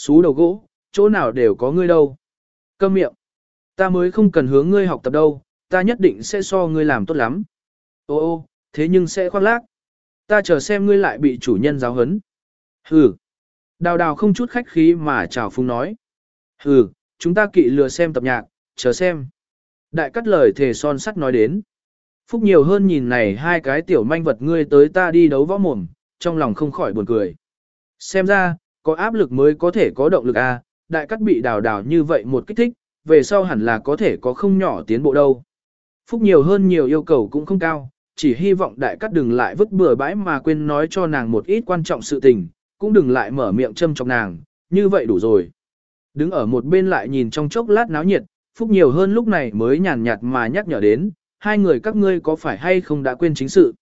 Xú đầu gỗ, chỗ nào đều có ngươi đâu. Câm miệng. Ta mới không cần hướng ngươi học tập đâu, ta nhất định sẽ so ngươi làm tốt lắm. Ô ô, thế nhưng sẽ khoác lác. Ta chờ xem ngươi lại bị chủ nhân giáo hấn. Hừ. Đào đào không chút khách khí mà chào phung nói. Hừ, chúng ta kỵ lừa xem tập nhạc, chờ xem. Đại cắt lời thề son sắt nói đến. Phúc nhiều hơn nhìn này hai cái tiểu manh vật ngươi tới ta đi đấu võ mồm, trong lòng không khỏi buồn cười. Xem ra, có áp lực mới có thể có động lực a. À, đại cắt bị đào đào như vậy một kích thích, về sau hẳn là có thể có không nhỏ tiến bộ đâu. Phúc nhiều hơn nhiều yêu cầu cũng không cao, chỉ hy vọng đại cắt đừng lại vứt bừa bãi mà quên nói cho nàng một ít quan trọng sự tình, cũng đừng lại mở miệng châm chọc nàng, như vậy đủ rồi. Đứng ở một bên lại nhìn trong chốc lát náo nhiệt, Phúc nhiều hơn lúc này mới nhàn nhạt mà nhắc nhở đến, hai người các ngươi có phải hay không đã quên chính sự.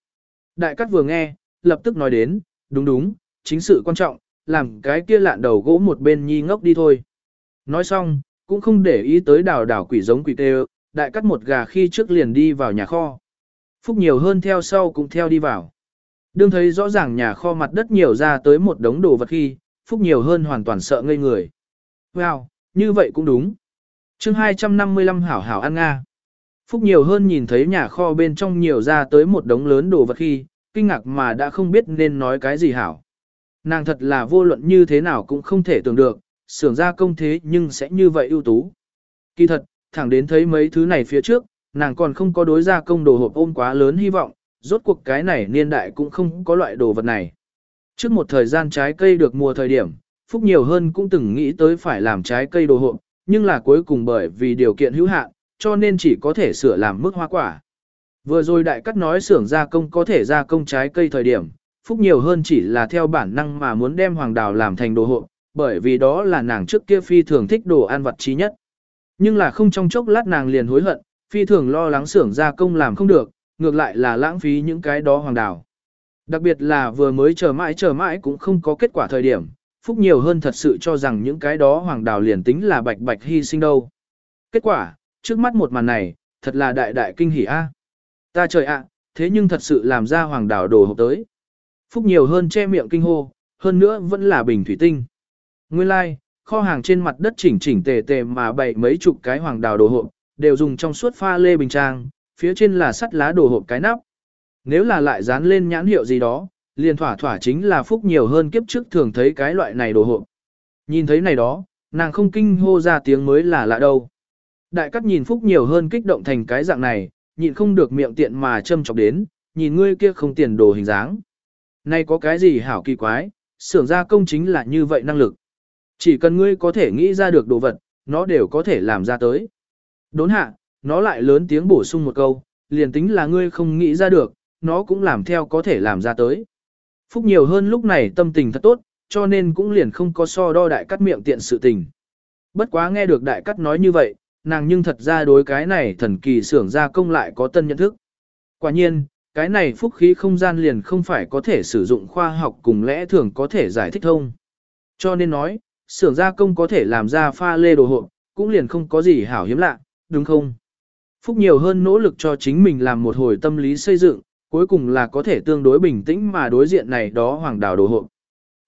Đại cắt vừa nghe, lập tức nói đến, đúng đúng, chính sự quan trọng, làm cái kia lạn đầu gỗ một bên nhi ngốc đi thôi. Nói xong, cũng không để ý tới đào đảo quỷ giống quỷ tê đại cắt một gà khi trước liền đi vào nhà kho. Phúc nhiều hơn theo sau cũng theo đi vào. Đương thấy rõ ràng nhà kho mặt đất nhiều ra tới một đống đồ vật khi, Phúc nhiều hơn hoàn toàn sợ ngây người. Wow, như vậy cũng đúng. chương 255 hảo hảo ăn Nga. Phúc nhiều hơn nhìn thấy nhà kho bên trong nhiều ra tới một đống lớn đồ vật khi, kinh ngạc mà đã không biết nên nói cái gì hảo. Nàng thật là vô luận như thế nào cũng không thể tưởng được, xưởng ra công thế nhưng sẽ như vậy ưu tú. Kỳ thật, thẳng đến thấy mấy thứ này phía trước, nàng còn không có đối ra công đồ hộp ôm quá lớn hy vọng, rốt cuộc cái này niên đại cũng không có loại đồ vật này. Trước một thời gian trái cây được mùa thời điểm, Phúc nhiều hơn cũng từng nghĩ tới phải làm trái cây đồ hộp, nhưng là cuối cùng bởi vì điều kiện hữu hạn, cho nên chỉ có thể sửa làm mức hoa quả. Vừa rồi đại cắt nói xưởng gia công có thể gia công trái cây thời điểm, Phúc nhiều hơn chỉ là theo bản năng mà muốn đem hoàng đào làm thành đồ hộp, bởi vì đó là nàng trước kia phi thường thích đồ ăn vật trí nhất. Nhưng là không trong chốc lát nàng liền hối hận, phi thường lo lắng xưởng gia công làm không được, ngược lại là lãng phí những cái đó hoàng đào. Đặc biệt là vừa mới chờ mãi chờ mãi cũng không có kết quả thời điểm, Phúc nhiều hơn thật sự cho rằng những cái đó hoàng đào liền tính là bạch bạch hy sinh đâu. Kết quả, trước mắt một màn này, thật là đại đại kinh hỉ a. Ta trời ạ, thế nhưng thật sự làm ra hoàng đào đồ hộp tới. Phúc nhiều hơn che miệng kinh hô, hơn nữa vẫn là bình thủy tinh. Nguyên lai, like, kho hàng trên mặt đất chỉnh chỉnh tề tề mà bày mấy chục cái hoàng đào đồ hộp, đều dùng trong suốt pha lê bình trang, phía trên là sắt lá đồ hộp cái nắp. Nếu là lại dán lên nhãn hiệu gì đó, liền thỏa thỏa chính là phúc nhiều hơn kiếp trước thường thấy cái loại này đồ hộp. Nhìn thấy này đó, nàng không kinh hô ra tiếng mới là lạ đâu. Đại cắt nhìn phúc nhiều hơn kích động thành cái dạng này, nhịn không được miệng tiện mà châm chọc đến, nhìn ngươi kia không tiền đồ hình dáng. Nay có cái gì hảo kỳ quái, xưởng gia công chính là như vậy năng lực. Chỉ cần ngươi có thể nghĩ ra được đồ vật, nó đều có thể làm ra tới. Đốn hạ, nó lại lớn tiếng bổ sung một câu, liền tính là ngươi không nghĩ ra được, nó cũng làm theo có thể làm ra tới. Phúc nhiều hơn lúc này tâm tình thật tốt, cho nên cũng liền không có so đo đại cắt miệng tiện sự tình. Bất quá nghe được đại cắt nói như vậy, nàng nhưng thật ra đối cái này thần kỳ xưởng gia công lại có tân nhận thức. Quả nhiên, cái này phúc khí không gian liền không phải có thể sử dụng khoa học cùng lẽ thường có thể giải thích thông. Cho nên nói, xưởng gia công có thể làm ra pha lê đồ hộp, cũng liền không có gì hảo hiếm lạ, đúng không? Phúc nhiều hơn nỗ lực cho chính mình làm một hồi tâm lý xây dựng, cuối cùng là có thể tương đối bình tĩnh mà đối diện này đó hoàng đào đồ hộp.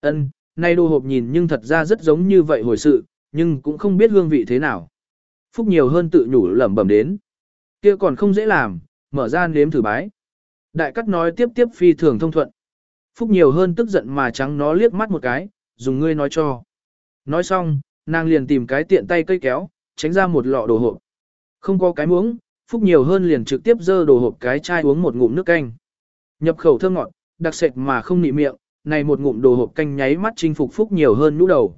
Ân, nay đồ hộp nhìn nhưng thật ra rất giống như vậy hồi sự, nhưng cũng không biết hương vị thế nào. Phúc nhiều hơn tự nhủ lẩm bẩm đến. kia còn không dễ làm, mở ra nếm thử bái. Đại cắt nói tiếp tiếp phi thường thông thuận. Phúc nhiều hơn tức giận mà trắng nó liếc mắt một cái, dùng ngươi nói cho. Nói xong, nàng liền tìm cái tiện tay cây kéo, tránh ra một lọ đồ hộp. Không có cái muỗng, Phúc nhiều hơn liền trực tiếp dơ đồ hộp cái chai uống một ngụm nước canh. Nhập khẩu thơm ngọt, đặc sệt mà không nị miệng, này một ngụm đồ hộp canh nháy mắt chinh phục Phúc nhiều hơn nhũ đầu.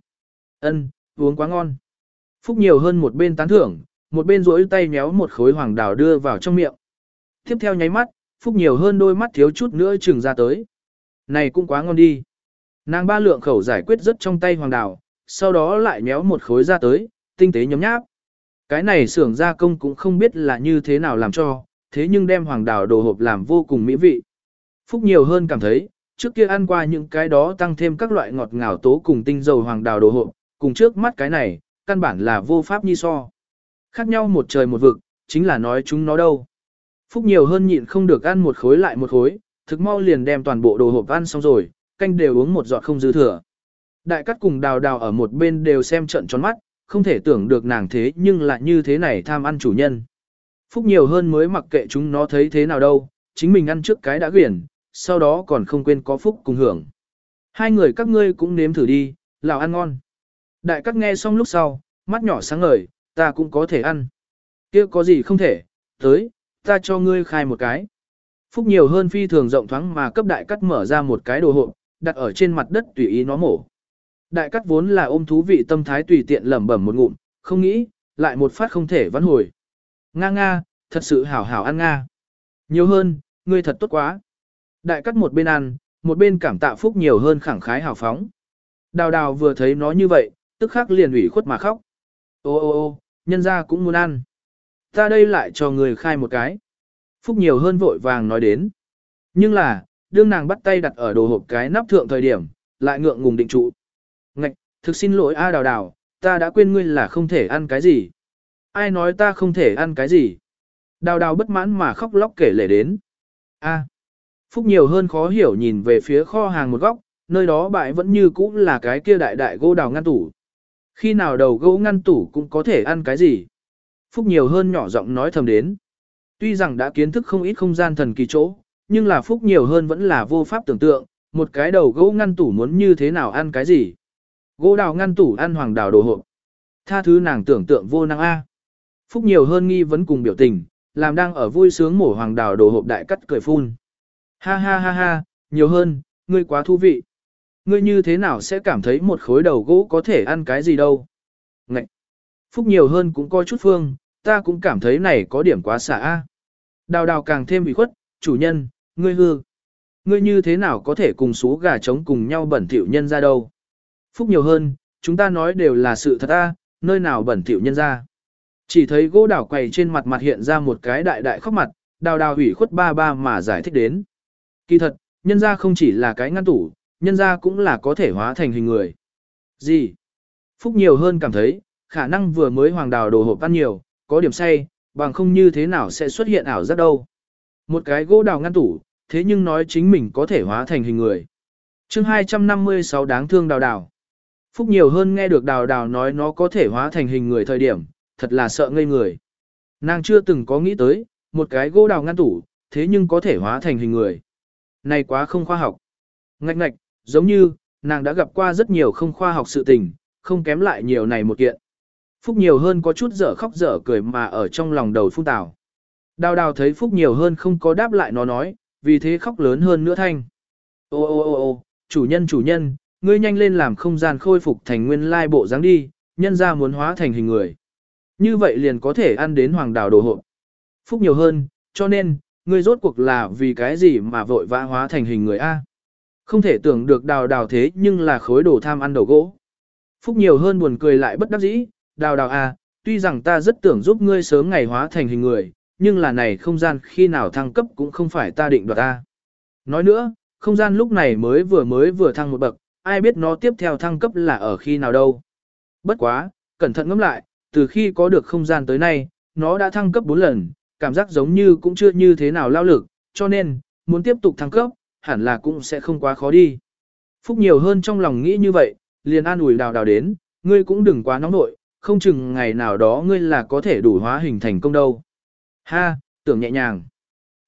Ân, uống quá ngon. Phúc nhiều hơn một bên tán thưởng, một bên rỗi tay méo một khối hoàng đào đưa vào trong miệng. Tiếp theo nháy mắt, Phúc nhiều hơn đôi mắt thiếu chút nữa chừng ra tới. Này cũng quá ngon đi. Nàng ba lượng khẩu giải quyết rất trong tay hoàng đào, sau đó lại méo một khối ra tới, tinh tế nhấm nháp. Cái này xưởng gia công cũng không biết là như thế nào làm cho, thế nhưng đem hoàng đào đồ hộp làm vô cùng mỹ vị. Phúc nhiều hơn cảm thấy, trước kia ăn qua những cái đó tăng thêm các loại ngọt ngào tố cùng tinh dầu hoàng đào đồ hộp, cùng trước mắt cái này, căn bản là vô pháp nhi so. Khác nhau một trời một vực, chính là nói chúng nó đâu. Phúc nhiều hơn nhịn không được ăn một khối lại một khối, thực mau liền đem toàn bộ đồ hộp ăn xong rồi, canh đều uống một giọt không dư thừa. Đại cắt cùng đào đào ở một bên đều xem trận tròn mắt, không thể tưởng được nàng thế nhưng lại như thế này tham ăn chủ nhân. Phúc nhiều hơn mới mặc kệ chúng nó thấy thế nào đâu, chính mình ăn trước cái đã quyển, sau đó còn không quên có phúc cùng hưởng. Hai người các ngươi cũng nếm thử đi, lào ăn ngon. Đại cắt nghe xong lúc sau, mắt nhỏ sáng ngời, ta cũng có thể ăn. kia có gì không thể, tới, ta cho ngươi khai một cái. Phúc nhiều hơn phi thường rộng thoáng mà cấp đại cắt mở ra một cái đồ hộp, đặt ở trên mặt đất tùy ý nó mổ. Đại cắt vốn là ôm thú vị tâm thái tùy tiện lẩm bẩm một ngụm, không nghĩ, lại một phát không thể vãn hồi. Nga nga, thật sự hảo hảo ăn nga. Nhiều hơn, ngươi thật tốt quá. Đại cắt một bên ăn, một bên cảm tạ phúc nhiều hơn khẳng khái hào phóng. Đào đào vừa thấy nó như vậy, tức khắc liền ủy khuất mà khóc. Ô ô ô, nhân ra cũng muốn ăn. Ta đây lại cho người khai một cái. Phúc nhiều hơn vội vàng nói đến. Nhưng là, đương nàng bắt tay đặt ở đồ hộp cái nắp thượng thời điểm, lại ngượng ngùng định trụ. Ngạch, thực xin lỗi A đào đào, ta đã quên ngươi là không thể ăn cái gì. Ai nói ta không thể ăn cái gì. Đào đào bất mãn mà khóc lóc kể lể đến. A. Phúc nhiều hơn khó hiểu nhìn về phía kho hàng một góc, nơi đó bại vẫn như cũ là cái kia đại đại gỗ đào ngăn tủ. Khi nào đầu gỗ ngăn tủ cũng có thể ăn cái gì. Phúc nhiều hơn nhỏ giọng nói thầm đến. Tuy rằng đã kiến thức không ít không gian thần kỳ chỗ, nhưng là Phúc nhiều hơn vẫn là vô pháp tưởng tượng, một cái đầu gỗ ngăn tủ muốn như thế nào ăn cái gì. Gỗ đào ngăn tủ ăn hoàng đào đồ hộp. Tha thứ nàng tưởng tượng vô năng A. Phúc nhiều hơn nghi vấn cùng biểu tình, làm đang ở vui sướng mổ hoàng đào đồ hộp đại cắt cười phun. Ha ha ha ha, nhiều hơn, ngươi quá thú vị. Ngươi như thế nào sẽ cảm thấy một khối đầu gỗ có thể ăn cái gì đâu? Ngậy! Phúc nhiều hơn cũng coi chút phương, ta cũng cảm thấy này có điểm quá xả. a. Đào đào càng thêm bị khuất, chủ nhân, ngươi hư. Ngươi như thế nào có thể cùng số gà trống cùng nhau bẩn thỉu nhân ra đâu? Phúc nhiều hơn, chúng ta nói đều là sự thật a, nơi nào bẩn thỉu nhân ra. Chỉ thấy gỗ đảo quầy trên mặt mặt hiện ra một cái đại đại khóc mặt, đào đào hủy khuất ba ba mà giải thích đến. Kỳ thật, nhân ra không chỉ là cái ngăn tủ, nhân ra cũng là có thể hóa thành hình người. Gì? Phúc nhiều hơn cảm thấy, khả năng vừa mới hoàng đào đồ hộp ăn nhiều, có điểm say, bằng không như thế nào sẽ xuất hiện ảo giác đâu. Một cái gỗ đào ngăn tủ, thế nhưng nói chính mình có thể hóa thành hình người. chương 256 đáng thương đào đào. Phúc nhiều hơn nghe được đào đào nói nó có thể hóa thành hình người thời điểm, thật là sợ ngây người. Nàng chưa từng có nghĩ tới, một cái gỗ đào ngăn tủ, thế nhưng có thể hóa thành hình người. Này quá không khoa học. Ngạch ngạch, giống như, nàng đã gặp qua rất nhiều không khoa học sự tình, không kém lại nhiều này một kiện. Phúc nhiều hơn có chút dở khóc dở cười mà ở trong lòng đầu phun tào. Đào đào thấy Phúc nhiều hơn không có đáp lại nó nói, vì thế khóc lớn hơn nữa thanh. Ô ô ô ô, chủ nhân chủ nhân, ngươi nhanh lên làm không gian khôi phục thành nguyên lai bộ dáng đi, nhân ra muốn hóa thành hình người. Như vậy liền có thể ăn đến hoàng đào đồ hộp. Phúc nhiều hơn, cho nên, ngươi rốt cuộc là vì cái gì mà vội vã hóa thành hình người A. Không thể tưởng được đào đào thế nhưng là khối đồ tham ăn đầu gỗ. Phúc nhiều hơn buồn cười lại bất đắc dĩ, đào đào à, tuy rằng ta rất tưởng giúp ngươi sớm ngày hóa thành hình người, nhưng là này không gian khi nào thăng cấp cũng không phải ta định đoạt ta. Nói nữa, không gian lúc này mới vừa mới vừa thăng một bậc, ai biết nó tiếp theo thăng cấp là ở khi nào đâu. Bất quá, cẩn thận ngẫm lại, từ khi có được không gian tới nay, nó đã thăng cấp 4 lần, cảm giác giống như cũng chưa như thế nào lao lực, cho nên, muốn tiếp tục thăng cấp, hẳn là cũng sẽ không quá khó đi. Phúc nhiều hơn trong lòng nghĩ như vậy, liền an ủi đào đào đến, ngươi cũng đừng quá nóng nội, không chừng ngày nào đó ngươi là có thể đủ hóa hình thành công đâu. Ha, tưởng nhẹ nhàng.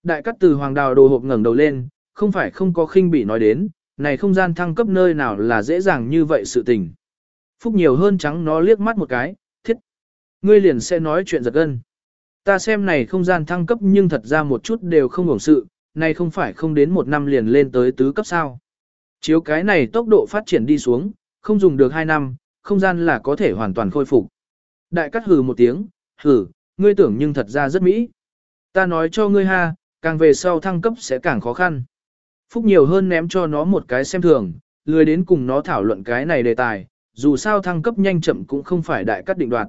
Đại cắt từ hoàng đào đồ hộp ngẩng đầu lên, không phải không có khinh bị nói đến, này không gian thăng cấp nơi nào là dễ dàng như vậy sự tình. Phúc nhiều hơn trắng nó liếc mắt một cái, thiết. Ngươi liền sẽ nói chuyện giật gân. Ta xem này không gian thăng cấp nhưng thật ra một chút đều không hưởng sự, này không phải không đến một năm liền lên tới tứ cấp sao. Chiếu cái này tốc độ phát triển đi xuống, không dùng được hai năm, không gian là có thể hoàn toàn khôi phục. Đại cắt hừ một tiếng, hừ, ngươi tưởng nhưng thật ra rất mỹ. Ta nói cho ngươi ha, càng về sau thăng cấp sẽ càng khó khăn. Phúc nhiều hơn ném cho nó một cái xem thường, lười đến cùng nó thảo luận cái này đề tài, dù sao thăng cấp nhanh chậm cũng không phải đại cắt định đoạt.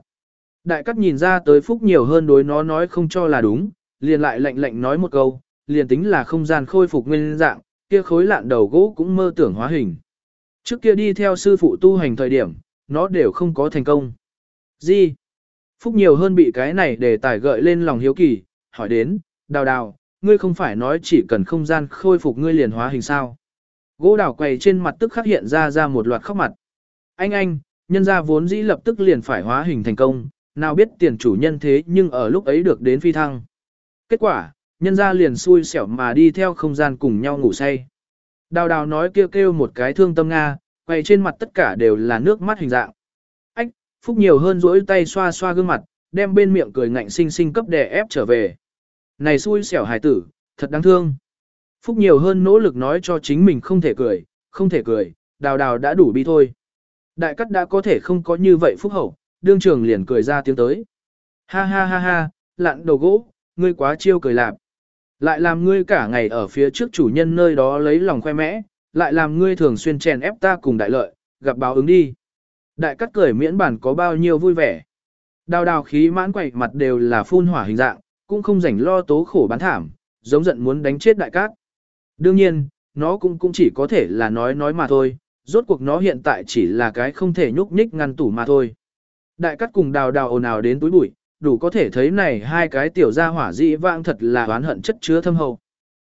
Đại cắt nhìn ra tới Phúc nhiều hơn đối nó nói không cho là đúng, liền lại lạnh lạnh nói một câu, liền tính là không gian khôi phục nguyên dạng, kia khối lạn đầu gỗ cũng mơ tưởng hóa hình. Trước kia đi theo sư phụ tu hành thời điểm, nó đều không có thành công. Gì? Phúc nhiều hơn bị cái này để tải gợi lên lòng hiếu kỳ, hỏi đến, đào đào, ngươi không phải nói chỉ cần không gian khôi phục ngươi liền hóa hình sao. Gỗ đào quầy trên mặt tức khắc hiện ra ra một loạt khóc mặt. Anh anh, nhân gia vốn dĩ lập tức liền phải hóa hình thành công, nào biết tiền chủ nhân thế nhưng ở lúc ấy được đến phi thăng. Kết quả, nhân gia liền xui xẻo mà đi theo không gian cùng nhau ngủ say. Đào đào nói kêu kêu một cái thương tâm Nga, quay trên mặt tất cả đều là nước mắt hình dạng. Ách, Phúc nhiều hơn rỗi tay xoa xoa gương mặt, đem bên miệng cười ngạnh sinh sinh cấp đè ép trở về. Này xui xẻo hài tử, thật đáng thương. Phúc nhiều hơn nỗ lực nói cho chính mình không thể cười, không thể cười, đào đào đã đủ bi thôi. Đại cắt đã có thể không có như vậy phúc hậu, đương trường liền cười ra tiếng tới. Ha ha ha ha, lặn đầu gỗ, ngươi quá chiêu cười lạp. Lại làm ngươi cả ngày ở phía trước chủ nhân nơi đó lấy lòng khoe mẽ, lại làm ngươi thường xuyên chèn ép ta cùng đại lợi, gặp báo ứng đi. Đại cắt cười miễn bản có bao nhiêu vui vẻ. Đào đào khí mãn quậy mặt đều là phun hỏa hình dạng, cũng không rảnh lo tố khổ bán thảm, giống giận muốn đánh chết đại cát. Đương nhiên, nó cũng cũng chỉ có thể là nói nói mà thôi, rốt cuộc nó hiện tại chỉ là cái không thể nhúc nhích ngăn tủ mà thôi. Đại cắt cùng đào đào ồn ào đến túi bụi, đủ có thể thấy này hai cái tiểu gia hỏa dị vãng thật là oán hận chất chứa thâm hậu.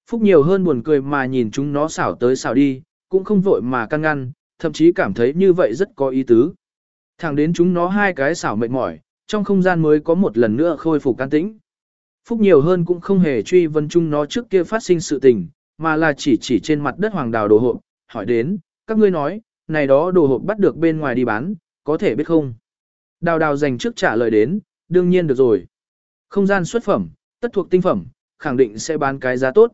Phúc nhiều hơn buồn cười mà nhìn chúng nó xảo tới xảo đi, cũng không vội mà căn ngăn, thậm chí cảm thấy như vậy rất có ý tứ. Thẳng đến chúng nó hai cái xảo mệt mỏi, trong không gian mới có một lần nữa khôi phục can tĩnh. Phúc nhiều hơn cũng không hề truy vấn chúng nó trước kia phát sinh sự tình, mà là chỉ chỉ trên mặt đất hoàng đào đồ hộp, hỏi đến, các ngươi nói, này đó đồ hộp bắt được bên ngoài đi bán, có thể biết không? Đào đào dành trước trả lời đến, đương nhiên được rồi. Không gian xuất phẩm, tất thuộc tinh phẩm, khẳng định sẽ bán cái giá tốt.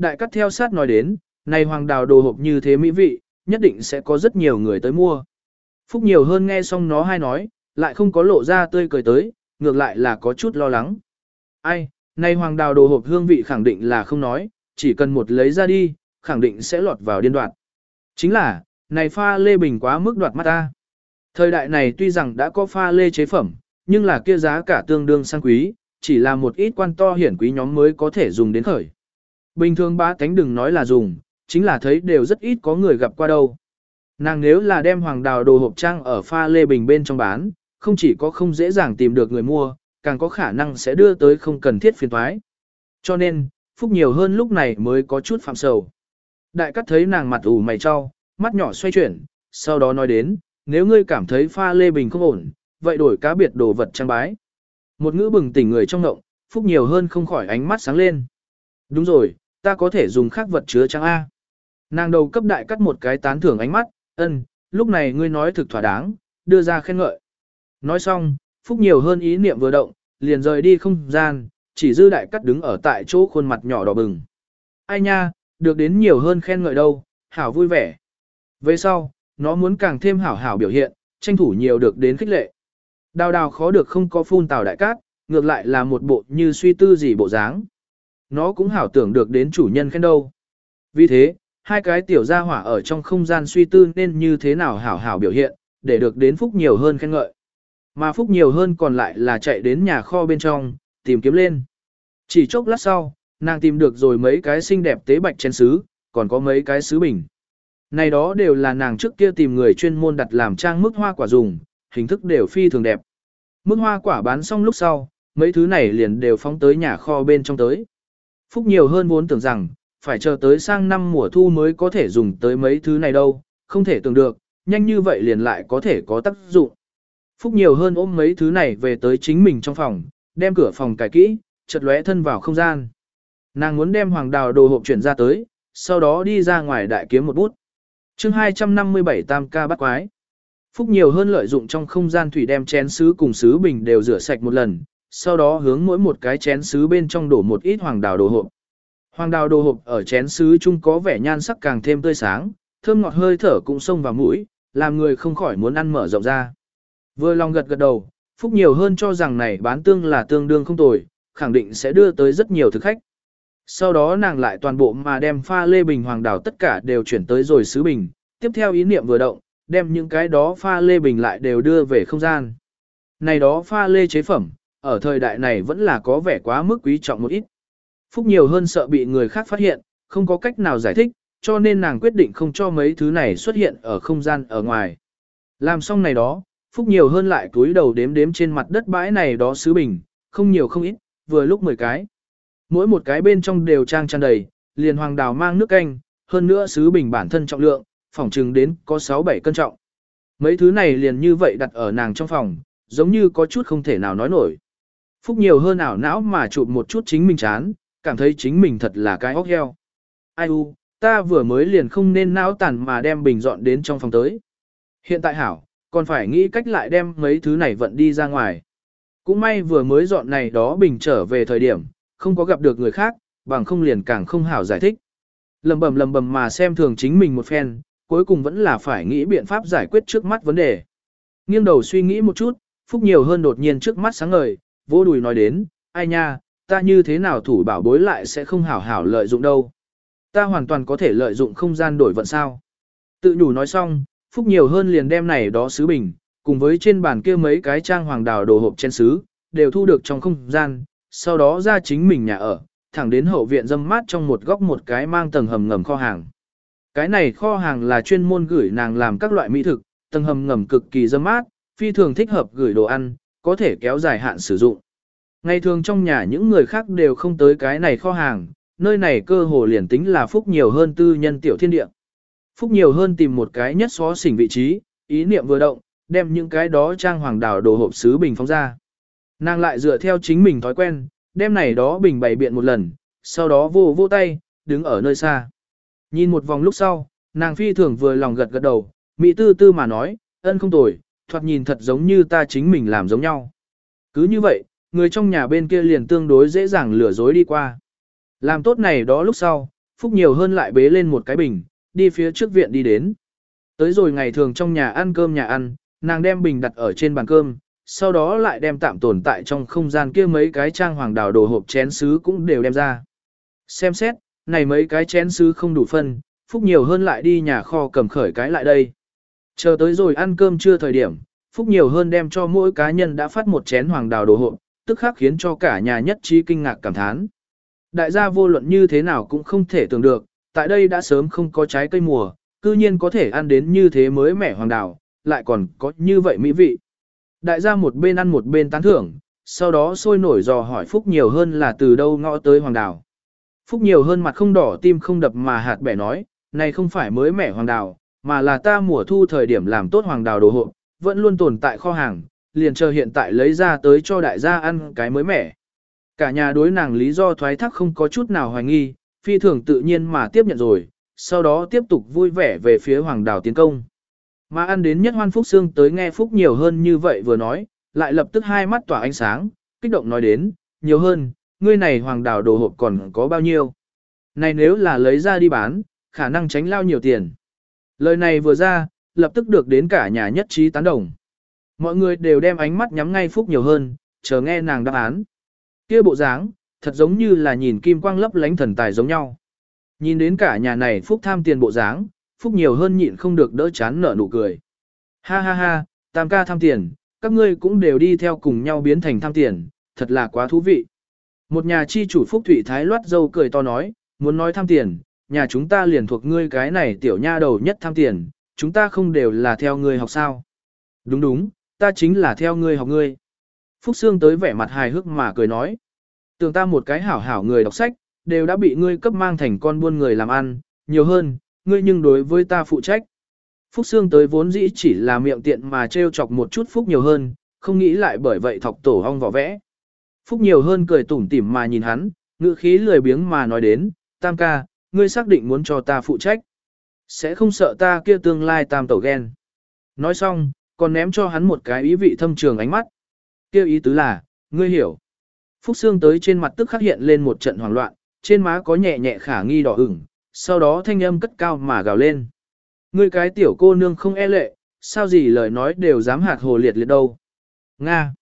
Đại cắt theo sát nói đến, này hoàng đào đồ hộp như thế mỹ vị, nhất định sẽ có rất nhiều người tới mua. Phúc nhiều hơn nghe xong nó hay nói, lại không có lộ ra tươi cười tới, ngược lại là có chút lo lắng. Ai, này hoàng đào đồ hộp hương vị khẳng định là không nói, chỉ cần một lấy ra đi, khẳng định sẽ lọt vào điên đoạn. Chính là, này pha lê bình quá mức đoạt mắt ta. Thời đại này tuy rằng đã có pha lê chế phẩm, nhưng là kia giá cả tương đương sang quý, chỉ là một ít quan to hiển quý nhóm mới có thể dùng đến khởi. Bình thường ba tánh đừng nói là dùng, chính là thấy đều rất ít có người gặp qua đâu. Nàng nếu là đem hoàng đào đồ hộp trang ở pha lê bình bên trong bán, không chỉ có không dễ dàng tìm được người mua, càng có khả năng sẽ đưa tới không cần thiết phiền thoái. Cho nên, phúc nhiều hơn lúc này mới có chút phạm sầu. Đại cắt thấy nàng mặt ủ mày cho, mắt nhỏ xoay chuyển, sau đó nói đến, nếu ngươi cảm thấy pha lê bình không ổn, vậy đổi cá biệt đồ vật trang bái. Một ngữ bừng tỉnh người trong ngộng, phúc nhiều hơn không khỏi ánh mắt sáng lên. Đúng rồi, ta có thể dùng khác vật chứa trang A. Nàng đầu cấp đại cắt một cái tán thưởng ánh mắt, ân, lúc này ngươi nói thực thỏa đáng, đưa ra khen ngợi. Nói xong, phúc nhiều hơn ý niệm vừa động, liền rời đi không gian, chỉ dư đại cắt đứng ở tại chỗ khuôn mặt nhỏ đỏ bừng. Ai nha, được đến nhiều hơn khen ngợi đâu, hảo vui vẻ. Về sau, nó muốn càng thêm hảo hảo biểu hiện, tranh thủ nhiều được đến khích lệ. Đào đào khó được không có phun tào đại cát, ngược lại là một bộ như suy tư gì bộ dáng. Nó cũng hảo tưởng được đến chủ nhân khen đâu. Vì thế, hai cái tiểu gia hỏa ở trong không gian suy tư nên như thế nào hảo hảo biểu hiện, để được đến phúc nhiều hơn khen ngợi. Mà phúc nhiều hơn còn lại là chạy đến nhà kho bên trong, tìm kiếm lên. Chỉ chốc lát sau, nàng tìm được rồi mấy cái xinh đẹp tế bạch chén sứ, còn có mấy cái sứ bình. Này đó đều là nàng trước kia tìm người chuyên môn đặt làm trang mức hoa quả dùng, hình thức đều phi thường đẹp. Mức hoa quả bán xong lúc sau, mấy thứ này liền đều phóng tới nhà kho bên trong tới. Phúc nhiều hơn vốn tưởng rằng, phải chờ tới sang năm mùa thu mới có thể dùng tới mấy thứ này đâu, không thể tưởng được, nhanh như vậy liền lại có thể có tác dụng. Phúc nhiều hơn ôm mấy thứ này về tới chính mình trong phòng, đem cửa phòng cài kỹ, chật lóe thân vào không gian. Nàng muốn đem hoàng đào đồ hộp chuyển ra tới, sau đó đi ra ngoài đại kiếm một bút. chương 257 tam ca bắt quái. Phúc nhiều hơn lợi dụng trong không gian thủy đem chén sứ cùng sứ bình đều rửa sạch một lần, sau đó hướng mỗi một cái chén sứ bên trong đổ một ít hoàng đào đồ hộp. Hoàng đào đồ hộp ở chén sứ chung có vẻ nhan sắc càng thêm tươi sáng, thơm ngọt hơi thở cũng xông vào mũi, làm người không khỏi muốn ăn mở rộng ra. Vừa lòng gật gật đầu, Phúc nhiều hơn cho rằng này bán tương là tương đương không tồi, khẳng định sẽ đưa tới rất nhiều thực khách. Sau đó nàng lại toàn bộ mà đem pha lê bình hoàng đào tất cả đều chuyển tới rồi sứ bình, tiếp theo ý niệm vừa động, đem những cái đó pha lê bình lại đều đưa về không gian. Này đó pha lê chế phẩm, ở thời đại này vẫn là có vẻ quá mức quý trọng một ít. Phúc nhiều hơn sợ bị người khác phát hiện, không có cách nào giải thích, cho nên nàng quyết định không cho mấy thứ này xuất hiện ở không gian ở ngoài. Làm xong này đó, Phúc nhiều hơn lại túi đầu đếm đếm trên mặt đất bãi này đó sứ bình, không nhiều không ít, vừa lúc 10 cái. Mỗi một cái bên trong đều trang tràn đầy, liền hoàng đào mang nước canh, hơn nữa sứ bình bản thân trọng lượng, phỏng chừng đến có 6-7 cân trọng. Mấy thứ này liền như vậy đặt ở nàng trong phòng, giống như có chút không thể nào nói nổi. Phúc nhiều hơn ảo não mà chụp một chút chính mình chán, cảm thấy chính mình thật là cái óc heo. Ai u, ta vừa mới liền không nên não tàn mà đem bình dọn đến trong phòng tới. Hiện tại hảo, còn phải nghĩ cách lại đem mấy thứ này vận đi ra ngoài. Cũng may vừa mới dọn này đó bình trở về thời điểm, không có gặp được người khác, bằng không liền càng không hảo giải thích. Lầm bầm lầm bầm mà xem thường chính mình một phen, cuối cùng vẫn là phải nghĩ biện pháp giải quyết trước mắt vấn đề. Nghiêng đầu suy nghĩ một chút, Phúc nhiều hơn đột nhiên trước mắt sáng ngời, vô đùi nói đến, ai nha, ta như thế nào thủ bảo bối lại sẽ không hảo hảo lợi dụng đâu. Ta hoàn toàn có thể lợi dụng không gian đổi vận sao. Tự nhủ nói xong, Phúc nhiều hơn liền đem này đó sứ bình, cùng với trên bàn kia mấy cái trang hoàng đào đồ hộp trên sứ, đều thu được trong không gian, sau đó ra chính mình nhà ở, thẳng đến hậu viện dâm mát trong một góc một cái mang tầng hầm ngầm kho hàng. Cái này kho hàng là chuyên môn gửi nàng làm các loại mỹ thực, tầng hầm ngầm cực kỳ dâm mát, phi thường thích hợp gửi đồ ăn, có thể kéo dài hạn sử dụng. Ngày thường trong nhà những người khác đều không tới cái này kho hàng, nơi này cơ hồ liền tính là phúc nhiều hơn tư nhân tiểu thiên địa. Phúc nhiều hơn tìm một cái nhất xó xỉnh vị trí, ý niệm vừa động, đem những cái đó trang hoàng đảo đồ hộp sứ bình phóng ra. Nàng lại dựa theo chính mình thói quen, đem này đó bình bày biện một lần, sau đó vô vô tay, đứng ở nơi xa. Nhìn một vòng lúc sau, nàng phi thường vừa lòng gật gật đầu, mỹ tư tư mà nói, ân không tồi, thoạt nhìn thật giống như ta chính mình làm giống nhau. Cứ như vậy, người trong nhà bên kia liền tương đối dễ dàng lừa dối đi qua. Làm tốt này đó lúc sau, Phúc nhiều hơn lại bế lên một cái bình, đi phía trước viện đi đến. Tới rồi ngày thường trong nhà ăn cơm nhà ăn, nàng đem bình đặt ở trên bàn cơm, sau đó lại đem tạm tồn tại trong không gian kia mấy cái trang hoàng đào đồ hộp chén sứ cũng đều đem ra. Xem xét, này mấy cái chén sứ không đủ phân, Phúc nhiều hơn lại đi nhà kho cầm khởi cái lại đây. Chờ tới rồi ăn cơm trưa thời điểm, Phúc nhiều hơn đem cho mỗi cá nhân đã phát một chén hoàng đào đồ hộp, tức khắc khiến cho cả nhà nhất trí kinh ngạc cảm thán. Đại gia vô luận như thế nào cũng không thể tưởng được, tại đây đã sớm không có trái cây mùa, cư nhiên có thể ăn đến như thế mới mẻ hoàng đào, lại còn có như vậy mỹ vị. Đại gia một bên ăn một bên tán thưởng, sau đó sôi nổi dò hỏi Phúc nhiều hơn là từ đâu ngõ tới hoàng đào. Phúc nhiều hơn mặt không đỏ tim không đập mà hạt bẻ nói, này không phải mới mẻ hoàng đào, mà là ta mùa thu thời điểm làm tốt hoàng đào đồ hộ, vẫn luôn tồn tại kho hàng, liền chờ hiện tại lấy ra tới cho đại gia ăn cái mới mẻ. Cả nhà đối nàng lý do thoái thác không có chút nào hoài nghi, phi thường tự nhiên mà tiếp nhận rồi, sau đó tiếp tục vui vẻ về phía hoàng đào tiến công. Mà ăn đến nhất hoan phúc xương tới nghe phúc nhiều hơn như vậy vừa nói, lại lập tức hai mắt tỏa ánh sáng, kích động nói đến, nhiều hơn, ngươi này hoàng đào đồ hộp còn có bao nhiêu. Này nếu là lấy ra đi bán, khả năng tránh lao nhiều tiền. Lời này vừa ra, lập tức được đến cả nhà nhất trí tán đồng. Mọi người đều đem ánh mắt nhắm ngay phúc nhiều hơn, chờ nghe nàng đáp án. kia bộ dáng, thật giống như là nhìn kim quang lấp lánh thần tài giống nhau. Nhìn đến cả nhà này phúc tham tiền bộ dáng, phúc nhiều hơn nhịn không được đỡ chán nở nụ cười. Ha ha ha, tam ca tham tiền, các ngươi cũng đều đi theo cùng nhau biến thành tham tiền, thật là quá thú vị. Một nhà chi chủ phúc thủy thái loát dâu cười to nói, muốn nói tham tiền, nhà chúng ta liền thuộc ngươi cái này tiểu nha đầu nhất tham tiền, chúng ta không đều là theo ngươi học sao. Đúng đúng, ta chính là theo ngươi học ngươi. Phúc Sương tới vẻ mặt hài hước mà cười nói. Tưởng ta một cái hảo hảo người đọc sách, đều đã bị ngươi cấp mang thành con buôn người làm ăn, nhiều hơn, ngươi nhưng đối với ta phụ trách. Phúc Sương tới vốn dĩ chỉ là miệng tiện mà trêu chọc một chút Phúc nhiều hơn, không nghĩ lại bởi vậy thọc tổ hong vỏ vẽ. Phúc nhiều hơn cười tủm tỉm mà nhìn hắn, ngữ khí lười biếng mà nói đến, tam ca, ngươi xác định muốn cho ta phụ trách. Sẽ không sợ ta kia tương lai tam tẩu ghen. Nói xong, còn ném cho hắn một cái ý vị thâm trường ánh mắt. Kêu ý tứ là, ngươi hiểu. Phúc Sương tới trên mặt tức khắc hiện lên một trận hoảng loạn, trên má có nhẹ nhẹ khả nghi đỏ ửng, sau đó thanh âm cất cao mà gào lên. Ngươi cái tiểu cô nương không e lệ, sao gì lời nói đều dám hạt hồ liệt liệt đâu. Nga.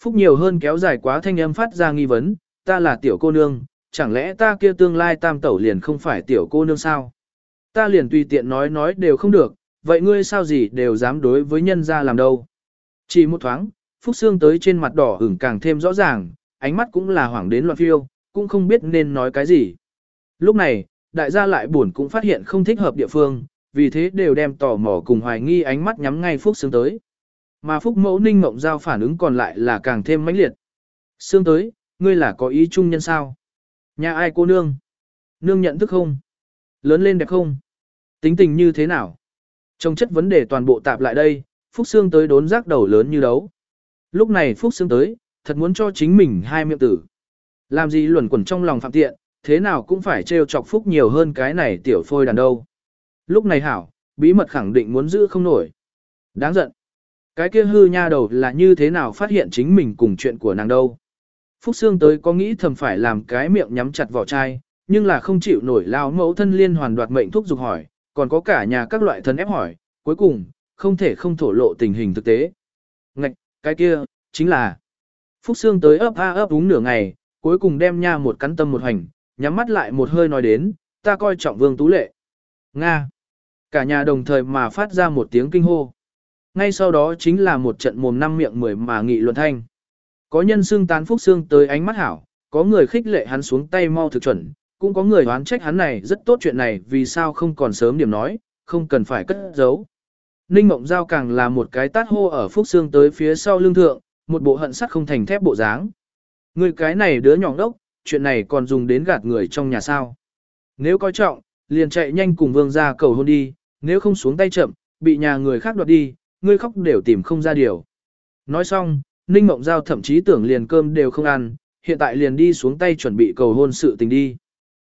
Phúc nhiều hơn kéo dài quá thanh âm phát ra nghi vấn, ta là tiểu cô nương, chẳng lẽ ta kia tương lai tam tẩu liền không phải tiểu cô nương sao? Ta liền tùy tiện nói nói đều không được, vậy ngươi sao gì đều dám đối với nhân ra làm đâu? Chỉ một thoáng, Phúc Sương tới trên mặt đỏ ửng càng thêm rõ ràng, ánh mắt cũng là hoảng đến loạn phiêu, cũng không biết nên nói cái gì. Lúc này, đại gia lại buồn cũng phát hiện không thích hợp địa phương, vì thế đều đem tò mò cùng hoài nghi ánh mắt nhắm ngay Phúc Sương tới. Mà Phúc Mẫu Ninh Mộng Giao phản ứng còn lại là càng thêm mãnh liệt. Sương tới, ngươi là có ý chung nhân sao? Nhà ai cô nương? Nương nhận thức không? Lớn lên đẹp không? Tính tình như thế nào? Trong chất vấn đề toàn bộ tạp lại đây, Phúc Sương tới đốn rác đầu lớn như đấu. Lúc này Phúc Sương tới, thật muốn cho chính mình hai miệng tử. Làm gì luẩn quẩn trong lòng phạm tiện, thế nào cũng phải trêu chọc Phúc nhiều hơn cái này tiểu phôi đàn đâu. Lúc này hảo, bí mật khẳng định muốn giữ không nổi. Đáng giận. Cái kia hư nha đầu là như thế nào phát hiện chính mình cùng chuyện của nàng đâu. Phúc Sương tới có nghĩ thầm phải làm cái miệng nhắm chặt vỏ chai, nhưng là không chịu nổi lao mẫu thân liên hoàn đoạt mệnh thuốc dục hỏi, còn có cả nhà các loại thân ép hỏi, cuối cùng, không thể không thổ lộ tình hình thực tế. Ngạch, cái kia, chính là Phúc Sương tới ấp a ấp đúng nửa ngày, cuối cùng đem nha một cắn tâm một hành, nhắm mắt lại một hơi nói đến, ta coi trọng vương tú lệ. Nga. Cả nhà đồng thời mà phát ra một tiếng kinh hô. Ngay sau đó chính là một trận mồm năm miệng mười mà nghị luận thanh. Có nhân xương tán Phúc Sương tới ánh mắt hảo, có người khích lệ hắn xuống tay mau thực chuẩn, cũng có người oán trách hắn này rất tốt chuyện này vì sao không còn sớm điểm nói, không cần phải cất giấu. Ninh Mộng Giao càng là một cái tát hô ở Phúc Sương tới phía sau lưng thượng, một bộ hận sắt không thành thép bộ dáng. Người cái này đứa nhỏ đốc, chuyện này còn dùng đến gạt người trong nhà sao. Nếu coi trọng, liền chạy nhanh cùng vương ra cầu hôn đi, nếu không xuống tay chậm, bị nhà người khác đoạt đi, ngươi khóc đều tìm không ra điều. Nói xong, Ninh Mộng Giao thậm chí tưởng liền cơm đều không ăn, hiện tại liền đi xuống tay chuẩn bị cầu hôn sự tình đi.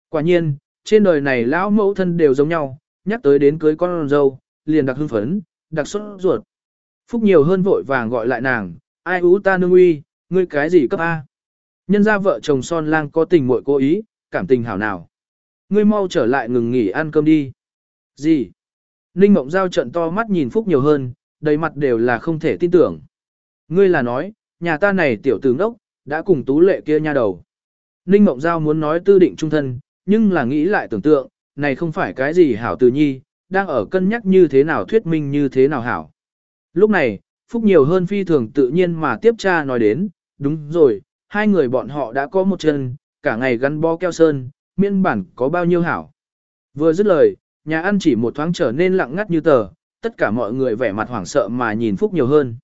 Quả nhiên, trên đời này lão mẫu thân đều giống nhau, nhắc tới đến cưới con dâu, liền đặc hưng phấn, đặc xuất ruột. Phúc nhiều hơn vội vàng gọi lại nàng, ai ú ta nương uy, ngươi cái gì cấp A. Nhân ra vợ chồng son lang có tình muội cố ý, cảm tình hảo nào. Ngươi mau trở lại ngừng nghỉ ăn cơm đi. Gì? Ninh Mộng Giao trận to mắt nhìn Phúc nhiều hơn, đầy mặt đều là không thể tin tưởng. Ngươi là nói, nhà ta này tiểu tướng đốc, đã cùng tú lệ kia nha đầu. Ninh Mộng Giao muốn nói tư định trung thân, nhưng là nghĩ lại tưởng tượng, này không phải cái gì hảo từ nhi, đang ở cân nhắc như thế nào thuyết minh như thế nào hảo. Lúc này, Phúc nhiều hơn phi thường tự nhiên mà tiếp cha nói đến, đúng rồi, hai người bọn họ đã có một chân, cả ngày gắn bó keo sơn, miên bản có bao nhiêu hảo. Vừa dứt lời, nhà ăn chỉ một thoáng trở nên lặng ngắt như tờ, tất cả mọi người vẻ mặt hoảng sợ mà nhìn Phúc nhiều hơn.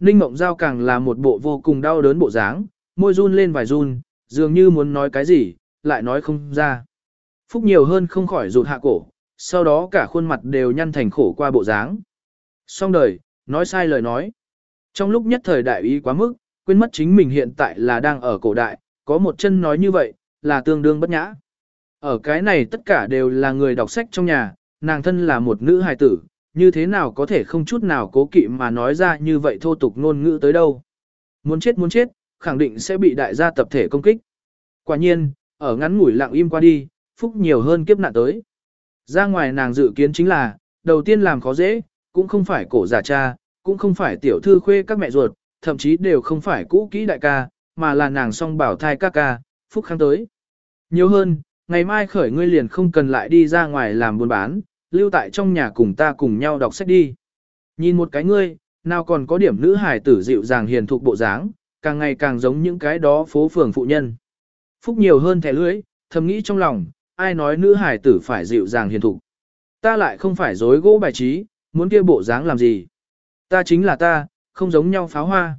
Ninh Mộng Giao càng là một bộ vô cùng đau đớn bộ dáng, môi run lên vài run, dường như muốn nói cái gì, lại nói không ra. Phúc nhiều hơn không khỏi rụt hạ cổ, sau đó cả khuôn mặt đều nhăn thành khổ qua bộ dáng. Xong đời, nói sai lời nói. Trong lúc nhất thời đại ý quá mức, quên mất chính mình hiện tại là đang ở cổ đại, có một chân nói như vậy, là tương đương bất nhã. Ở cái này tất cả đều là người đọc sách trong nhà, nàng thân là một nữ hài tử, như thế nào có thể không chút nào cố kỵ mà nói ra như vậy thô tục ngôn ngữ tới đâu. Muốn chết muốn chết, khẳng định sẽ bị đại gia tập thể công kích. Quả nhiên, ở ngắn ngủi lặng im qua đi, phúc nhiều hơn kiếp nạn tới. Ra ngoài nàng dự kiến chính là, đầu tiên làm khó dễ, cũng không phải cổ giả cha, cũng không phải tiểu thư khuê các mẹ ruột, thậm chí đều không phải cũ kỹ đại ca, mà là nàng song bảo thai ca ca, phúc kháng tới. Nhiều hơn, ngày mai khởi ngươi liền không cần lại đi ra ngoài làm buôn bán, lưu tại trong nhà cùng ta cùng nhau đọc sách đi. Nhìn một cái ngươi, nào còn có điểm nữ hài tử dịu dàng hiền thục bộ dáng, càng ngày càng giống những cái đó phố phường phụ nhân. Phúc nhiều hơn thẻ lưỡi, thầm nghĩ trong lòng, ai nói nữ hài tử phải dịu dàng hiền thục. Ta lại không phải dối gỗ bài trí, muốn kia bộ dáng làm gì. Ta chính là ta, không giống nhau pháo hoa.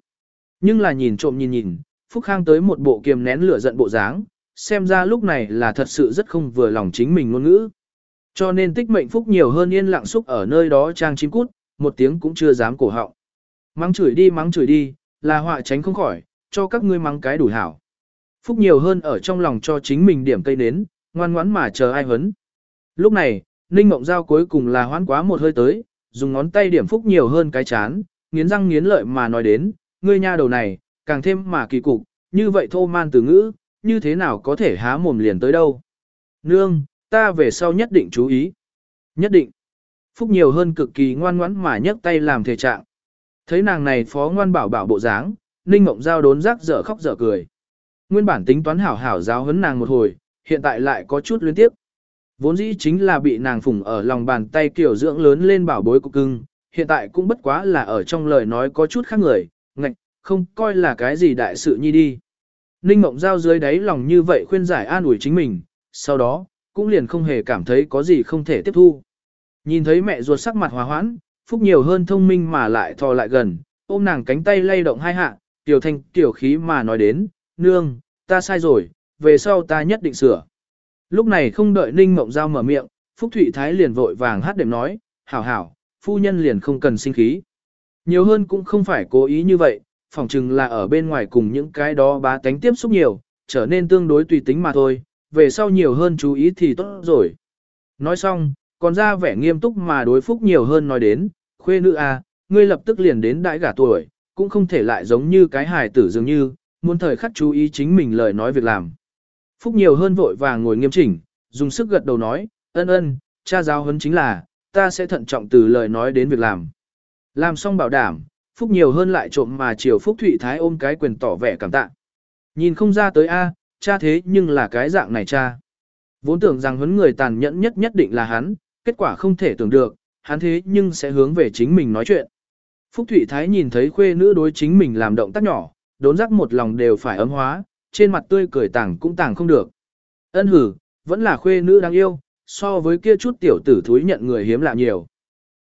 Nhưng là nhìn trộm nhìn nhìn, Phúc Khang tới một bộ kiềm nén lửa giận bộ dáng, xem ra lúc này là thật sự rất không vừa lòng chính mình ngôn ngữ. Cho nên tích mệnh Phúc nhiều hơn yên lặng xúc ở nơi đó trang chim cút, một tiếng cũng chưa dám cổ họng. Mắng chửi đi mắng chửi đi, là họa tránh không khỏi, cho các ngươi mắng cái đủ hảo. Phúc nhiều hơn ở trong lòng cho chính mình điểm cây nến, ngoan ngoãn mà chờ ai hấn. Lúc này, Ninh Mộng Giao cuối cùng là hoán quá một hơi tới, dùng ngón tay điểm Phúc nhiều hơn cái chán, nghiến răng nghiến lợi mà nói đến, ngươi nha đầu này, càng thêm mà kỳ cục, như vậy thô man từ ngữ, như thế nào có thể há mồm liền tới đâu. Nương, ta về sau nhất định chú ý. Nhất định. Phúc nhiều hơn cực kỳ ngoan ngoãn mà nhấc tay làm thể trạng. Thấy nàng này phó ngoan bảo bảo bộ dáng, Ninh Mộng Giao đốn rác dở khóc dở cười. Nguyên bản tính toán hảo hảo giáo huấn nàng một hồi, hiện tại lại có chút liên tiếp. Vốn dĩ chính là bị nàng phủng ở lòng bàn tay kiểu dưỡng lớn lên bảo bối của cưng, hiện tại cũng bất quá là ở trong lời nói có chút khác người, ngạch, không coi là cái gì đại sự nhi đi. Ninh Mộng Giao dưới đáy lòng như vậy khuyên giải an ủi chính mình, sau đó, cũng liền không hề cảm thấy có gì không thể tiếp thu. Nhìn thấy mẹ ruột sắc mặt hòa hoãn, Phúc nhiều hơn thông minh mà lại thò lại gần, ôm nàng cánh tay lay động hai hạ, tiểu thanh tiểu khí mà nói đến, nương, ta sai rồi, về sau ta nhất định sửa. Lúc này không đợi Ninh Mộng Giao mở miệng, Phúc Thụy Thái liền vội vàng hát đệm nói, hảo hảo, phu nhân liền không cần sinh khí. Nhiều hơn cũng không phải cố ý như vậy, phỏng chừng là ở bên ngoài cùng những cái đó bá tánh tiếp xúc nhiều, trở nên tương đối tùy tính mà thôi, về sau nhiều hơn chú ý thì tốt rồi. Nói xong, còn ra vẻ nghiêm túc mà đối phúc nhiều hơn nói đến, khuê nữ à, ngươi lập tức liền đến đại gả tuổi, cũng không thể lại giống như cái hài tử dường như, muốn thời khắc chú ý chính mình lời nói việc làm. Phúc nhiều hơn vội vàng ngồi nghiêm chỉnh, dùng sức gật đầu nói, ân ân, cha giáo huấn chính là, ta sẽ thận trọng từ lời nói đến việc làm. Làm xong bảo đảm, Phúc nhiều hơn lại trộm mà chiều Phúc Thụy Thái ôm cái quyền tỏ vẻ cảm tạ. Nhìn không ra tới a, cha thế nhưng là cái dạng này cha. Vốn tưởng rằng huấn người tàn nhẫn nhất nhất định là hắn, kết quả không thể tưởng được, hắn thế nhưng sẽ hướng về chính mình nói chuyện. Phúc Thụy Thái nhìn thấy khuê nữ đối chính mình làm động tác nhỏ, đốn giác một lòng đều phải ấm hóa, trên mặt tươi cười tàng cũng tàng không được. Ân hử, vẫn là khuê nữ đáng yêu, so với kia chút tiểu tử thúi nhận người hiếm lạ nhiều.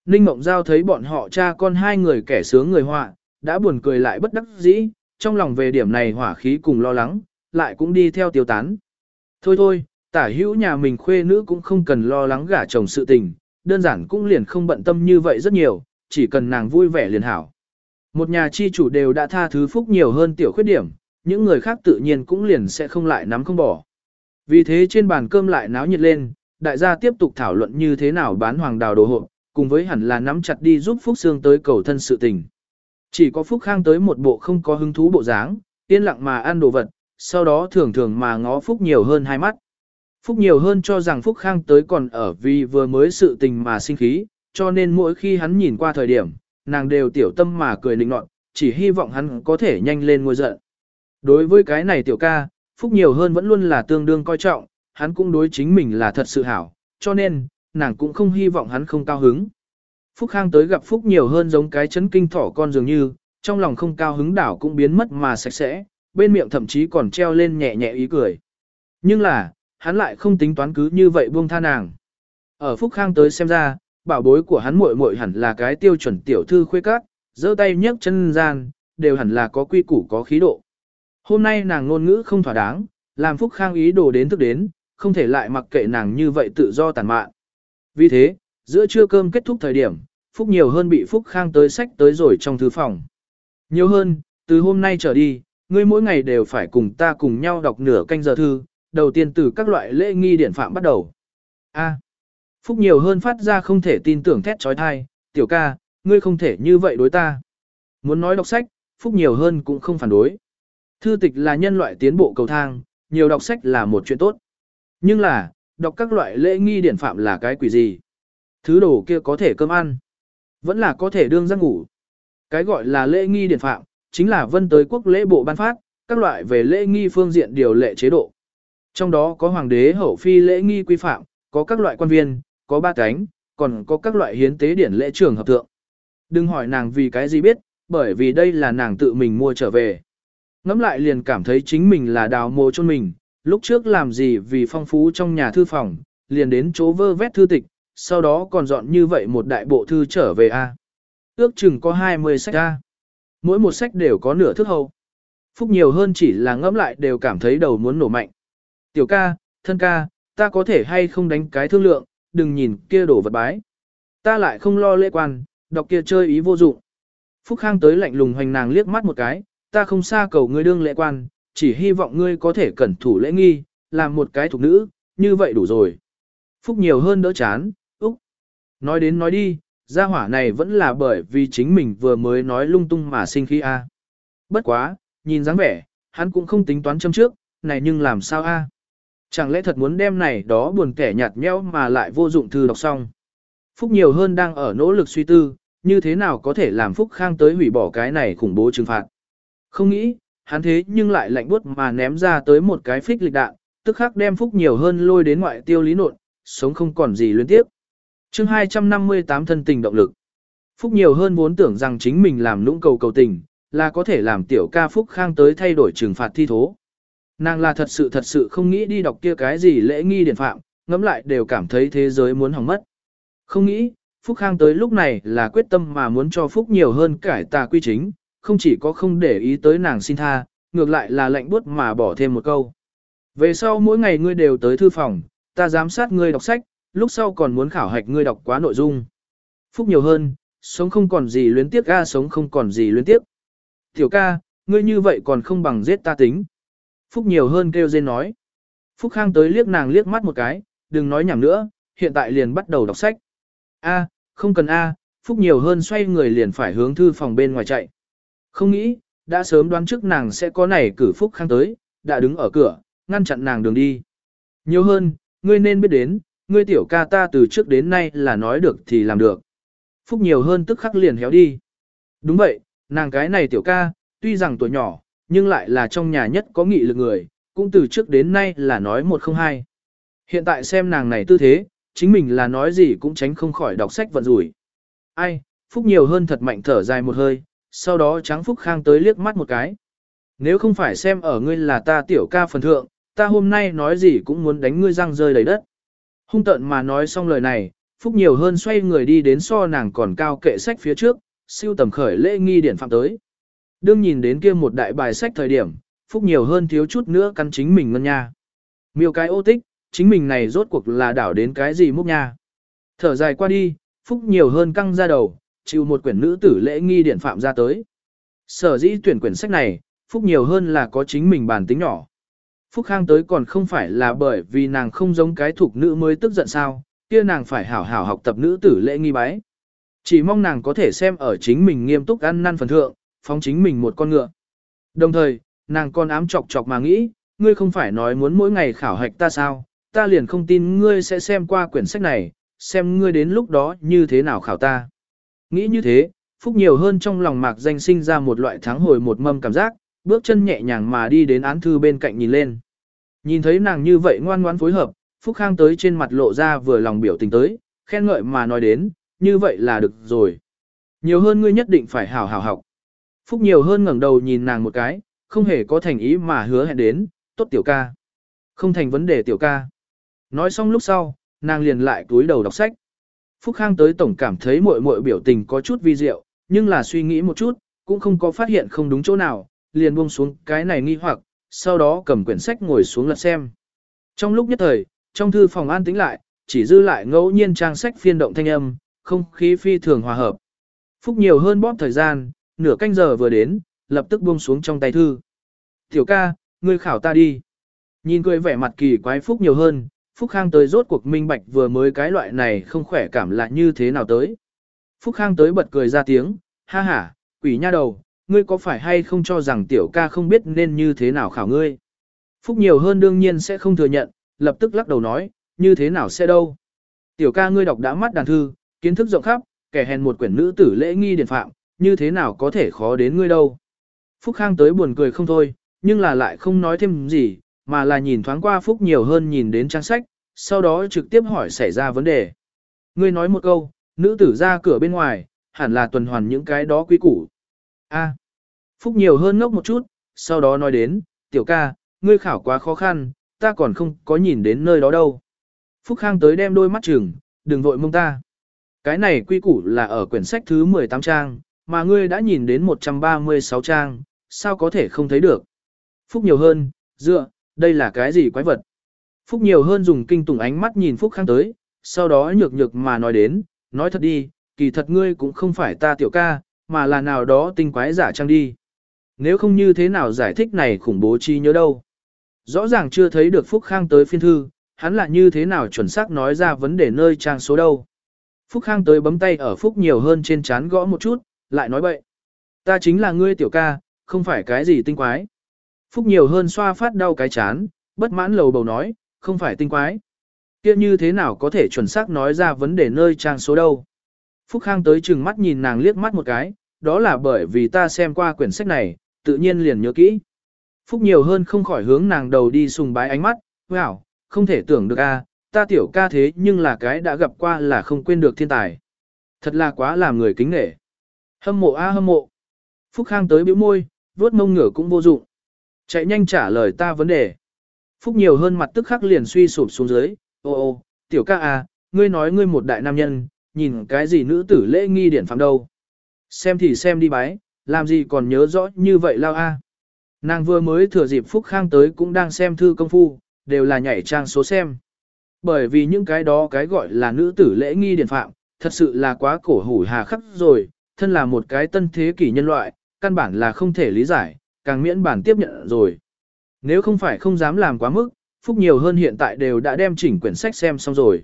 Ninh Mộng Giao thấy bọn họ cha con hai người kẻ sướng người họa, đã buồn cười lại bất đắc dĩ, trong lòng về điểm này hỏa khí cùng lo lắng, lại cũng đi theo tiêu tán. Thôi thôi, tả hữu nhà mình khuê nữ cũng không cần lo lắng gả chồng sự tình, đơn giản cũng liền không bận tâm như vậy rất nhiều, chỉ cần nàng vui vẻ liền hảo. Một nhà chi chủ đều đã tha thứ phúc nhiều hơn tiểu khuyết điểm, những người khác tự nhiên cũng liền sẽ không lại nắm không bỏ. Vì thế trên bàn cơm lại náo nhiệt lên, đại gia tiếp tục thảo luận như thế nào bán hoàng đào đồ hộ, cùng với hẳn là nắm chặt đi giúp Phúc Sương tới cầu thân sự tình. Chỉ có Phúc Khang tới một bộ không có hứng thú bộ dáng, yên lặng mà ăn đồ vật, sau đó thường thường mà ngó Phúc nhiều hơn hai mắt. Phúc nhiều hơn cho rằng Phúc Khang tới còn ở vì vừa mới sự tình mà sinh khí, cho nên mỗi khi hắn nhìn qua thời điểm, nàng đều tiểu tâm mà cười nịnh nọt, chỉ hy vọng hắn có thể nhanh lên ngôi giận. Đối với cái này tiểu ca, Phúc nhiều hơn vẫn luôn là tương đương coi trọng, hắn cũng đối chính mình là thật sự hảo, cho nên, nàng cũng không hy vọng hắn không cao hứng. Phúc Khang tới gặp Phúc nhiều hơn giống cái chấn kinh thỏ con dường như, trong lòng không cao hứng đảo cũng biến mất mà sạch sẽ, bên miệng thậm chí còn treo lên nhẹ nhẹ ý cười. Nhưng là, hắn lại không tính toán cứ như vậy buông tha nàng. Ở Phúc Khang tới xem ra, bảo bối của hắn muội muội hẳn là cái tiêu chuẩn tiểu thư khuê các, giơ tay nhấc chân gian, đều hẳn là có quy củ có khí độ. Hôm nay nàng ngôn ngữ không thỏa đáng, làm Phúc Khang ý đồ đến thức đến, không thể lại mặc kệ nàng như vậy tự do tàn mạn. Vì thế, giữa trưa cơm kết thúc thời điểm, Phúc nhiều hơn bị Phúc Khang tới sách tới rồi trong thư phòng. Nhiều hơn, từ hôm nay trở đi, ngươi mỗi ngày đều phải cùng ta cùng nhau đọc nửa canh giờ thư, đầu tiên từ các loại lễ nghi điển phạm bắt đầu. A. Phúc nhiều hơn phát ra không thể tin tưởng thét trói thai, tiểu ca, ngươi không thể như vậy đối ta. Muốn nói đọc sách, Phúc nhiều hơn cũng không phản đối. Thư tịch là nhân loại tiến bộ cầu thang, nhiều đọc sách là một chuyện tốt. Nhưng là, đọc các loại lễ nghi điển phạm là cái quỷ gì? Thứ đồ kia có thể cơm ăn, vẫn là có thể đương giấc ngủ. Cái gọi là lễ nghi điển phạm, chính là vân tới quốc lễ bộ ban phát, các loại về lễ nghi phương diện điều lệ chế độ. Trong đó có hoàng đế hậu phi lễ nghi quy phạm, có các loại quan viên, có ba cánh, còn có các loại hiến tế điển lễ trường hợp thượng. Đừng hỏi nàng vì cái gì biết, bởi vì đây là nàng tự mình mua trở về. Ngắm lại liền cảm thấy chính mình là đào mồ chôn mình, lúc trước làm gì vì phong phú trong nhà thư phòng, liền đến chỗ vơ vét thư tịch, sau đó còn dọn như vậy một đại bộ thư trở về A. Ước chừng có 20 sách A. Mỗi một sách đều có nửa thước hầu. Phúc nhiều hơn chỉ là ngẫm lại đều cảm thấy đầu muốn nổ mạnh. Tiểu ca, thân ca, ta có thể hay không đánh cái thương lượng, đừng nhìn kia đổ vật bái. Ta lại không lo lễ quan, đọc kia chơi ý vô dụng. Phúc Khang tới lạnh lùng hoành nàng liếc mắt một cái, ta không xa cầu ngươi đương lễ quan, chỉ hy vọng ngươi có thể cẩn thủ lễ nghi, làm một cái thục nữ, như vậy đủ rồi. Phúc nhiều hơn đỡ chán, úc. Nói đến nói đi, gia hỏa này vẫn là bởi vì chính mình vừa mới nói lung tung mà sinh khí a. Bất quá, nhìn dáng vẻ, hắn cũng không tính toán châm trước, này nhưng làm sao a? Chẳng lẽ thật muốn đem này đó buồn kẻ nhạt nhẽo mà lại vô dụng thư đọc xong. Phúc nhiều hơn đang ở nỗ lực suy tư, như thế nào có thể làm Phúc Khang tới hủy bỏ cái này khủng bố trừng phạt. Không nghĩ, hắn thế nhưng lại lạnh buốt mà ném ra tới một cái phích lịch đạn, tức khắc đem Phúc nhiều hơn lôi đến ngoại tiêu lý nộn, sống không còn gì luyến tiếp chương 258 thân tình động lực. Phúc nhiều hơn vốn tưởng rằng chính mình làm lũng cầu cầu tình, là có thể làm tiểu ca Phúc Khang tới thay đổi trừng phạt thi thố. Nàng là thật sự thật sự không nghĩ đi đọc kia cái gì lễ nghi điển phạm, ngẫm lại đều cảm thấy thế giới muốn hỏng mất. Không nghĩ, Phúc Khang tới lúc này là quyết tâm mà muốn cho Phúc nhiều hơn cải tà quy chính, không chỉ có không để ý tới nàng xin tha, ngược lại là lạnh buốt mà bỏ thêm một câu. Về sau mỗi ngày ngươi đều tới thư phòng, ta giám sát ngươi đọc sách, lúc sau còn muốn khảo hạch ngươi đọc quá nội dung. Phúc nhiều hơn, Sống không còn gì luyến tiếc ga sống không còn gì luyến tiếc. Tiểu ca, ngươi như vậy còn không bằng giết ta tính. Phúc nhiều hơn kêu dên nói. Phúc Khang tới liếc nàng liếc mắt một cái, đừng nói nhảm nữa, hiện tại liền bắt đầu đọc sách. A, không cần A, Phúc nhiều hơn xoay người liền phải hướng thư phòng bên ngoài chạy. Không nghĩ, đã sớm đoán trước nàng sẽ có này cử Phúc Khang tới, đã đứng ở cửa, ngăn chặn nàng đường đi. Nhiều hơn, ngươi nên biết đến, ngươi tiểu ca ta từ trước đến nay là nói được thì làm được. Phúc nhiều hơn tức khắc liền héo đi. Đúng vậy, nàng cái này tiểu ca, tuy rằng tuổi nhỏ, nhưng lại là trong nhà nhất có nghị lực người, cũng từ trước đến nay là nói một không hai. Hiện tại xem nàng này tư thế, chính mình là nói gì cũng tránh không khỏi đọc sách vận rủi. Ai, Phúc nhiều hơn thật mạnh thở dài một hơi, sau đó trắng Phúc Khang tới liếc mắt một cái. Nếu không phải xem ở ngươi là ta tiểu ca phần thượng, ta hôm nay nói gì cũng muốn đánh ngươi răng rơi đầy đất. Hung tận mà nói xong lời này, Phúc nhiều hơn xoay người đi đến so nàng còn cao kệ sách phía trước, siêu tầm khởi lễ nghi điển phạm tới. Đương nhìn đến kia một đại bài sách thời điểm, Phúc nhiều hơn thiếu chút nữa căn chính mình ngân nha. Miêu cái ô tích, chính mình này rốt cuộc là đảo đến cái gì múc nha. Thở dài qua đi, Phúc nhiều hơn căng ra đầu, chịu một quyển nữ tử lễ nghi điển phạm ra tới. Sở dĩ tuyển quyển sách này, Phúc nhiều hơn là có chính mình bản tính nhỏ. Phúc Khang tới còn không phải là bởi vì nàng không giống cái thuộc nữ mới tức giận sao, kia nàng phải hảo hảo học tập nữ tử lễ nghi bái. Chỉ mong nàng có thể xem ở chính mình nghiêm túc ăn năn phần thượng, phóng chính mình một con ngựa. Đồng thời, nàng còn ám chọc chọc mà nghĩ, ngươi không phải nói muốn mỗi ngày khảo hạch ta sao, ta liền không tin ngươi sẽ xem qua quyển sách này, xem ngươi đến lúc đó như thế nào khảo ta. Nghĩ như thế, Phúc nhiều hơn trong lòng mạc danh sinh ra một loại thắng hồi một mâm cảm giác, bước chân nhẹ nhàng mà đi đến án thư bên cạnh nhìn lên. Nhìn thấy nàng như vậy ngoan ngoãn phối hợp, Phúc Khang tới trên mặt lộ ra vừa lòng biểu tình tới, khen ngợi mà nói đến, như vậy là được rồi. Nhiều hơn ngươi nhất định phải hảo hảo học. Phúc nhiều hơn ngẩng đầu nhìn nàng một cái, không hề có thành ý mà hứa hẹn đến, tốt tiểu ca. Không thành vấn đề tiểu ca. Nói xong lúc sau, nàng liền lại túi đầu đọc sách. Phúc Khang tới tổng cảm thấy muội muội biểu tình có chút vi diệu, nhưng là suy nghĩ một chút, cũng không có phát hiện không đúng chỗ nào, liền buông xuống cái này nghi hoặc, sau đó cầm quyển sách ngồi xuống lật xem. Trong lúc nhất thời, trong thư phòng an tĩnh lại, chỉ dư lại ngẫu nhiên trang sách phiên động thanh âm, không khí phi thường hòa hợp. Phúc nhiều hơn bóp thời gian, nửa canh giờ vừa đến, lập tức buông xuống trong tay thư. Tiểu ca, ngươi khảo ta đi. Nhìn cười vẻ mặt kỳ quái Phúc nhiều hơn, Phúc Khang tới rốt cuộc minh bạch vừa mới cái loại này không khỏe cảm là như thế nào tới. Phúc Khang tới bật cười ra tiếng, ha ha, quỷ nha đầu, ngươi có phải hay không cho rằng tiểu ca không biết nên như thế nào khảo ngươi. Phúc nhiều hơn đương nhiên sẽ không thừa nhận, lập tức lắc đầu nói, như thế nào sẽ đâu. Tiểu ca ngươi đọc đã mắt đàn thư, kiến thức rộng khắp, kẻ hèn một quyển nữ tử lễ nghi điển phạm, như thế nào có thể khó đến ngươi đâu. Phúc Khang tới buồn cười không thôi, nhưng là lại không nói thêm gì, mà là nhìn thoáng qua Phúc nhiều hơn nhìn đến trang sách, sau đó trực tiếp hỏi xảy ra vấn đề. Ngươi nói một câu, nữ tử ra cửa bên ngoài, hẳn là tuần hoàn những cái đó quý củ. A. Phúc nhiều hơn ngốc một chút, sau đó nói đến, tiểu ca, ngươi khảo quá khó khăn, ta còn không có nhìn đến nơi đó đâu. Phúc Khang tới đem đôi mắt chừng, đừng vội mông ta. Cái này quy củ là ở quyển sách thứ 18 trang, mà ngươi đã nhìn đến 136 trang, sao có thể không thấy được. Phúc nhiều hơn, dựa, đây là cái gì quái vật. Phúc nhiều hơn dùng kinh tủng ánh mắt nhìn Phúc Khang tới, sau đó nhược nhược mà nói đến, nói thật đi, kỳ thật ngươi cũng không phải ta tiểu ca, mà là nào đó tinh quái giả trang đi. Nếu không như thế nào giải thích này khủng bố chi nhớ đâu. Rõ ràng chưa thấy được Phúc Khang tới phiên thư, hắn là như thế nào chuẩn xác nói ra vấn đề nơi trang số đâu. Phúc Khang tới bấm tay ở Phúc nhiều hơn trên chán gõ một chút, lại nói bậy. Ta chính là ngươi tiểu ca, không phải cái gì tinh quái. Phúc nhiều hơn xoa phát đau cái chán, bất mãn lầu bầu nói, không phải tinh quái. kia như thế nào có thể chuẩn xác nói ra vấn đề nơi trang số đâu. Phúc Khang tới chừng mắt nhìn nàng liếc mắt một cái, đó là bởi vì ta xem qua quyển sách này, tự nhiên liền nhớ kỹ. Phúc nhiều hơn không khỏi hướng nàng đầu đi sùng bái ánh mắt, wow, không thể tưởng được a, ta tiểu ca thế nhưng là cái đã gặp qua là không quên được thiên tài. Thật là quá làm người kính nể. Hâm mộ a hâm mộ. Phúc Khang tới bĩu môi, vuốt mông ngửa cũng vô dụng. Chạy nhanh trả lời ta vấn đề. Phúc nhiều hơn mặt tức khắc liền suy sụp xuống dưới, ô ô, tiểu ca à, ngươi nói ngươi một đại nam nhân, nhìn cái gì nữ tử lễ nghi điển phạm đâu. Xem thì xem đi bái, làm gì còn nhớ rõ như vậy lao a. Nàng vừa mới thừa dịp Phúc Khang tới cũng đang xem thư công phu, đều là nhảy trang số xem. Bởi vì những cái đó cái gọi là nữ tử lễ nghi điển phạm, thật sự là quá cổ hủ hà khắc rồi, thân là một cái tân thế kỷ nhân loại, căn bản là không thể lý giải, càng miễn bản tiếp nhận rồi. Nếu không phải không dám làm quá mức, Phúc nhiều hơn hiện tại đều đã đem chỉnh quyển sách xem xong rồi.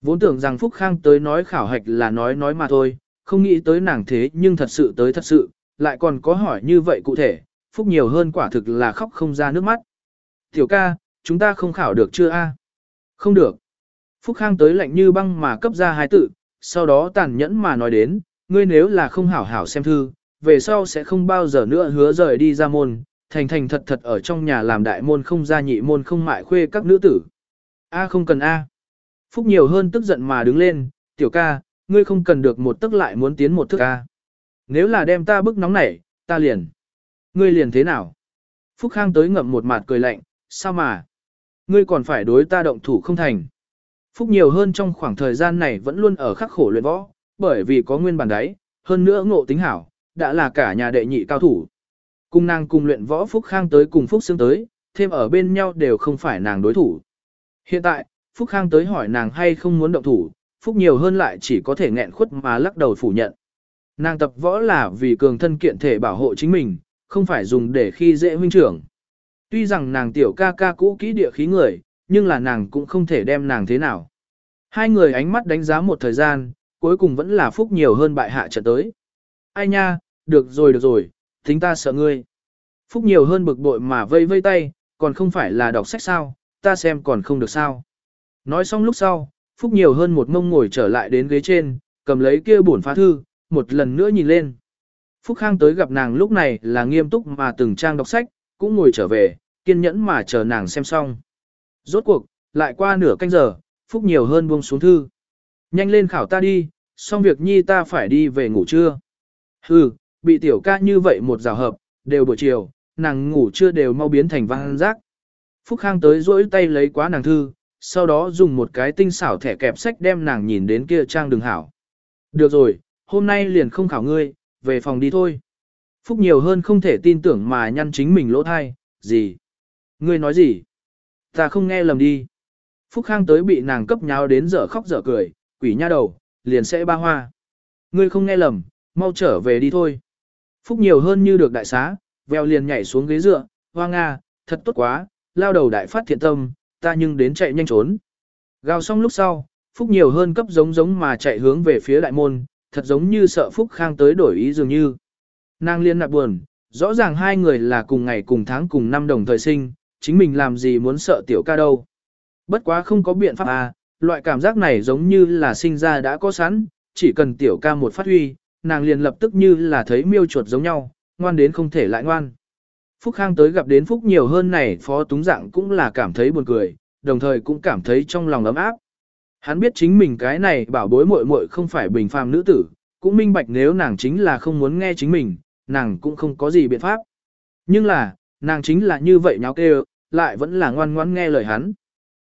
Vốn tưởng rằng Phúc Khang tới nói khảo hạch là nói nói mà thôi, không nghĩ tới nàng thế nhưng thật sự tới thật sự, lại còn có hỏi như vậy cụ thể, Phúc nhiều hơn quả thực là khóc không ra nước mắt. Tiểu ca, chúng ta không khảo được chưa a? Không được. Phúc Khang tới lạnh như băng mà cấp ra hai tự, sau đó tàn nhẫn mà nói đến, ngươi nếu là không hảo hảo xem thư, về sau sẽ không bao giờ nữa hứa rời đi ra môn, thành thành thật thật ở trong nhà làm đại môn không ra nhị môn không mại khuê các nữ tử. A không cần A. Phúc nhiều hơn tức giận mà đứng lên, tiểu ca, ngươi không cần được một tức lại muốn tiến một thức ca. Nếu là đem ta bức nóng nảy, ta liền. Ngươi liền thế nào? Phúc Khang tới ngậm một mặt cười lạnh, sao mà? Ngươi còn phải đối ta động thủ không thành. Phúc nhiều hơn trong khoảng thời gian này vẫn luôn ở khắc khổ luyện võ, bởi vì có nguyên bản đấy, hơn nữa ngộ tính hảo, đã là cả nhà đệ nhị cao thủ. Cùng nàng cùng luyện võ Phúc Khang tới cùng Phúc Sương tới, thêm ở bên nhau đều không phải nàng đối thủ. Hiện tại, Phúc Khang tới hỏi nàng hay không muốn động thủ, Phúc nhiều hơn lại chỉ có thể nghẹn khuất mà lắc đầu phủ nhận. Nàng tập võ là vì cường thân kiện thể bảo hộ chính mình, không phải dùng để khi dễ huynh trưởng. Tuy rằng nàng tiểu ca ca cũ kỹ địa khí người, nhưng là nàng cũng không thể đem nàng thế nào. Hai người ánh mắt đánh giá một thời gian, cuối cùng vẫn là phúc nhiều hơn bại hạ trận tới. Ai nha, được rồi được rồi, tính ta sợ ngươi. Phúc nhiều hơn bực bội mà vây vây tay, còn không phải là đọc sách sao, ta xem còn không được sao. Nói xong lúc sau, Phúc nhiều hơn một mông ngồi trở lại đến ghế trên, cầm lấy kia bổn phá thư, một lần nữa nhìn lên. Phúc Khang tới gặp nàng lúc này là nghiêm túc mà từng trang đọc sách, cũng ngồi trở về, kiên nhẫn mà chờ nàng xem xong. Rốt cuộc, lại qua nửa canh giờ, Phúc nhiều hơn buông xuống thư. Nhanh lên khảo ta đi, xong việc nhi ta phải đi về ngủ trưa. Hừ, bị tiểu ca như vậy một rào hợp, đều buổi chiều, nàng ngủ trưa đều mau biến thành vang rác. Phúc Khang tới rỗi tay lấy quá nàng thư, sau đó dùng một cái tinh xảo thẻ kẹp sách đem nàng nhìn đến kia trang đường hảo. Được rồi, hôm nay liền không khảo ngươi, về phòng đi thôi. Phúc nhiều hơn không thể tin tưởng mà nhăn chính mình lỗ thai, gì? Ngươi nói gì? Ta không nghe lầm đi. Phúc Khang tới bị nàng cấp nháo đến giờ khóc dở cười, quỷ nha đầu, liền sẽ ba hoa. Ngươi không nghe lầm, mau trở về đi thôi. Phúc nhiều hơn như được đại xá, veo liền nhảy xuống ghế dựa, hoa nga, thật tốt quá, lao đầu đại phát thiện tâm, ta nhưng đến chạy nhanh trốn. Gào xong lúc sau, Phúc nhiều hơn cấp giống giống mà chạy hướng về phía đại môn, thật giống như sợ Phúc Khang tới đổi ý dường như. Nàng liên nạp buồn, rõ ràng hai người là cùng ngày cùng tháng cùng năm đồng thời sinh, chính mình làm gì muốn sợ tiểu ca đâu. Bất quá không có biện pháp à, loại cảm giác này giống như là sinh ra đã có sẵn, chỉ cần tiểu ca một phát huy, nàng liền lập tức như là thấy miêu chuột giống nhau, ngoan đến không thể lại ngoan. Phúc Khang tới gặp đến Phúc nhiều hơn này phó túng dạng cũng là cảm thấy buồn cười, đồng thời cũng cảm thấy trong lòng ấm áp. Hắn biết chính mình cái này bảo bối muội muội không phải bình phàm nữ tử, cũng minh bạch nếu nàng chính là không muốn nghe chính mình, nàng cũng không có gì biện pháp. Nhưng là, nàng chính là như vậy nháo kêu, lại vẫn là ngoan ngoãn nghe lời hắn.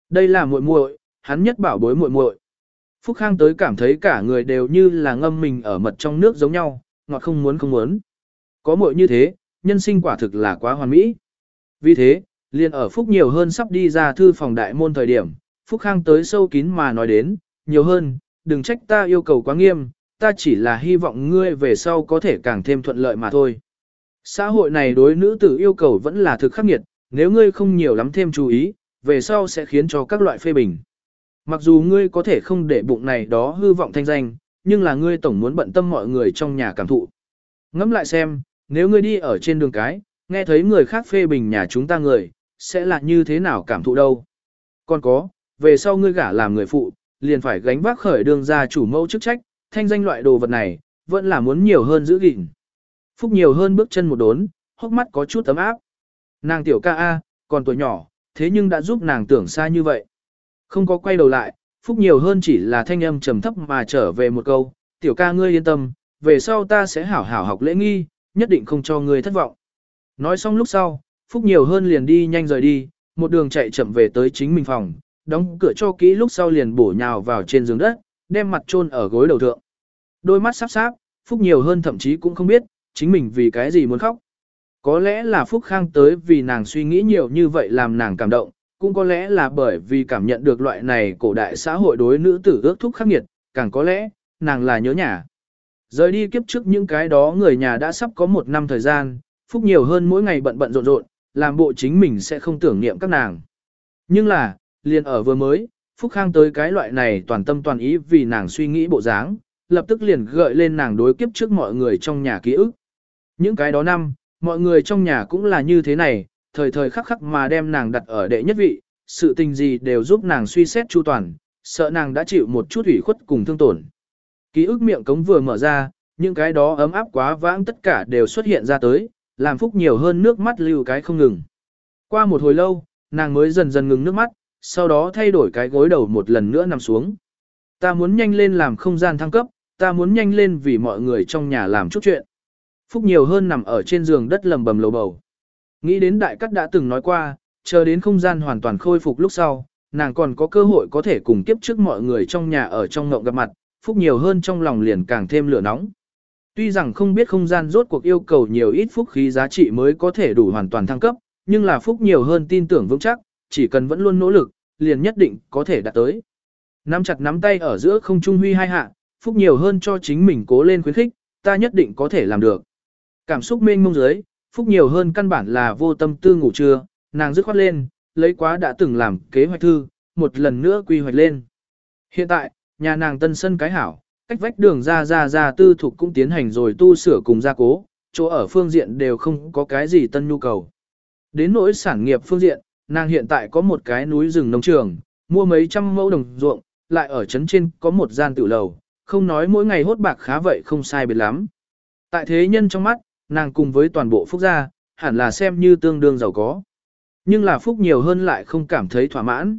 Đây là muội muội, hắn nhất bảo bối muội muội. Phúc Khang tới cảm thấy cả người đều như là ngâm mình ở mật trong nước giống nhau, ngọt không muốn không muốn. Có muội như thế, nhân sinh quả thực là quá hoàn mỹ. Vì thế, liền ở Phúc nhiều hơn sắp đi ra thư phòng đại môn thời điểm, Phúc Khang tới sâu kín mà nói đến, nhiều hơn, đừng trách ta yêu cầu quá nghiêm, ta chỉ là hy vọng ngươi về sau có thể càng thêm thuận lợi mà thôi. Xã hội này đối nữ tử yêu cầu vẫn là thực khắc nghiệt, nếu ngươi không nhiều lắm thêm chú ý, về sau sẽ khiến cho các loại phê bình. Mặc dù ngươi có thể không để bụng này đó hư vọng thanh danh, nhưng là ngươi tổng muốn bận tâm mọi người trong nhà cảm thụ. Ngẫm lại xem, nếu ngươi đi ở trên đường cái, nghe thấy người khác phê bình nhà chúng ta người, sẽ là như thế nào cảm thụ đâu. Còn có, về sau ngươi gả làm người phụ, liền phải gánh vác khởi đường ra chủ mẫu chức trách, thanh danh loại đồ vật này, vẫn là muốn nhiều hơn giữ gìn. Phúc nhiều hơn bước chân một đốn, hốc mắt có chút ấm áp. Nàng tiểu ca A, còn tuổi nhỏ, thế nhưng đã giúp nàng tưởng xa như vậy. Không có quay đầu lại, Phúc nhiều hơn chỉ là thanh âm trầm thấp mà trở về một câu, tiểu ca ngươi yên tâm, về sau ta sẽ hảo hảo học lễ nghi, nhất định không cho ngươi thất vọng. Nói xong lúc sau, Phúc nhiều hơn liền đi nhanh rời đi, một đường chạy chậm về tới chính mình phòng, đóng cửa cho kỹ lúc sau liền bổ nhào vào trên giường đất, đem mặt chôn ở gối đầu thượng. Đôi mắt sắp sáp, Phúc nhiều hơn thậm chí cũng không biết, chính mình vì cái gì muốn khóc. Có lẽ là Phúc Khang tới vì nàng suy nghĩ nhiều như vậy làm nàng cảm động, cũng có lẽ là bởi vì cảm nhận được loại này cổ đại xã hội đối nữ tử ước thúc khắc nghiệt, càng có lẽ nàng là nhớ nhà. Rời đi kiếp trước những cái đó người nhà đã sắp có một năm thời gian, phúc nhiều hơn mỗi ngày bận bận rộn rộn, làm bộ chính mình sẽ không tưởng niệm các nàng. Nhưng là, liền ở vừa mới, Phúc Khang tới cái loại này toàn tâm toàn ý vì nàng suy nghĩ bộ dáng, lập tức liền gợi lên nàng đối kiếp trước mọi người trong nhà ký ức. Những cái đó năm, mọi người trong nhà cũng là như thế này, thời thời khắc khắc mà đem nàng đặt ở đệ nhất vị, sự tình gì đều giúp nàng suy xét chu toàn, sợ nàng đã chịu một chút ủy khuất cùng thương tổn. Ký ức miệng cống vừa mở ra, những cái đó ấm áp quá vãng tất cả đều xuất hiện ra tới, làm Phúc nhiều hơn nước mắt lưu cái không ngừng. Qua một hồi lâu, nàng mới dần dần ngừng nước mắt, sau đó thay đổi cái gối đầu một lần nữa nằm xuống. Ta muốn nhanh lên làm không gian thăng cấp, ta muốn nhanh lên vì mọi người trong nhà làm chút chuyện. Phúc nhiều hơn nằm ở trên giường đất lầm bầm lầu bầu. Nghĩ đến đại cắt đã từng nói qua, chờ đến không gian hoàn toàn khôi phục lúc sau, nàng còn có cơ hội có thể cùng kiếp trước mọi người trong nhà ở trong ngộng gặp mặt, Phúc nhiều hơn trong lòng liền càng thêm lửa nóng. Tuy rằng không biết không gian rốt cuộc yêu cầu nhiều ít phúc khí giá trị mới có thể đủ hoàn toàn thăng cấp, nhưng là phúc nhiều hơn tin tưởng vững chắc, chỉ cần vẫn luôn nỗ lực, liền nhất định có thể đạt tới. Nắm chặt nắm tay ở giữa không trung huy hai hạ, phúc nhiều hơn cho chính mình cố lên khuyến khích, ta nhất định có thể làm được. Cảm xúc mênh mông dưới, phúc nhiều hơn căn bản là vô tâm tư ngủ trưa, nàng dứt khoát lên, lấy quá đã từng làm kế hoạch thư, một lần nữa quy hoạch lên. Hiện tại, nhà nàng tân sân cái hảo, cách vách đường ra ra ra tư thục cũng tiến hành rồi tu sửa cùng gia cố, chỗ ở phương diện đều không có cái gì tân nhu cầu. Đến nỗi sản nghiệp phương diện, nàng hiện tại có một cái núi rừng nông trường, mua mấy trăm mẫu đồng ruộng, lại ở trấn trên có một gian tự lầu, không nói mỗi ngày hốt bạc khá vậy không sai biệt lắm. Tại thế nhân trong mắt, nàng cùng với toàn bộ phúc gia, hẳn là xem như tương đương giàu có. Nhưng là phúc nhiều hơn lại không cảm thấy thỏa mãn.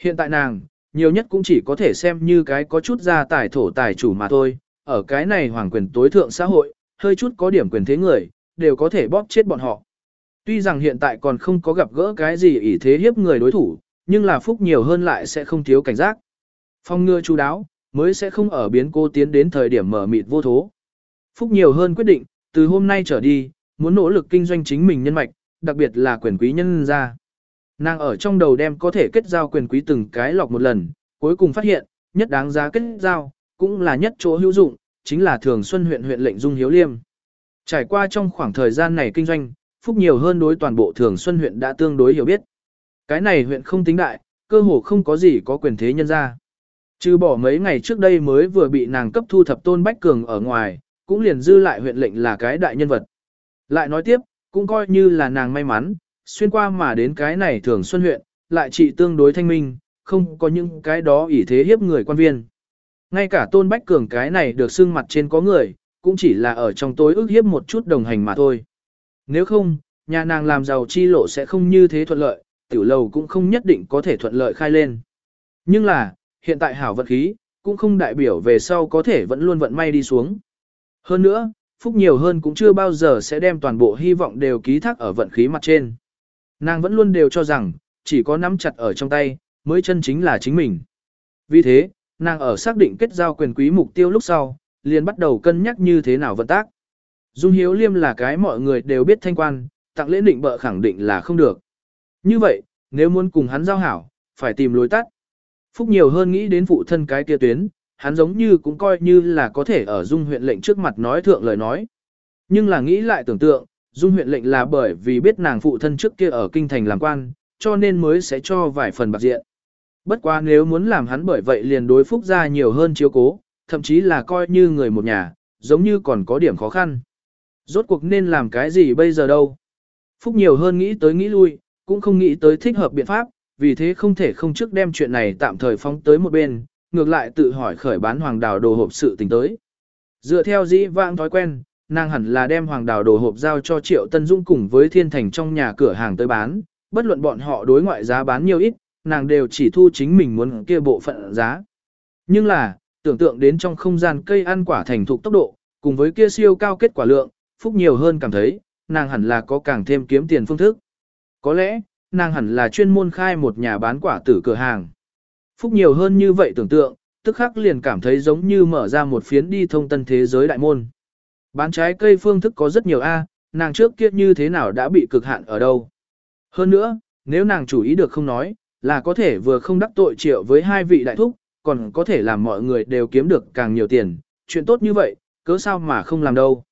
Hiện tại nàng, nhiều nhất cũng chỉ có thể xem như cái có chút gia tài thổ tài chủ mà thôi, ở cái này hoàng quyền tối thượng xã hội, hơi chút có điểm quyền thế người, đều có thể bóp chết bọn họ. Tuy rằng hiện tại còn không có gặp gỡ cái gì ỷ thế hiếp người đối thủ, nhưng là phúc nhiều hơn lại sẽ không thiếu cảnh giác. Phong ngừa chú đáo, mới sẽ không ở biến cô tiến đến thời điểm mở mịt vô thố. Phúc nhiều hơn quyết định, từ hôm nay trở đi, muốn nỗ lực kinh doanh chính mình nhân mạch, đặc biệt là quyền quý nhân ra. Nàng ở trong đầu đem có thể kết giao quyền quý từng cái lọc một lần, cuối cùng phát hiện, nhất đáng giá kết giao, cũng là nhất chỗ hữu dụng, chính là thường xuân huyện huyện lệnh Dung Hiếu Liêm. Trải qua trong khoảng thời gian này kinh doanh, Phúc nhiều hơn đối toàn bộ thường xuân huyện đã tương đối hiểu biết. Cái này huyện không tính đại, cơ hồ không có gì có quyền thế nhân ra. Trừ bỏ mấy ngày trước đây mới vừa bị nàng cấp thu thập tôn bách cường ở ngoài, cũng liền dư lại huyện lệnh là cái đại nhân vật. Lại nói tiếp, cũng coi như là nàng may mắn, xuyên qua mà đến cái này thường xuân huyện, lại trị tương đối thanh minh, không có những cái đó ỷ thế hiếp người quan viên. Ngay cả tôn bách cường cái này được xưng mặt trên có người, cũng chỉ là ở trong tối ước hiếp một chút đồng hành mà thôi. Nếu không, nhà nàng làm giàu chi lộ sẽ không như thế thuận lợi, tiểu lầu cũng không nhất định có thể thuận lợi khai lên. Nhưng là, hiện tại hảo vận khí, cũng không đại biểu về sau có thể vẫn luôn vận may đi xuống. Hơn nữa, phúc nhiều hơn cũng chưa bao giờ sẽ đem toàn bộ hy vọng đều ký thác ở vận khí mặt trên. Nàng vẫn luôn đều cho rằng, chỉ có nắm chặt ở trong tay, mới chân chính là chính mình. Vì thế, nàng ở xác định kết giao quyền quý mục tiêu lúc sau, liền bắt đầu cân nhắc như thế nào vận tác. Dung Hiếu Liêm là cái mọi người đều biết thanh quan, tặng lễ định bợ khẳng định là không được. Như vậy, nếu muốn cùng hắn giao hảo, phải tìm lối tắt. Phúc nhiều hơn nghĩ đến phụ thân cái kia tuyến, hắn giống như cũng coi như là có thể ở Dung huyện lệnh trước mặt nói thượng lời nói. Nhưng là nghĩ lại tưởng tượng, Dung huyện lệnh là bởi vì biết nàng phụ thân trước kia ở kinh thành làm quan, cho nên mới sẽ cho vài phần bạc diện. Bất quá nếu muốn làm hắn bởi vậy liền đối Phúc ra nhiều hơn chiếu cố, thậm chí là coi như người một nhà, giống như còn có điểm khó khăn. Rốt cuộc nên làm cái gì bây giờ đâu? Phúc nhiều hơn nghĩ tới nghĩ lui, cũng không nghĩ tới thích hợp biện pháp, vì thế không thể không trước đem chuyện này tạm thời phóng tới một bên, ngược lại tự hỏi khởi bán hoàng đào đồ hộp sự tình tới. Dựa theo dĩ vãng thói quen, nàng hẳn là đem hoàng đào đồ hộp giao cho Triệu Tân Dung cùng với Thiên Thành trong nhà cửa hàng tới bán, bất luận bọn họ đối ngoại giá bán nhiều ít, nàng đều chỉ thu chính mình muốn kia bộ phận giá. Nhưng là, tưởng tượng đến trong không gian cây ăn quả thành thục tốc độ, cùng với kia siêu cao kết quả lượng, phúc nhiều hơn cảm thấy, nàng hẳn là có càng thêm kiếm tiền phương thức. Có lẽ, nàng hẳn là chuyên môn khai một nhà bán quả tử cửa hàng. Phúc nhiều hơn như vậy tưởng tượng, tức khắc liền cảm thấy giống như mở ra một phiến đi thông tân thế giới đại môn. Bán trái cây phương thức có rất nhiều A, nàng trước kia như thế nào đã bị cực hạn ở đâu. Hơn nữa, nếu nàng chủ ý được không nói, là có thể vừa không đắc tội triệu với hai vị đại thúc, còn có thể làm mọi người đều kiếm được càng nhiều tiền, chuyện tốt như vậy, cớ sao mà không làm đâu.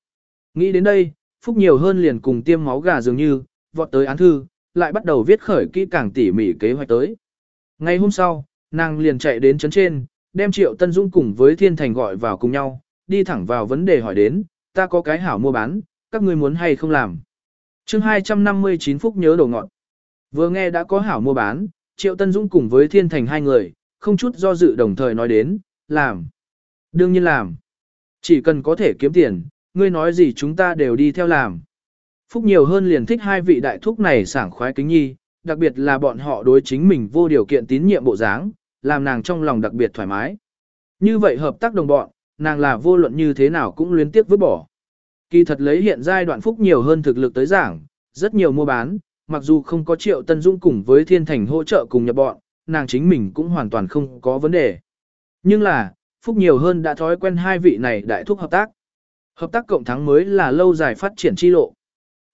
Nghĩ đến đây, Phúc nhiều hơn liền cùng tiêm máu gà dường như, vọt tới án thư, lại bắt đầu viết khởi kỹ càng tỉ mỉ kế hoạch tới. Ngày hôm sau, nàng liền chạy đến chấn trên, đem Triệu Tân Dung cùng với Thiên Thành gọi vào cùng nhau, đi thẳng vào vấn đề hỏi đến, ta có cái hảo mua bán, các ngươi muốn hay không làm. chương 259 phút nhớ đồ ngọn. Vừa nghe đã có hảo mua bán, Triệu Tân Dung cùng với Thiên Thành hai người, không chút do dự đồng thời nói đến, làm. Đương nhiên làm. Chỉ cần có thể kiếm tiền, ngươi nói gì chúng ta đều đi theo làm. Phúc nhiều hơn liền thích hai vị đại thúc này sảng khoái kính nhi, đặc biệt là bọn họ đối chính mình vô điều kiện tín nhiệm bộ dáng, làm nàng trong lòng đặc biệt thoải mái. Như vậy hợp tác đồng bọn, nàng là vô luận như thế nào cũng luyến tiếc vứt bỏ. Kỳ thật lấy hiện giai đoạn phúc nhiều hơn thực lực tới giảng, rất nhiều mua bán, mặc dù không có triệu tân dung cùng với thiên thành hỗ trợ cùng nhập bọn, nàng chính mình cũng hoàn toàn không có vấn đề. Nhưng là, phúc nhiều hơn đã thói quen hai vị này đại thúc hợp tác. Hợp tác cộng thắng mới là lâu dài phát triển chi lộ.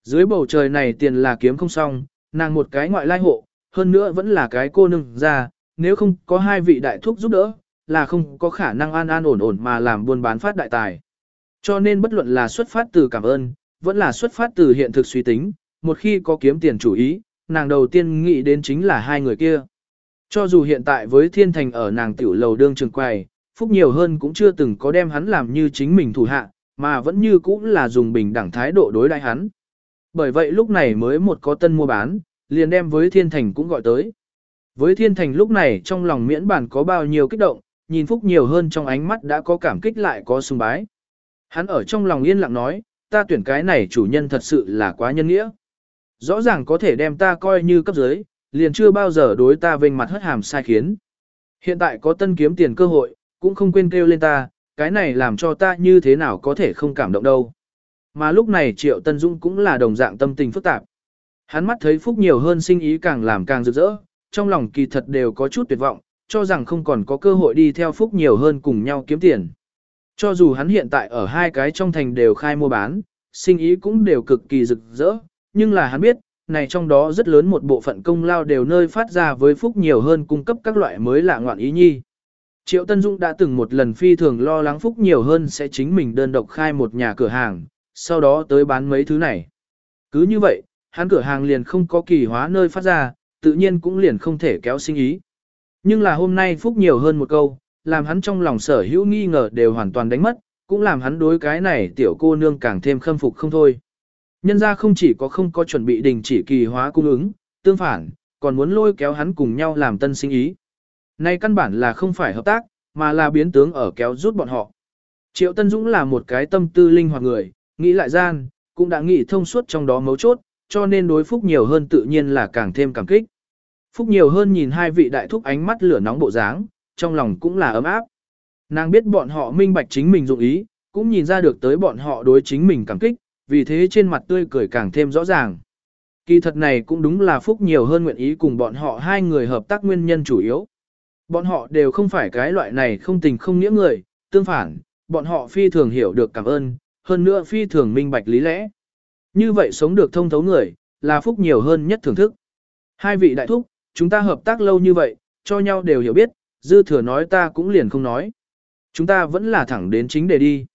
Dưới bầu trời này tiền là kiếm không xong, nàng một cái ngoại lai hộ, hơn nữa vẫn là cái cô nương ra, nếu không có hai vị đại thúc giúp đỡ, là không có khả năng an an ổn ổn mà làm buôn bán phát đại tài. Cho nên bất luận là xuất phát từ cảm ơn, vẫn là xuất phát từ hiện thực suy tính, một khi có kiếm tiền chủ ý, nàng đầu tiên nghĩ đến chính là hai người kia. Cho dù hiện tại với thiên thành ở nàng tiểu lầu đương trường quầy, phúc nhiều hơn cũng chưa từng có đem hắn làm như chính mình thủ hạ, mà vẫn như cũng là dùng bình đẳng thái độ đối đãi hắn. Bởi vậy lúc này mới một có tân mua bán, liền đem với thiên thành cũng gọi tới. Với thiên thành lúc này trong lòng miễn bản có bao nhiêu kích động, nhìn phúc nhiều hơn trong ánh mắt đã có cảm kích lại có sùng bái. Hắn ở trong lòng yên lặng nói, ta tuyển cái này chủ nhân thật sự là quá nhân nghĩa. Rõ ràng có thể đem ta coi như cấp dưới, liền chưa bao giờ đối ta vênh mặt hất hàm sai khiến. Hiện tại có tân kiếm tiền cơ hội, cũng không quên kêu lên ta, cái này làm cho ta như thế nào có thể không cảm động đâu. Mà lúc này Triệu Tân Dũng cũng là đồng dạng tâm tình phức tạp. Hắn mắt thấy Phúc nhiều hơn sinh ý càng làm càng rực rỡ, trong lòng kỳ thật đều có chút tuyệt vọng, cho rằng không còn có cơ hội đi theo Phúc nhiều hơn cùng nhau kiếm tiền. Cho dù hắn hiện tại ở hai cái trong thành đều khai mua bán, sinh ý cũng đều cực kỳ rực rỡ, nhưng là hắn biết, này trong đó rất lớn một bộ phận công lao đều nơi phát ra với Phúc nhiều hơn cung cấp các loại mới lạ ngoạn ý nhi. Triệu Tân Dung đã từng một lần phi thường lo lắng Phúc nhiều hơn sẽ chính mình đơn độc khai một nhà cửa hàng, sau đó tới bán mấy thứ này. Cứ như vậy, hắn cửa hàng liền không có kỳ hóa nơi phát ra, tự nhiên cũng liền không thể kéo sinh ý. Nhưng là hôm nay Phúc nhiều hơn một câu, làm hắn trong lòng sở hữu nghi ngờ đều hoàn toàn đánh mất, cũng làm hắn đối cái này tiểu cô nương càng thêm khâm phục không thôi. Nhân ra không chỉ có không có chuẩn bị đình chỉ kỳ hóa cung ứng, tương phản, còn muốn lôi kéo hắn cùng nhau làm tân sinh ý. Nay căn bản là không phải hợp tác, mà là biến tướng ở kéo rút bọn họ. Triệu Tân Dũng là một cái tâm tư linh hoạt người, nghĩ lại gian, cũng đã nghĩ thông suốt trong đó mấu chốt, cho nên đối phúc nhiều hơn tự nhiên là càng thêm cảm kích. Phúc nhiều hơn nhìn hai vị đại thúc ánh mắt lửa nóng bộ dáng, trong lòng cũng là ấm áp. Nàng biết bọn họ minh bạch chính mình dụng ý, cũng nhìn ra được tới bọn họ đối chính mình cảm kích, vì thế trên mặt tươi cười càng thêm rõ ràng. Kỳ thật này cũng đúng là Phúc nhiều hơn nguyện ý cùng bọn họ hai người hợp tác nguyên nhân chủ yếu. Bọn họ đều không phải cái loại này không tình không nghĩa người, tương phản, bọn họ phi thường hiểu được cảm ơn, hơn nữa phi thường minh bạch lý lẽ. Như vậy sống được thông thấu người, là phúc nhiều hơn nhất thưởng thức. Hai vị đại thúc, chúng ta hợp tác lâu như vậy, cho nhau đều hiểu biết, dư thừa nói ta cũng liền không nói. Chúng ta vẫn là thẳng đến chính để đi.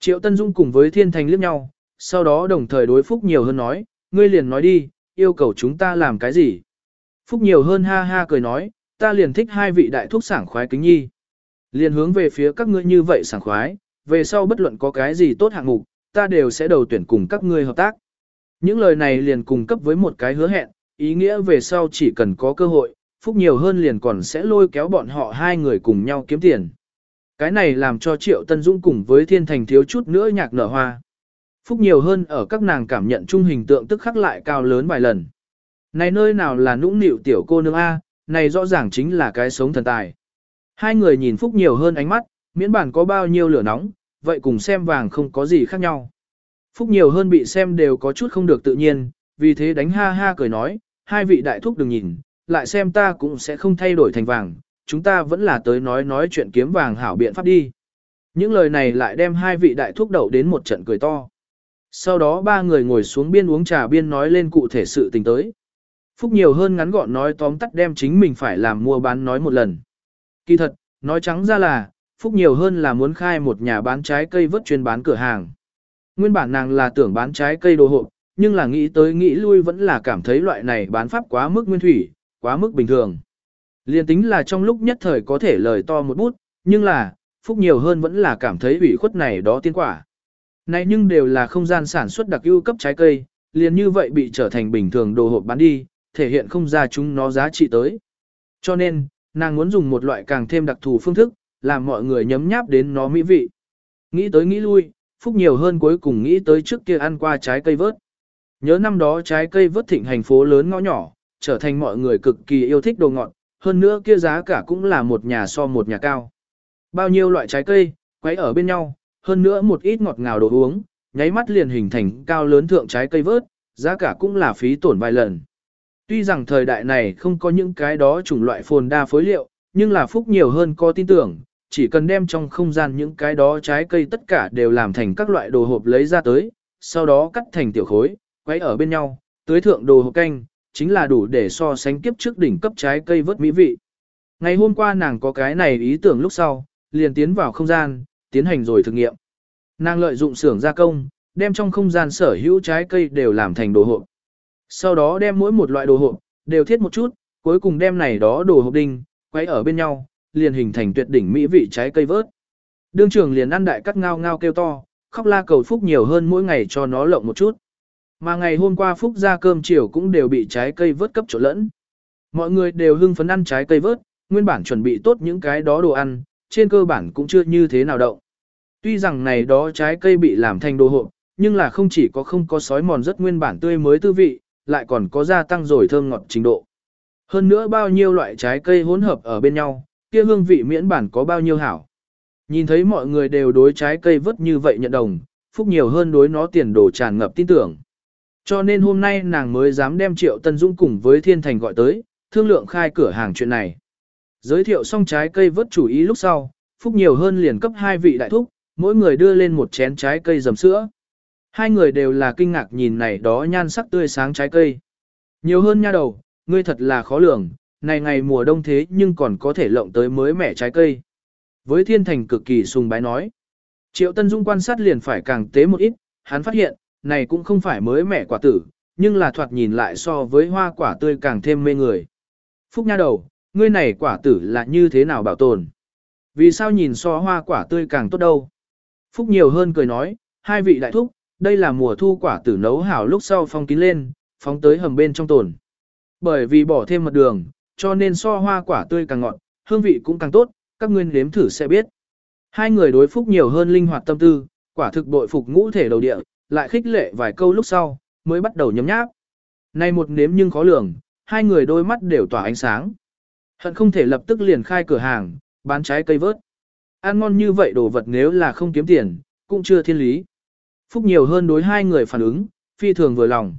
Triệu Tân Dung cùng với Thiên Thành liếc nhau, sau đó đồng thời đối Phúc nhiều hơn nói, ngươi liền nói đi, yêu cầu chúng ta làm cái gì. Phúc nhiều hơn ha ha cười nói, ta liền thích hai vị đại thúc sảng khoái kính nhi. Liền hướng về phía các ngươi như vậy sảng khoái, về sau bất luận có cái gì tốt hạng mục, ta đều sẽ đầu tuyển cùng các ngươi hợp tác. Những lời này liền cùng cấp với một cái hứa hẹn, ý nghĩa về sau chỉ cần có cơ hội, phúc nhiều hơn liền còn sẽ lôi kéo bọn họ hai người cùng nhau kiếm tiền. Cái này làm cho Triệu Tân Dũng cùng với Thiên Thành thiếu chút nữa nhạc nở hoa. Phúc nhiều hơn ở các nàng cảm nhận chung hình tượng tức khắc lại cao lớn vài lần. Này nơi nào là nũng nịu tiểu cô nương A, này rõ ràng chính là cái sống thần tài. Hai người nhìn Phúc nhiều hơn ánh mắt, miễn bản có bao nhiêu lửa nóng, vậy cùng xem vàng không có gì khác nhau. Phúc nhiều hơn bị xem đều có chút không được tự nhiên, vì thế đánh ha ha cười nói, hai vị đại thúc đừng nhìn, lại xem ta cũng sẽ không thay đổi thành vàng, chúng ta vẫn là tới nói nói chuyện kiếm vàng hảo biện pháp đi. Những lời này lại đem hai vị đại thúc đậu đến một trận cười to. Sau đó ba người ngồi xuống biên uống trà biên nói lên cụ thể sự tình tới. Phúc nhiều hơn ngắn gọn nói tóm tắt đem chính mình phải làm mua bán nói một lần. Kỳ thật, Nói trắng ra là, Phúc nhiều hơn là muốn khai một nhà bán trái cây vớt chuyên bán cửa hàng. Nguyên bản nàng là tưởng bán trái cây đồ hộp, nhưng là nghĩ tới nghĩ lui vẫn là cảm thấy loại này bán pháp quá mức nguyên thủy, quá mức bình thường. Liên tính là trong lúc nhất thời có thể lời to một bút, nhưng là, Phúc nhiều hơn vẫn là cảm thấy ủy khuất này đó tiên quả. Này nhưng đều là không gian sản xuất đặc ưu cấp trái cây, liền như vậy bị trở thành bình thường đồ hộp bán đi, thể hiện không ra chúng nó giá trị tới. Cho nên, nàng muốn dùng một loại càng thêm đặc thù phương thức, làm mọi người nhấm nháp đến nó mỹ vị. Nghĩ tới nghĩ lui, Phúc nhiều hơn cuối cùng nghĩ tới trước kia ăn qua trái cây vớt. Nhớ năm đó trái cây vớt thịnh hành phố lớn ngõ nhỏ, trở thành mọi người cực kỳ yêu thích đồ ngọt, hơn nữa kia giá cả cũng là một nhà so một nhà cao. Bao nhiêu loại trái cây, quấy ở bên nhau, hơn nữa một ít ngọt ngào đồ uống, nháy mắt liền hình thành cao lớn thượng trái cây vớt, giá cả cũng là phí tổn vài lần. Tuy rằng thời đại này không có những cái đó chủng loại phồn đa phối liệu, nhưng là phúc nhiều hơn có tin tưởng, chỉ cần đem trong không gian những cái đó trái cây tất cả đều làm thành các loại đồ hộp lấy ra tới, sau đó cắt thành tiểu khối, quấy ở bên nhau, tưới thượng đồ hộp canh, chính là đủ để so sánh kiếp trước đỉnh cấp trái cây vớt mỹ vị. Ngày hôm qua nàng có cái này ý tưởng lúc sau, liền tiến vào không gian, tiến hành rồi thực nghiệm. Nàng lợi dụng xưởng gia công, đem trong không gian sở hữu trái cây đều làm thành đồ hộp. Sau đó đem mỗi một loại đồ hộp, đều thiết một chút, cuối cùng đem này đó đồ hộp đinh, quay ở bên nhau, liền hình thành tuyệt đỉnh mỹ vị trái cây vớt. Đương trưởng liền ăn đại cắt ngao ngao kêu to, khóc la cầu phúc nhiều hơn mỗi ngày cho nó lộng một chút. Mà ngày hôm qua phúc ra cơm chiều cũng đều bị trái cây vớt cấp chỗ lẫn. Mọi người đều hưng phấn ăn trái cây vớt, nguyên bản chuẩn bị tốt những cái đó đồ ăn, trên cơ bản cũng chưa như thế nào động. Tuy rằng này đó trái cây bị làm thành đồ hộp, nhưng là không chỉ có không có sói mòn rất nguyên bản tươi mới tư vị, lại còn có gia tăng rồi thơm ngọt trình độ. Hơn nữa bao nhiêu loại trái cây hỗn hợp ở bên nhau, kia hương vị miễn bản có bao nhiêu hảo. Nhìn thấy mọi người đều đối trái cây vớt như vậy nhận đồng, phúc nhiều hơn đối nó tiền đồ tràn ngập tin tưởng. Cho nên hôm nay nàng mới dám đem Triệu Tân Dũng cùng với Thiên Thành gọi tới, thương lượng khai cửa hàng chuyện này. Giới thiệu xong trái cây vớt chủ ý lúc sau, phúc nhiều hơn liền cấp hai vị đại thúc, mỗi người đưa lên một chén trái cây dầm sữa. Hai người đều là kinh ngạc nhìn này đó nhan sắc tươi sáng trái cây. Nhiều hơn nha đầu, ngươi thật là khó lường, này ngày mùa đông thế nhưng còn có thể lộng tới mới mẻ trái cây. Với thiên thành cực kỳ sùng bái nói. Triệu Tân Dung quan sát liền phải càng tế một ít, hắn phát hiện, này cũng không phải mới mẻ quả tử, nhưng là thoạt nhìn lại so với hoa quả tươi càng thêm mê người. Phúc nha đầu, ngươi này quả tử là như thế nào bảo tồn? Vì sao nhìn so hoa quả tươi càng tốt đâu? Phúc nhiều hơn cười nói, hai vị đại thúc, đây là mùa thu quả tử nấu hảo lúc sau phong kín lên, phóng tới hầm bên trong tồn. Bởi vì bỏ thêm mật đường, cho nên so hoa quả tươi càng ngọt, hương vị cũng càng tốt, các ngươi nếm thử sẽ biết. Hai người đối phúc nhiều hơn linh hoạt tâm tư, quả thực bội phục ngũ thể đầu địa, lại khích lệ vài câu lúc sau, mới bắt đầu nhấm nháp. Nay một nếm nhưng khó lường, hai người đôi mắt đều tỏa ánh sáng. Hận không thể lập tức liền khai cửa hàng, bán trái cây vớt. Ăn ngon như vậy đồ vật nếu là không kiếm tiền, cũng chưa thiên lý. Phúc nhiều hơn đối hai người phản ứng, phi thường vừa lòng.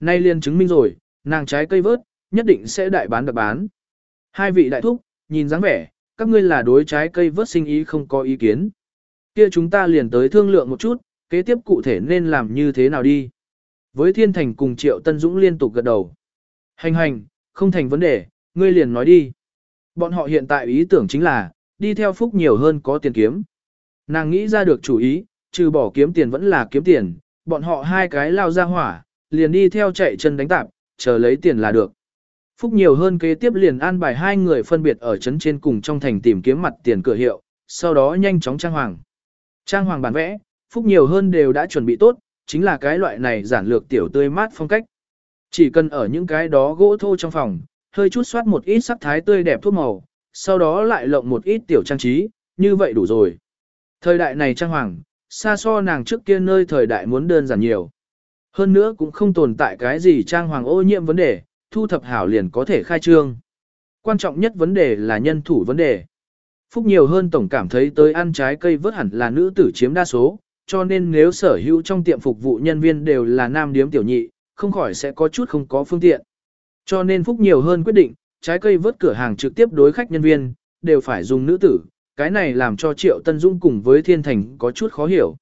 Nay liền chứng minh rồi, nàng trái cây vớt, nhất định sẽ đại bán đặc bán. Hai vị đại thúc, nhìn dáng vẻ, các ngươi là đối trái cây vớt sinh ý không có ý kiến. Kia chúng ta liền tới thương lượng một chút, kế tiếp cụ thể nên làm như thế nào đi. Với Thiên Thành cùng Triệu Tân Dũng liên tục gật đầu. Hành hành, không thành vấn đề, ngươi liền nói đi. Bọn họ hiện tại ý tưởng chính là, đi theo phúc nhiều hơn có tiền kiếm. Nàng nghĩ ra được chủ ý, trừ bỏ kiếm tiền vẫn là kiếm tiền, bọn họ hai cái lao ra hỏa, liền đi theo chạy chân đánh tạp, chờ lấy tiền là được. Phúc nhiều hơn kế tiếp liền an bài hai người phân biệt ở trấn trên cùng trong thành tìm kiếm mặt tiền cửa hiệu, sau đó nhanh chóng trang hoàng. Trang hoàng bản vẽ, Phúc nhiều hơn đều đã chuẩn bị tốt, chính là cái loại này giản lược tiểu tươi mát phong cách. Chỉ cần ở những cái đó gỗ thô trong phòng, hơi chút soát một ít sắc thái tươi đẹp thuốc màu, sau đó lại lộng một ít tiểu trang trí, như vậy đủ rồi. Thời đại này trang hoàng, xa so nàng trước kia nơi thời đại muốn đơn giản nhiều. Hơn nữa cũng không tồn tại cái gì trang hoàng ô nhiễm vấn đề, thu thập hảo liền có thể khai trương. Quan trọng nhất vấn đề là nhân thủ vấn đề. Phúc nhiều hơn tổng cảm thấy tới ăn trái cây vớt hẳn là nữ tử chiếm đa số, cho nên nếu sở hữu trong tiệm phục vụ nhân viên đều là nam điếm tiểu nhị, không khỏi sẽ có chút không có phương tiện. Cho nên Phúc nhiều hơn quyết định, trái cây vớt cửa hàng trực tiếp đối khách nhân viên, đều phải dùng nữ tử, cái này làm cho Triệu Tân Dung cùng với Thiên Thành có chút khó hiểu.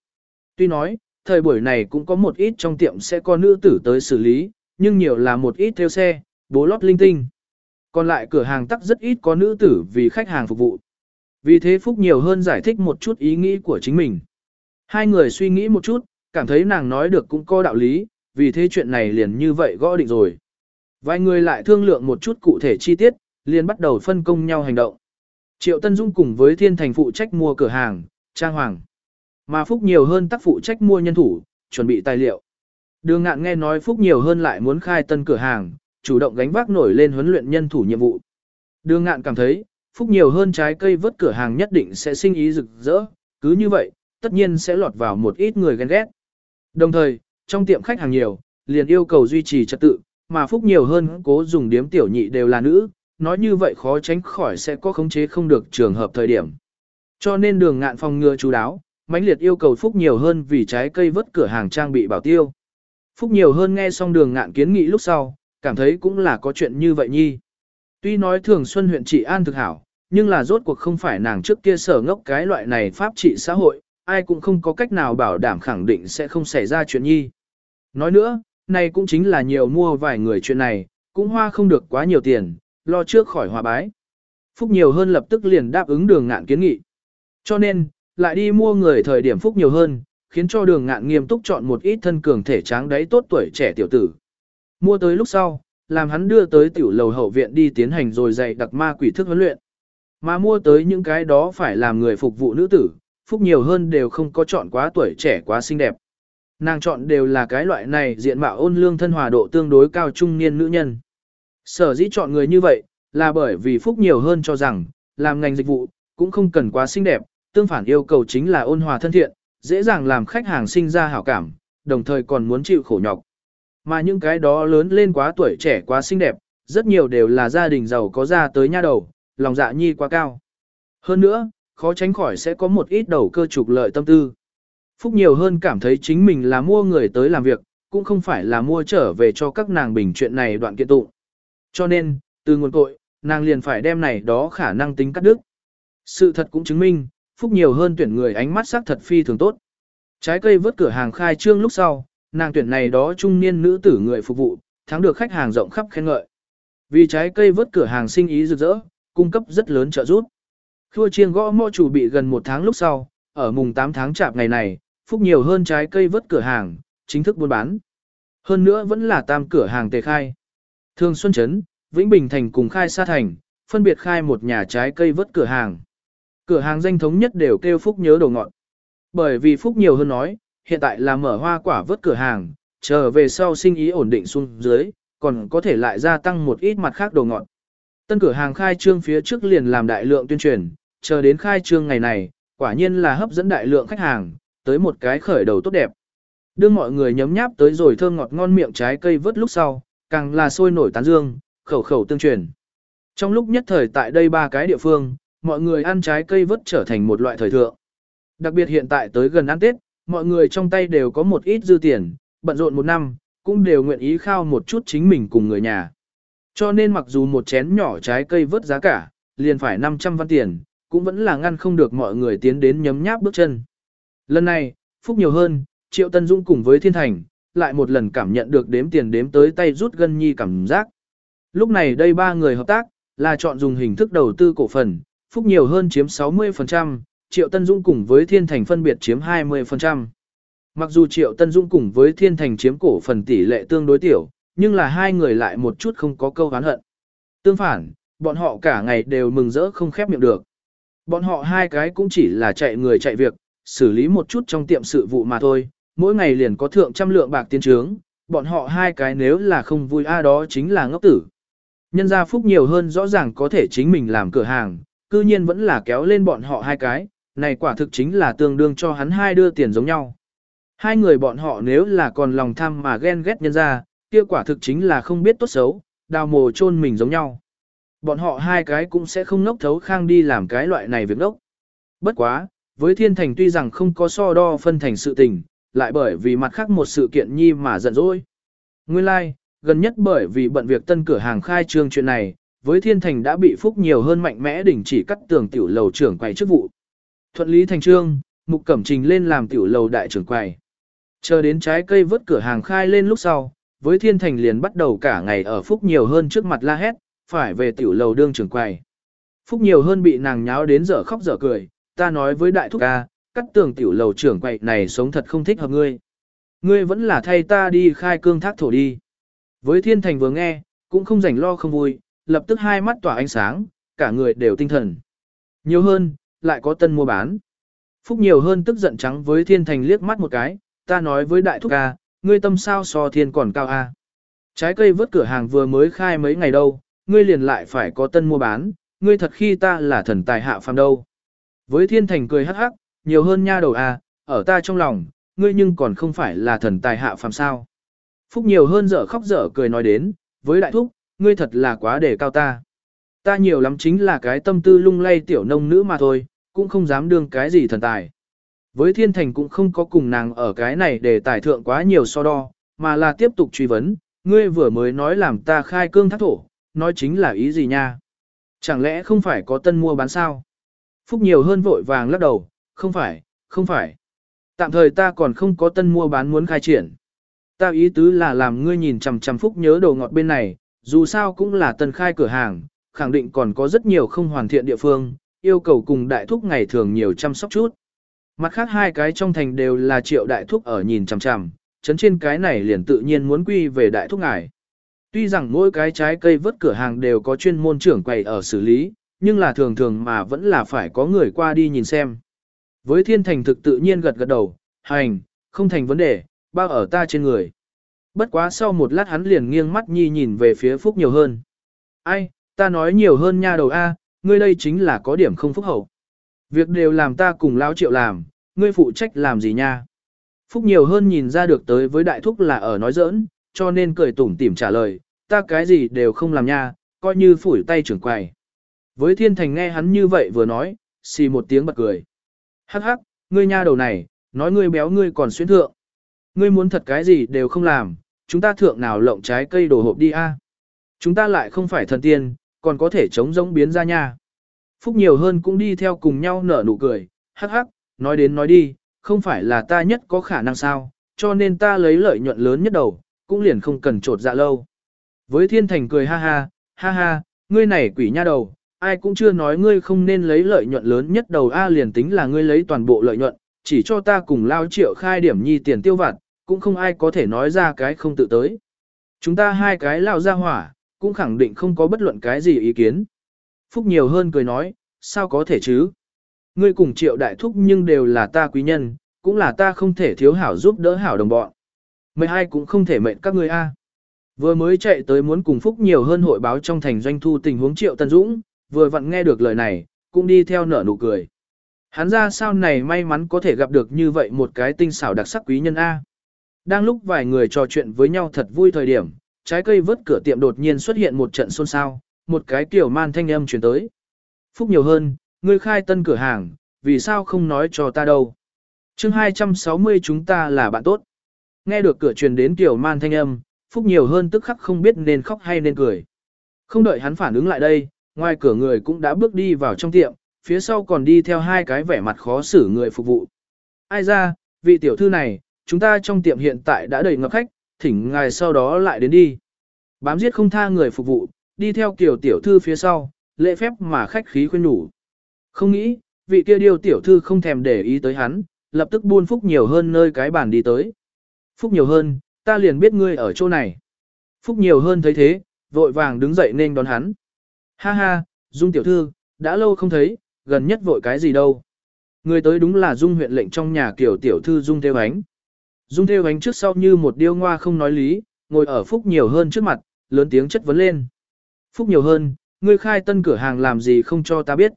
Tuy nói, thời buổi này cũng có một ít trong tiệm sẽ có nữ tử tới xử lý, nhưng nhiều là một ít theo xe, bố lót linh tinh. Còn lại cửa hàng tắc rất ít có nữ tử vì khách hàng phục vụ. Vì thế Phúc nhiều hơn giải thích một chút ý nghĩ của chính mình. Hai người suy nghĩ một chút, cảm thấy nàng nói được cũng có đạo lý, vì thế chuyện này liền như vậy gõ định rồi. Vài người lại thương lượng một chút cụ thể chi tiết, liền bắt đầu phân công nhau hành động. Triệu Tân Dung cùng với Thiên Thành phụ trách mua cửa hàng, trang hoàng. Mà Phúc nhiều hơn tác phụ trách mua nhân thủ, chuẩn bị tài liệu. Đường ngạn nghe nói Phúc nhiều hơn lại muốn khai tân cửa hàng, chủ động gánh vác nổi lên huấn luyện nhân thủ nhiệm vụ. Đường ngạn cảm thấy, Phúc nhiều hơn trái cây vớt cửa hàng nhất định sẽ sinh ý rực rỡ, cứ như vậy, tất nhiên sẽ lọt vào một ít người ghen ghét. Đồng thời, trong tiệm khách hàng nhiều, liền yêu cầu duy trì trật tự, mà Phúc nhiều hơn cố dùng điếm tiểu nhị đều là nữ, nói như vậy khó tránh khỏi sẽ có khống chế không được trường hợp thời điểm. Cho nên đường ngạn phòng ngừa chú đáo, mãnh liệt yêu cầu Phúc nhiều hơn vì trái cây vớt cửa hàng trang bị bảo tiêu. Phúc nhiều hơn nghe xong đường ngạn kiến nghị lúc sau, cảm thấy cũng là có chuyện như vậy nhi. Tuy nói thường xuân huyện trị an thực hảo, nhưng là rốt cuộc không phải nàng trước kia sở ngốc cái loại này pháp trị xã hội, ai cũng không có cách nào bảo đảm khẳng định sẽ không xảy ra chuyện nhi. Nói nữa, này cũng chính là nhiều mua vài người chuyện này, cũng hoa không được quá nhiều tiền, lo trước khỏi hòa bái. Phúc nhiều hơn lập tức liền đáp ứng đường ngạn kiến nghị. Cho nên, lại đi mua người thời điểm phúc nhiều hơn, khiến cho đường ngạn nghiêm túc chọn một ít thân cường thể tráng đáy tốt tuổi trẻ tiểu tử. Mua tới lúc sau, làm hắn đưa tới tiểu lầu hậu viện đi tiến hành rồi dạy đặc ma quỷ thức huấn luyện. Mà mua tới những cái đó phải làm người phục vụ nữ tử, phúc nhiều hơn đều không có chọn quá tuổi trẻ quá xinh đẹp. Nàng chọn đều là cái loại này diện mạo ôn lương thân hòa độ tương đối cao trung niên nữ nhân. Sở dĩ chọn người như vậy, là bởi vì phúc nhiều hơn cho rằng, làm ngành dịch vụ, cũng không cần quá xinh đẹp, tương phản yêu cầu chính là ôn hòa thân thiện, dễ dàng làm khách hàng sinh ra hảo cảm, đồng thời còn muốn chịu khổ nhọc. Mà những cái đó lớn lên quá tuổi trẻ quá xinh đẹp, rất nhiều đều là gia đình giàu có ra tới nha đầu, lòng dạ nhi quá cao. Hơn nữa, khó tránh khỏi sẽ có một ít đầu cơ trục lợi tâm tư. Phúc nhiều hơn cảm thấy chính mình là mua người tới làm việc, cũng không phải là mua trở về cho các nàng bình chuyện này đoạn kiện tụng. Cho nên, từ nguồn cội, nàng liền phải đem này đó khả năng tính cắt đứt. Sự thật cũng chứng minh, Phúc nhiều hơn tuyển người ánh mắt sắc thật phi thường tốt. Trái cây vớt cửa hàng khai trương lúc sau, nàng tuyển này đó trung niên nữ tử người phục vụ, thắng được khách hàng rộng khắp khen ngợi. Vì trái cây vớt cửa hàng sinh ý rực rỡ, cung cấp rất lớn trợ giúp. Khua chiêng gõ mõ chủ bị gần một tháng lúc sau, ở mùng 8 tháng chạp ngày này, Phúc nhiều hơn trái cây vớt cửa hàng, chính thức buôn bán. Hơn nữa vẫn là tam cửa hàng tề khai. Thường Xuân Trấn, Vĩnh Bình Thành cùng khai Sa Thành, phân biệt khai một nhà trái cây vớt cửa hàng. Cửa hàng danh thống nhất đều kêu Phúc nhớ đồ ngọn. Bởi vì Phúc nhiều hơn nói, hiện tại là mở hoa quả vớt cửa hàng, chờ về sau sinh ý ổn định xuống dưới, còn có thể lại gia tăng một ít mặt khác đồ ngọn. Tân cửa hàng khai trương phía trước liền làm đại lượng tuyên truyền, chờ đến khai trương ngày này, quả nhiên là hấp dẫn đại lượng khách hàng, tới một cái khởi đầu tốt đẹp. Đưa mọi người nhấm nháp tới rồi thơm ngọt ngon miệng trái cây vớt lúc sau, càng là sôi nổi tán dương, khẩu khẩu tương truyền. Trong lúc nhất thời tại đây ba cái địa phương, mọi người ăn trái cây vớt trở thành một loại thời thượng. Đặc biệt hiện tại tới gần ăn Tết, mọi người trong tay đều có một ít dư tiền, bận rộn một năm, cũng đều nguyện ý khao một chút chính mình cùng người nhà. Cho nên mặc dù một chén nhỏ trái cây vớt giá cả, liền phải 500 văn tiền, cũng vẫn là ngăn không được mọi người tiến đến nhấm nháp bước chân. Lần này, phúc nhiều hơn, Triệu Tân Dung cùng với Thiên Thành, lại một lần cảm nhận được đếm tiền đếm tới tay rút gân nhi cảm giác. Lúc này đây ba người hợp tác, là chọn dùng hình thức đầu tư cổ phần, phúc nhiều hơn chiếm 60%, Triệu Tân Dung cùng với Thiên Thành phân biệt chiếm 20%. Mặc dù Triệu Tân Dung cùng với Thiên Thành chiếm cổ phần tỷ lệ tương đối tiểu, nhưng là hai người lại một chút không có câu hán hận. Tương phản, bọn họ cả ngày đều mừng rỡ không khép miệng được. Bọn họ hai cái cũng chỉ là chạy người chạy việc, xử lý một chút trong tiệm sự vụ mà thôi, mỗi ngày liền có thượng trăm lượng bạc tiền trướng, bọn họ hai cái nếu là không vui a đó chính là ngốc tử. Nhân gia phúc nhiều hơn rõ ràng có thể chính mình làm cửa hàng, cư nhiên vẫn là kéo lên bọn họ hai cái, này quả thực chính là tương đương cho hắn hai đưa tiền giống nhau. Hai người bọn họ nếu là còn lòng tham mà ghen ghét nhân gia, kia quả thực chính là không biết tốt xấu, đào mồ chôn mình giống nhau. Bọn họ hai cái cũng sẽ không ngốc thấu khang đi làm cái loại này việc ngốc. Bất quá, với thiên thành tuy rằng không có so đo phân thành sự tình, lại bởi vì mặt khác một sự kiện nhi mà giận dỗi. Nguyên lai, like, gần nhất bởi vì bận việc tân cửa hàng khai trương chuyện này, với thiên thành đã bị phúc nhiều hơn mạnh mẽ đỉnh chỉ cắt tường tiểu lầu trưởng quầy chức vụ. Thuận lý thành trương, mục cẩm trình lên làm tiểu lầu đại trưởng quầy. Chờ đến trái cây vớt cửa hàng khai lên lúc sau, với thiên thành liền bắt đầu cả ngày ở phúc nhiều hơn trước mặt la hét, phải về tiểu lầu đương trưởng quầy. Phúc nhiều hơn bị nàng nháo đến giờ khóc giờ cười, ta nói với đại thúc ca, cắt tường tiểu lầu trưởng quậy này sống thật không thích hợp ngươi. Ngươi vẫn là thay ta đi khai cương thác thổ đi. Với thiên thành vừa nghe, cũng không rảnh lo không vui, lập tức hai mắt tỏa ánh sáng, cả người đều tinh thần. Nhiều hơn, lại có tân mua bán. Phúc nhiều hơn tức giận trắng với thiên thành liếc mắt một cái, ta nói với đại thúc ca, ngươi tâm sao so thiên còn cao a. Trái cây vớt cửa hàng vừa mới khai mấy ngày đâu, ngươi liền lại phải có tân mua bán, ngươi thật khi ta là thần tài hạ phàm đâu. Với thiên thành cười hắc hắc, nhiều hơn nha đầu a, ở ta trong lòng, ngươi nhưng còn không phải là thần tài hạ phàm sao. Phúc nhiều hơn dở khóc dở cười nói đến, với đại thúc, ngươi thật là quá để cao ta. Ta nhiều lắm chính là cái tâm tư lung lay tiểu nông nữ mà thôi, cũng không dám đương cái gì thần tài. Với thiên thành cũng không có cùng nàng ở cái này để tài thượng quá nhiều so đo, mà là tiếp tục truy vấn, ngươi vừa mới nói làm ta khai cương thác thổ, nói chính là ý gì nha? Chẳng lẽ không phải có tân mua bán sao? Phúc nhiều hơn vội vàng lắc đầu, không phải, không phải. Tạm thời ta còn không có tân mua bán muốn khai triển. Ta ý tứ là làm ngươi nhìn chằm chằm Phúc nhớ đồ ngọt bên này, dù sao cũng là tân khai cửa hàng, khẳng định còn có rất nhiều không hoàn thiện địa phương, yêu cầu cùng đại thúc ngày thường nhiều chăm sóc chút. Mặt khác hai cái trong thành đều là triệu đại thúc ở nhìn chằm chằm, chấn trên cái này liền tự nhiên muốn quy về đại thúc ngài. Tuy rằng mỗi cái trái cây vớt cửa hàng đều có chuyên môn trưởng quầy ở xử lý, nhưng là thường thường mà vẫn là phải có người qua đi nhìn xem. Với thiên thành thực tự nhiên gật gật đầu, hành, không thành vấn đề, bao ở ta trên người. Bất quá sau một lát hắn liền nghiêng mắt nhi nhìn về phía Phúc nhiều hơn. Ai, ta nói nhiều hơn nha đầu A, ngươi đây chính là có điểm không phúc hậu. Việc đều làm ta cùng lão triệu làm, ngươi phụ trách làm gì nha. Phúc nhiều hơn nhìn ra được tới với đại thúc là ở nói giỡn, cho nên cười tủm tỉm trả lời, ta cái gì đều không làm nha, coi như phủi tay trưởng quầy. Với thiên thành nghe hắn như vậy vừa nói, xì một tiếng bật cười. Hắc hắc, ngươi nha đầu này, nói ngươi béo ngươi còn xuyên thượng. Ngươi muốn thật cái gì đều không làm, chúng ta thượng nào lộng trái cây đồ hộp đi a. Chúng ta lại không phải thần tiên, còn có thể chống giống biến ra nha. Phúc nhiều hơn cũng đi theo cùng nhau nở nụ cười, hắc hắc, nói đến nói đi, không phải là ta nhất có khả năng sao, cho nên ta lấy lợi nhuận lớn nhất đầu, cũng liền không cần trột dạ lâu. Với thiên thành cười ha ha, ha ha, ngươi này quỷ nha đầu, ai cũng chưa nói ngươi không nên lấy lợi nhuận lớn nhất đầu A liền tính là ngươi lấy toàn bộ lợi nhuận, chỉ cho ta cùng lao triệu khai điểm nhi tiền tiêu vặt, cũng không ai có thể nói ra cái không tự tới. Chúng ta hai cái lao ra hỏa, cũng khẳng định không có bất luận cái gì ý kiến. Phúc nhiều hơn cười nói, sao có thể chứ? Ngươi cùng triệu đại thúc nhưng đều là ta quý nhân, cũng là ta không thể thiếu hảo giúp đỡ hảo đồng bọn. Mấy hai cũng không thể mệnh các người a. Vừa mới chạy tới muốn cùng Phúc nhiều hơn hội báo trong thành doanh thu tình huống triệu Tân Dũng, vừa vặn nghe được lời này, cũng đi theo nở nụ cười. Hắn ra sao này may mắn có thể gặp được như vậy một cái tinh xảo đặc sắc quý nhân A. Đang lúc vài người trò chuyện với nhau thật vui thời điểm, trái cây vớt cửa tiệm đột nhiên xuất hiện một trận xôn xao, một cái kiểu man thanh âm chuyển tới. Phúc nhiều hơn, ngươi khai tân cửa hàng, vì sao không nói cho ta đâu. chương 260 chúng ta là bạn tốt. Nghe được cửa truyền đến tiểu man thanh âm, Phúc nhiều hơn tức khắc không biết nên khóc hay nên cười. Không đợi hắn phản ứng lại đây, ngoài cửa người cũng đã bước đi vào trong tiệm, phía sau còn đi theo hai cái vẻ mặt khó xử người phục vụ. Ai ra, vị tiểu thư này, chúng ta trong tiệm hiện tại đã đầy ngập khách, thỉnh ngài sau đó lại đến đi. Bám giết không tha người phục vụ, đi theo kiểu tiểu thư phía sau, lễ phép mà khách khí khuyên nhủ. Không nghĩ, vị kia điều tiểu thư không thèm để ý tới hắn, lập tức buôn phúc nhiều hơn nơi cái bàn đi tới. Phúc nhiều hơn, ta liền biết ngươi ở chỗ này. Phúc nhiều hơn thấy thế, vội vàng đứng dậy nên đón hắn. Ha ha, Dung tiểu thư, đã lâu không thấy, gần nhất vội cái gì đâu. Người tới đúng là Dung huyện lệnh trong nhà kiểu tiểu thư Dung Theo Ánh. Dung Theo Ánh trước sau như một điêu ngoa không nói lý, ngồi ở Phúc nhiều hơn trước mặt, lớn tiếng chất vấn lên. Phúc nhiều hơn, ngươi khai tân cửa hàng làm gì không cho ta biết.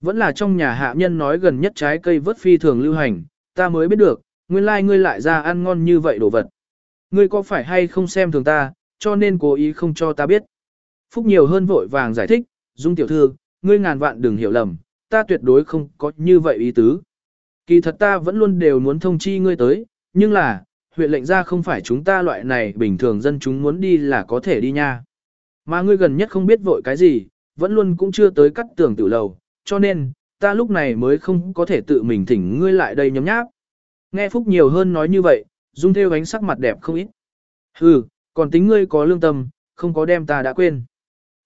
Vẫn là trong nhà hạ nhân nói gần nhất trái cây vớt phi thường lưu hành, ta mới biết được, nguyên lai like ngươi lại ra ăn ngon như vậy đồ vật. Ngươi có phải hay không xem thường ta, cho nên cố ý không cho ta biết. Phúc nhiều hơn vội vàng giải thích, Dung tiểu thư, ngươi ngàn vạn đừng hiểu lầm, ta tuyệt đối không có như vậy ý tứ. Kỳ thật ta vẫn luôn đều muốn thông chi ngươi tới, nhưng là, huyện lệnh ra không phải chúng ta loại này bình thường dân chúng muốn đi là có thể đi nha. Mà ngươi gần nhất không biết vội cái gì, vẫn luôn cũng chưa tới cắt tường tử lầu, cho nên, ta lúc này mới không có thể tự mình thỉnh ngươi lại đây nhấm nháp. Nghe Phúc nhiều hơn nói như vậy, Dung theo ánh sắc mặt đẹp không ít. Hừ, còn tính ngươi có lương tâm, không có đem ta đã quên.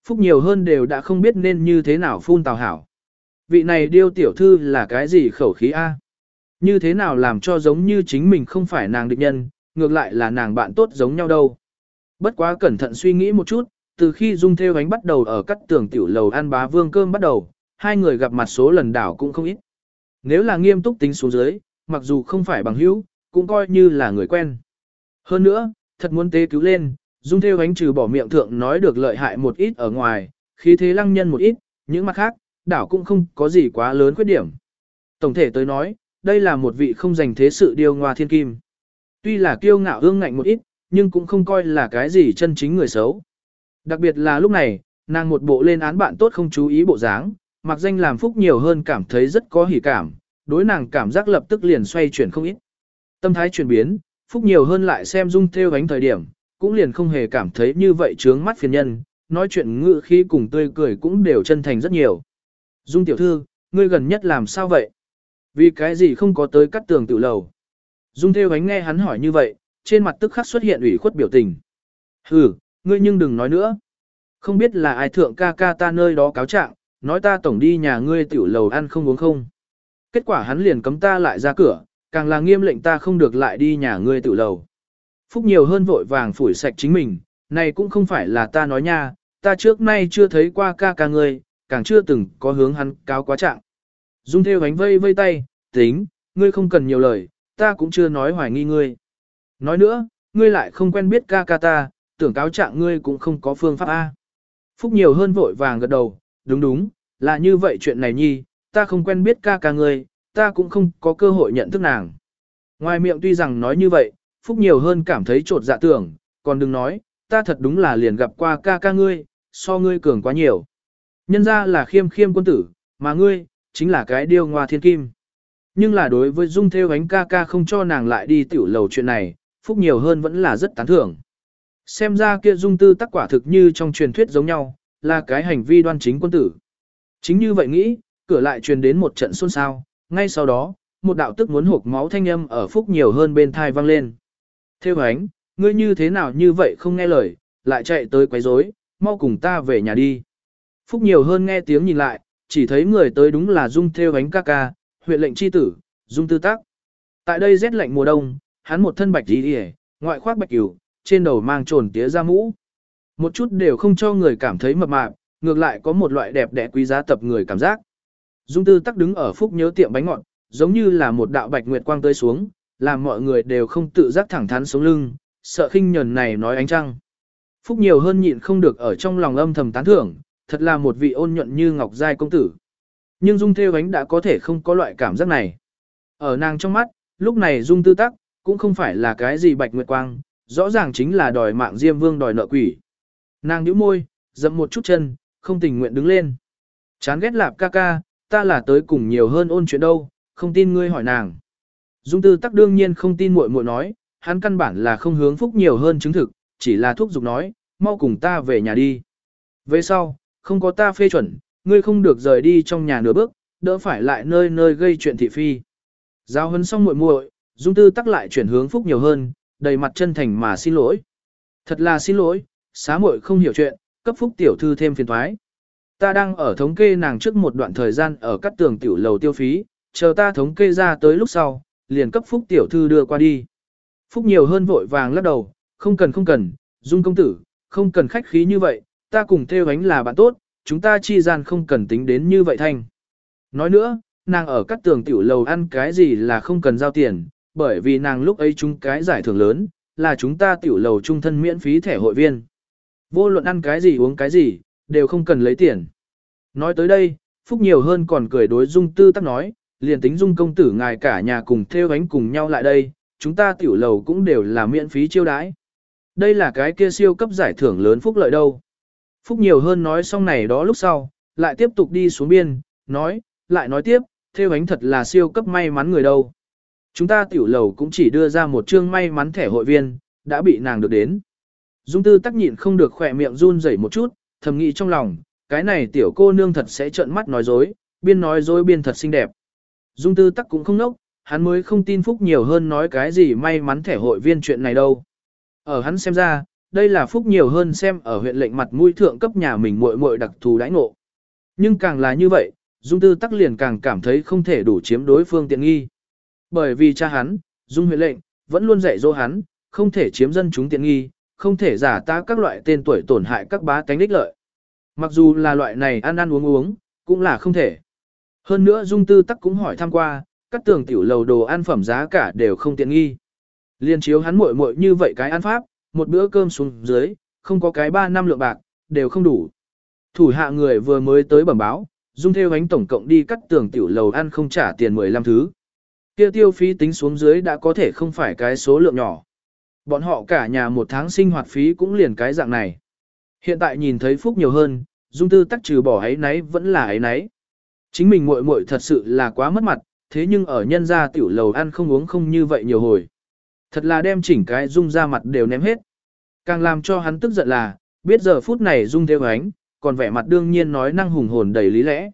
phúc nhiều hơn đều đã không biết nên như thế nào phun tào hảo. Vị này điêu tiểu thư là cái gì khẩu khí A? Như thế nào làm cho giống như chính mình không phải nàng địch nhân, ngược lại là nàng bạn tốt giống nhau đâu. Bất quá cẩn thận suy nghĩ một chút, từ khi Dung Theo Ánh bắt đầu ở cắt tường tiểu lầu ăn bá vương cơm bắt đầu, hai người gặp mặt số lần đảo cũng không ít. Nếu là nghiêm túc tính xuống dưới, mặc dù không phải bằng hữu, cũng coi như là người quen. Hơn nữa, thật muốn tế cứu lên, Dung Theo Ánh trừ bỏ miệng thượng nói được lợi hại một ít ở ngoài, khí thế lăng nhân một ít, những mặt khác, đảo cũng không có gì quá lớn khuyết điểm. Tổng thể tới nói, đây là một vị không dành thế sự điều ngoa thiên kim. Tuy là kiêu ngạo ương ngạnh một ít, nhưng cũng không coi là cái gì chân chính người xấu. Đặc biệt là lúc này, nàng một bộ lên án bạn tốt không chú ý bộ dáng, mặc danh làm phúc nhiều hơn cảm thấy rất có hỉ cảm, đối nàng cảm giác lập tức liền xoay chuyển không ít. Tâm thái chuyển biến, phúc nhiều hơn lại xem dung theo ánh thời điểm, cũng liền không hề cảm thấy như vậy trướng mắt phiền nhân, nói chuyện ngự khi cùng tươi cười cũng đều chân thành rất nhiều. Dung tiểu thư, ngươi gần nhất làm sao vậy? Vì cái gì không có tới cắt tường tự lầu? Dung theo ánh nghe hắn hỏi như vậy, trên mặt tức khắc xuất hiện ủy khuất biểu tình. Hừ, ngươi nhưng đừng nói nữa. Không biết là ai thượng ca ca ta nơi đó cáo trạng, nói ta tổng đi nhà ngươi tiểu lầu ăn không uống không. Kết quả hắn liền cấm ta lại ra cửa, càng là nghiêm lệnh ta không được lại đi nhà ngươi tự lầu. Phúc nhiều hơn vội vàng phủi sạch chính mình, này cũng không phải là ta nói nha, ta trước nay chưa thấy qua ca ca ngươi, càng chưa từng có hướng hắn cáo quá trạng. Dung theo ánh vây vây tay, tính, ngươi không cần nhiều lời, ta cũng chưa nói hoài nghi ngươi. Nói nữa, ngươi lại không quen biết ca ca ta, tưởng cáo trạng ngươi cũng không có phương pháp A. Phúc nhiều hơn vội vàng gật đầu, đúng đúng, là như vậy chuyện này nhi, ta không quen biết ca ca ngươi, ta cũng không có cơ hội nhận thức nàng. Ngoài miệng tuy rằng nói như vậy, Phúc nhiều hơn cảm thấy trột dạ tưởng, còn đừng nói, ta thật đúng là liền gặp qua ca ca ngươi, so ngươi cường quá nhiều. Nhân ra là khiêm khiêm quân tử, mà ngươi, chính là cái điêu ngoa thiên kim. Nhưng là đối với Dung Theo ánh ca ca không cho nàng lại đi tiểu lầu chuyện này, Phúc nhiều hơn vẫn là rất tán thưởng. Xem ra kia Dung Tư tác quả thực như trong truyền thuyết giống nhau, là cái hành vi đoan chính quân tử. Chính như vậy nghĩ, cửa lại truyền đến một trận xôn xao, ngay sau đó, một đạo tức muốn hộp máu thanh âm ở Phúc nhiều hơn bên thai vang lên. Theo ánh, ngươi như thế nào như vậy không nghe lời, lại chạy tới quấy rối, mau cùng ta về nhà đi. Phúc nhiều hơn nghe tiếng nhìn lại, chỉ thấy người tới đúng là Dung Theo ánh ca ca, huyện lệnh chi tử, Dung Tư Tác. Tại đây rét lạnh mùa đông, hắn một thân bạch đi đi ngoại khoác bạch cửu, trên đầu mang trồn tía ra mũ. Một chút đều không cho người cảm thấy mập mạp, ngược lại có một loại đẹp đẽ quý giá tập người cảm giác. Dung Tư Tắc đứng ở phúc nhớ tiệm bánh ngọt, giống như là một đạo bạch nguyệt quang tới xuống, làm mọi người đều không tự giác thẳng thắn sống lưng, sợ khinh nhẫn này nói ánh trăng. Phúc nhiều hơn nhịn không được ở trong lòng âm thầm tán thưởng, thật là một vị ôn nhuận như ngọc giai công tử. Nhưng Dung Thêu Ánh đã có thể không có loại cảm giác này. Ở nàng trong mắt, lúc này Dung Tư Tắc, cũng không phải là cái gì bạch nguyệt quang, rõ ràng chính là đòi mạng Diêm Vương đòi nợ quỷ. Nàng nhíu môi, dậm một chút chân, không tình nguyện đứng lên. Chán ghét lạp ca ca, ta là tới cùng nhiều hơn ôn chuyện đâu, không tin ngươi hỏi nàng. Dung Tư Tắc đương nhiên không tin muội muội nói, hắn căn bản là không hướng phúc nhiều hơn chứng thực, chỉ là thúc giục nói, mau cùng ta về nhà đi. Về sau, không có ta phê chuẩn, ngươi không được rời đi trong nhà nửa bước, đỡ phải lại nơi nơi gây chuyện thị phi. Giao hấn xong muội muội, Dung Tư tắc lại chuyển hướng Phúc nhiều hơn, đầy mặt chân thành mà xin lỗi. Thật là xin lỗi, xá muội không hiểu chuyện, cấp Phúc tiểu thư thêm phiền thoái. Ta đang ở thống kê nàng trước một đoạn thời gian ở các tường tiểu lầu tiêu phí, chờ ta thống kê ra tới lúc sau, liền cấp Phúc tiểu thư đưa qua đi. Phúc nhiều hơn vội vàng lắc đầu, không cần không cần, Dung công tử, không cần khách khí như vậy, ta cùng theo ánh là bạn tốt, chúng ta chi gian không cần tính đến như vậy thanh. Nói nữa, nàng ở các tường tiểu lầu ăn cái gì là không cần giao tiền, bởi vì nàng lúc ấy chúng cái giải thưởng lớn, là chúng ta tiểu lầu trung thân miễn phí thẻ hội viên. Vô luận ăn cái gì uống cái gì, đều không cần lấy tiền. Nói tới đây, Phúc nhiều hơn còn cười đối Dung Tư Tắc nói, liền tính Dung công tử ngài cả nhà cùng theo ánh cùng nhau lại đây, chúng ta tiểu lầu cũng đều là miễn phí chiêu đãi. Đây là cái kia siêu cấp giải thưởng lớn phúc lợi đâu. Phúc nhiều hơn nói xong này đó lúc sau, lại tiếp tục đi xuống biên, nói, lại nói tiếp, theo ánh thật là siêu cấp may mắn người đâu. Chúng ta tiểu lầu cũng chỉ đưa ra một chương may mắn thẻ hội viên, đã bị nàng được đến. Dung tư tắc nhịn không được khỏe miệng run rẩy một chút, thầm nghĩ trong lòng, cái này tiểu cô nương thật sẽ trợn mắt nói dối, biên nói dối biên thật xinh đẹp. Dung tư tắc cũng không nốc, hắn mới không tin Phúc nhiều hơn nói cái gì may mắn thẻ hội viên chuyện này đâu. Ở hắn xem ra, đây là phúc nhiều hơn xem ở huyện lệnh mặt mũi thượng cấp nhà mình muội muội đặc thù đãi ngộ. Nhưng càng là như vậy, Dung Tư Tắc liền càng cảm thấy không thể đủ chiếm đối phương tiện nghi. Bởi vì cha hắn, Dung huyện lệnh, vẫn luôn dạy dỗ hắn, không thể chiếm dân chúng tiện nghi, không thể giả ta các loại tên tuổi tổn hại các bá tánh đích lợi. Mặc dù là loại này ăn ăn uống uống, cũng là không thể. Hơn nữa Dung Tư Tắc cũng hỏi thăm qua, các tường tiểu lầu đồ ăn phẩm giá cả đều không tiện nghi. Liên chiếu hắn muội muội như vậy cái ăn pháp, một bữa cơm xuống dưới, không có cái 3 năm lượng bạc, đều không đủ. Thủ hạ người vừa mới tới bẩm báo, Dung theo ánh tổng cộng đi cắt tường tiểu lầu ăn không trả tiền 15 thứ. Kia tiêu phí tính xuống dưới đã có thể không phải cái số lượng nhỏ. Bọn họ cả nhà một tháng sinh hoạt phí cũng liền cái dạng này. Hiện tại nhìn thấy phúc nhiều hơn, Dung tư tắc trừ bỏ ấy nấy vẫn là ấy nấy. Chính mình muội muội thật sự là quá mất mặt, thế nhưng ở nhân gia tiểu lầu ăn không uống không như vậy nhiều hồi. Thật là đem chỉnh cái Dung ra mặt đều ném hết. Càng làm cho hắn tức giận là, biết giờ phút này Dung theo ánh, còn vẻ mặt đương nhiên nói năng hùng hồn đầy lý lẽ.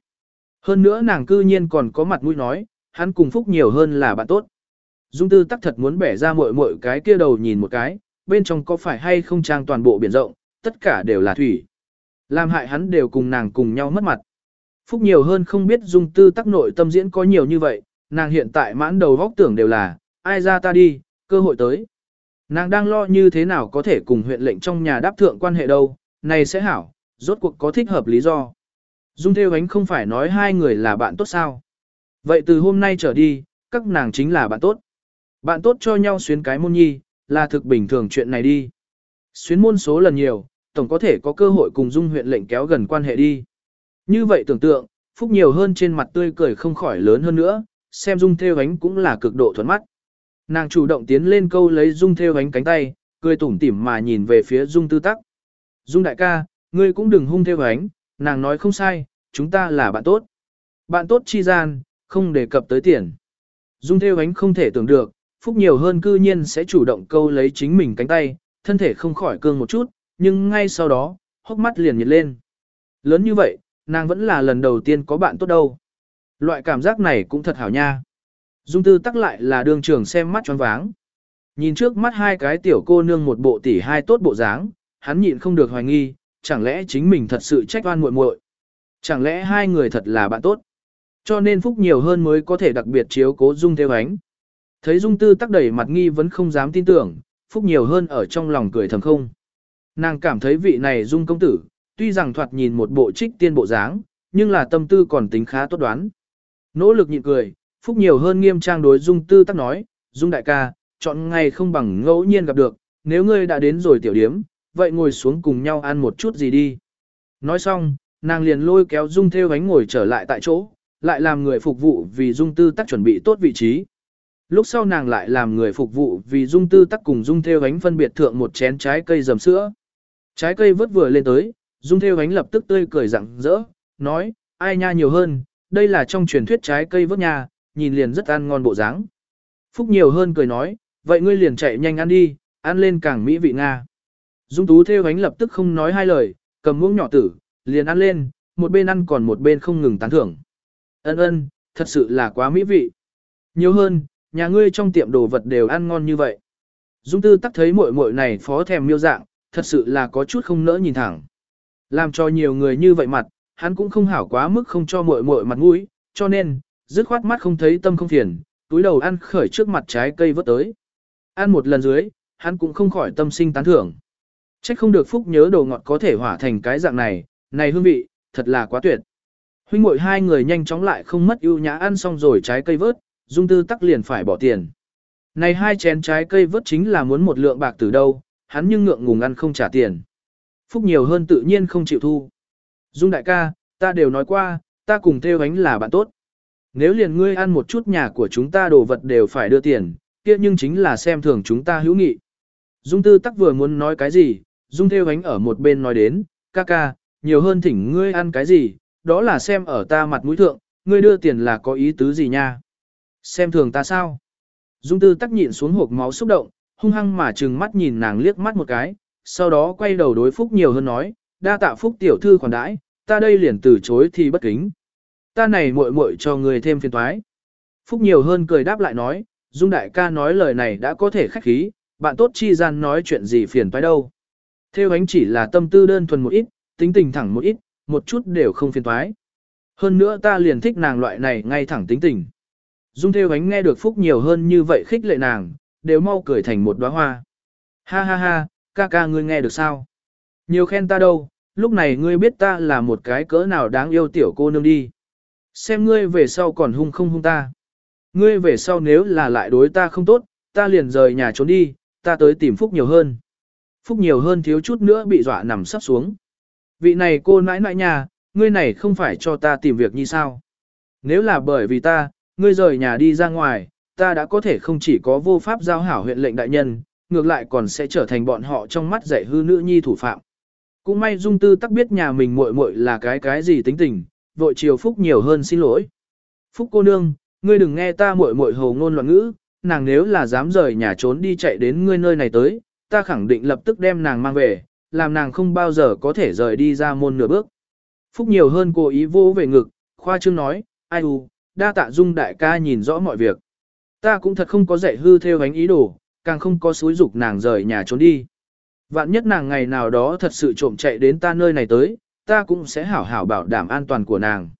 Hơn nữa nàng cư nhiên còn có mặt mũi nói, hắn cùng phúc nhiều hơn là bạn tốt. Dung tư tắc thật muốn bẻ ra muội muội cái kia đầu nhìn một cái, bên trong có phải hay không trang toàn bộ biển rộng, tất cả đều là thủy. Làm hại hắn đều cùng nàng cùng nhau mất mặt. Phúc nhiều hơn không biết dung tư tắc nội tâm diễn có nhiều như vậy, nàng hiện tại mãn đầu vóc tưởng đều là, ai ra ta đi, cơ hội tới. Nàng đang lo như thế nào có thể cùng huyện lệnh trong nhà đáp thượng quan hệ đâu, này sẽ hảo, rốt cuộc có thích hợp lý do. Dung Theo Ánh không phải nói hai người là bạn tốt sao. Vậy từ hôm nay trở đi, các nàng chính là bạn tốt. Bạn tốt cho nhau xuyến cái môn nhi, là thực bình thường chuyện này đi. Xuyến môn số lần nhiều, tổng có thể có cơ hội cùng Dung huyện lệnh kéo gần quan hệ đi. Như vậy tưởng tượng, Phúc nhiều hơn trên mặt tươi cười không khỏi lớn hơn nữa, xem Dung Theo Ánh cũng là cực độ thuận mắt. Nàng chủ động tiến lên câu lấy Dung Theo Ánh cánh tay, cười tủm tỉm mà nhìn về phía Dung Tư Tắc. Dung đại ca, ngươi cũng đừng hung Theo Ánh, nàng nói không sai, chúng ta là bạn tốt. Bạn tốt chi gian, không đề cập tới tiền. Dung Theo Ánh không thể tưởng được, Phúc nhiều hơn cư nhiên sẽ chủ động câu lấy chính mình cánh tay, thân thể không khỏi cương một chút, nhưng ngay sau đó, hốc mắt liền nhiệt lên. Lớn như vậy, nàng vẫn là lần đầu tiên có bạn tốt đâu. Loại cảm giác này cũng thật hảo nha. Dung tư tắc lại là đường trường xem mắt choáng váng. Nhìn trước mắt hai cái tiểu cô nương một bộ tỷ hai tốt bộ dáng, hắn nhịn không được hoài nghi, chẳng lẽ chính mình thật sự trách oan muội muội? Chẳng lẽ hai người thật là bạn tốt? Cho nên phúc nhiều hơn mới có thể đặc biệt chiếu cố Dung theo ánh. Thấy Dung tư tắc đẩy mặt nghi vẫn không dám tin tưởng, phúc nhiều hơn ở trong lòng cười thầm không. Nàng cảm thấy vị này Dung công tử, tuy rằng thoạt nhìn một bộ trích tiên bộ dáng, nhưng là tâm tư còn tính khá tốt đoán. Nỗ lực nhịn cười, Phúc nhiều hơn nghiêm trang đối Dung tư tắc nói, Dung đại ca, chọn ngày không bằng ngẫu nhiên gặp được, nếu ngươi đã đến rồi tiểu điếm, vậy ngồi xuống cùng nhau ăn một chút gì đi. Nói xong, nàng liền lôi kéo Dung theo gánh ngồi trở lại tại chỗ, lại làm người phục vụ vì Dung tư tắc chuẩn bị tốt vị trí. Lúc sau nàng lại làm người phục vụ vì Dung tư tắc cùng Dung theo ánh phân biệt thượng một chén trái cây dầm sữa. Trái cây vớt vừa lên tới, Dung theo ánh lập tức tươi cười rặng rỡ, nói, ai nha nhiều hơn, đây là trong truyền thuyết trái cây vớt nha, nhìn liền rất ăn ngon bộ dáng. Phúc nhiều hơn cười nói, vậy ngươi liền chạy nhanh ăn đi, ăn lên càng mỹ vị Nga. Dung tú theo ánh lập tức không nói hai lời, cầm muỗng nhỏ tử, liền ăn lên, một bên ăn còn một bên không ngừng tán thưởng. Ân ân, thật sự là quá mỹ vị. Nhiều hơn, nhà ngươi trong tiệm đồ vật đều ăn ngon như vậy. Dung tư tắc thấy muội muội này phó thèm miêu dạng, thật sự là có chút không nỡ nhìn thẳng. Làm cho nhiều người như vậy mặt, hắn cũng không hảo quá mức không cho muội muội mặt mũi, cho nên, dứt khoát mắt không thấy tâm không phiền, túi đầu ăn khởi trước mặt trái cây vớt tới. Ăn một lần dưới, hắn cũng không khỏi tâm sinh tán thưởng. Trách không được phúc nhớ đồ ngọt có thể hỏa thành cái dạng này, này hương vị, thật là quá tuyệt. Huynh muội hai người nhanh chóng lại không mất ưu nhã ăn xong rồi trái cây vớt, dung tư tắc liền phải bỏ tiền. Này hai chén trái cây vớt chính là muốn một lượng bạc từ đâu, hắn nhưng ngượng ngùng ăn không trả tiền. Phúc nhiều hơn tự nhiên không chịu thu. Dung đại ca, ta đều nói qua, ta cùng theo ánh là bạn tốt. Nếu liền ngươi ăn một chút nhà của chúng ta đồ vật đều phải đưa tiền, kia nhưng chính là xem thường chúng ta hữu nghị. Dung tư tắc vừa muốn nói cái gì, Dung theo ánh ở một bên nói đến, ca ca, nhiều hơn thỉnh ngươi ăn cái gì, đó là xem ở ta mặt mũi thượng, ngươi đưa tiền là có ý tứ gì nha. Xem thường ta sao? Dung tư tắc nhịn xuống hộp máu xúc động, hung hăng mà trừng mắt nhìn nàng liếc mắt một cái, sau đó quay đầu đối Phúc nhiều hơn nói, đa tạ Phúc tiểu thư khoản đãi, ta đây liền từ chối thì bất kính. Ta này muội muội cho người thêm phiền toái. Phúc nhiều hơn cười đáp lại nói, Dung đại ca nói lời này đã có thể khách khí, bạn tốt chi gian nói chuyện gì phiền toái đâu. Theo ánh chỉ là tâm tư đơn thuần một ít, tính tình thẳng một ít, một chút đều không phiền toái. Hơn nữa ta liền thích nàng loại này ngay thẳng tính tình. Dung Thêu ánh nghe được phúc nhiều hơn như vậy khích lệ nàng, đều mau cười thành một đóa hoa. Ha ha ha, ca ca ngươi nghe được sao? Nhiều khen ta đâu, lúc này ngươi biết ta là một cái cỡ nào đáng yêu tiểu cô nương đi. Xem ngươi về sau còn hung không hung ta. Ngươi về sau nếu là lại đối ta không tốt, ta liền rời nhà trốn đi, ta tới tìm Phúc nhiều hơn. Phúc nhiều hơn thiếu chút nữa bị dọa nằm sắp xuống. Vị này cô nãi nãi nhà, ngươi này không phải cho ta tìm việc như sao. Nếu là bởi vì ta, ngươi rời nhà đi ra ngoài, ta đã có thể không chỉ có vô pháp giao hảo huyện lệnh đại nhân, ngược lại còn sẽ trở thành bọn họ trong mắt dạy hư nữ nhi thủ phạm. Cũng may Dung Tư tắc biết nhà mình muội muội là cái cái gì tính tình, vội chiều Phúc nhiều hơn xin lỗi. Phúc cô nương, ngươi đừng nghe ta muội muội hồ ngôn loạn ngữ, nàng nếu là dám rời nhà trốn đi chạy đến ngươi nơi này tới, ta khẳng định lập tức đem nàng mang về, làm nàng không bao giờ có thể rời đi ra môn nửa bước. Phúc nhiều hơn cố ý vô về ngực, khoa trương nói, ai u, đa tạ dung đại ca nhìn rõ mọi việc. Ta cũng thật không có dạy hư theo ánh ý đồ, càng không có xúi dục nàng rời nhà trốn đi. Vạn nhất nàng ngày nào đó thật sự trộm chạy đến ta nơi này tới, ta cũng sẽ hảo hảo bảo đảm an toàn của nàng.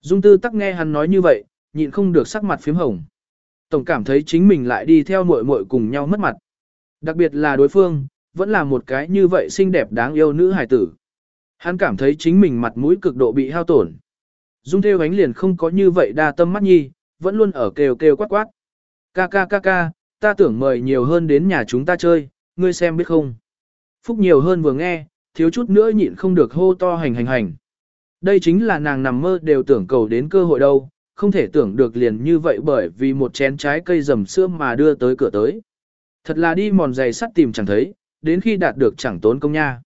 Dung tư tắc nghe hắn nói như vậy, nhịn không được sắc mặt phím hồng. Tổng cảm thấy chính mình lại đi theo muội muội cùng nhau mất mặt. Đặc biệt là đối phương, vẫn là một cái như vậy xinh đẹp đáng yêu nữ hài tử. Hắn cảm thấy chính mình mặt mũi cực độ bị hao tổn. Dung theo ánh liền không có như vậy đa tâm mắt nhi, vẫn luôn ở kêu kêu quát quát. Ca ca ca ca, ta tưởng mời nhiều hơn đến nhà chúng ta chơi, ngươi xem biết không. Phúc nhiều hơn vừa nghe, thiếu chút nữa nhịn không được hô to hành hành hành. Đây chính là nàng nằm mơ đều tưởng cầu đến cơ hội đâu, không thể tưởng được liền như vậy bởi vì một chén trái cây rầm sữa mà đưa tới cửa tới. Thật là đi mòn giày sắt tìm chẳng thấy, đến khi đạt được chẳng tốn công nha.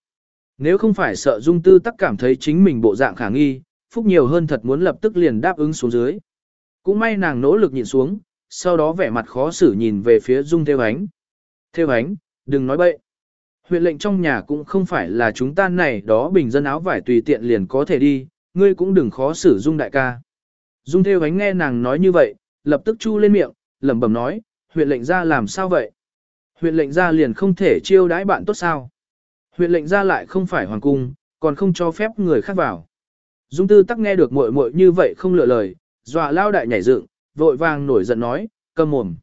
Nếu không phải sợ dung tư tắc cảm thấy chính mình bộ dạng khả nghi, Phúc nhiều hơn thật muốn lập tức liền đáp ứng xuống dưới. Cũng may nàng nỗ lực nhìn xuống, sau đó vẻ mặt khó xử nhìn về phía dung theo ánh. Theo ánh, đừng nói bậy. Huyện lệnh trong nhà cũng không phải là chúng ta này đó bình dân áo vải tùy tiện liền có thể đi, ngươi cũng đừng khó xử dung đại ca. Dung theo ánh nghe nàng nói như vậy, lập tức chu lên miệng, lẩm bẩm nói, huyện lệnh ra làm sao vậy? Huyện lệnh ra liền không thể chiêu đãi bạn tốt sao? Huyện lệnh ra lại không phải hoàng cung, còn không cho phép người khác vào. Dung tư tắc nghe được muội muội như vậy không lựa lời, dọa lao đại nhảy dựng, vội vàng nổi giận nói, câm mồm.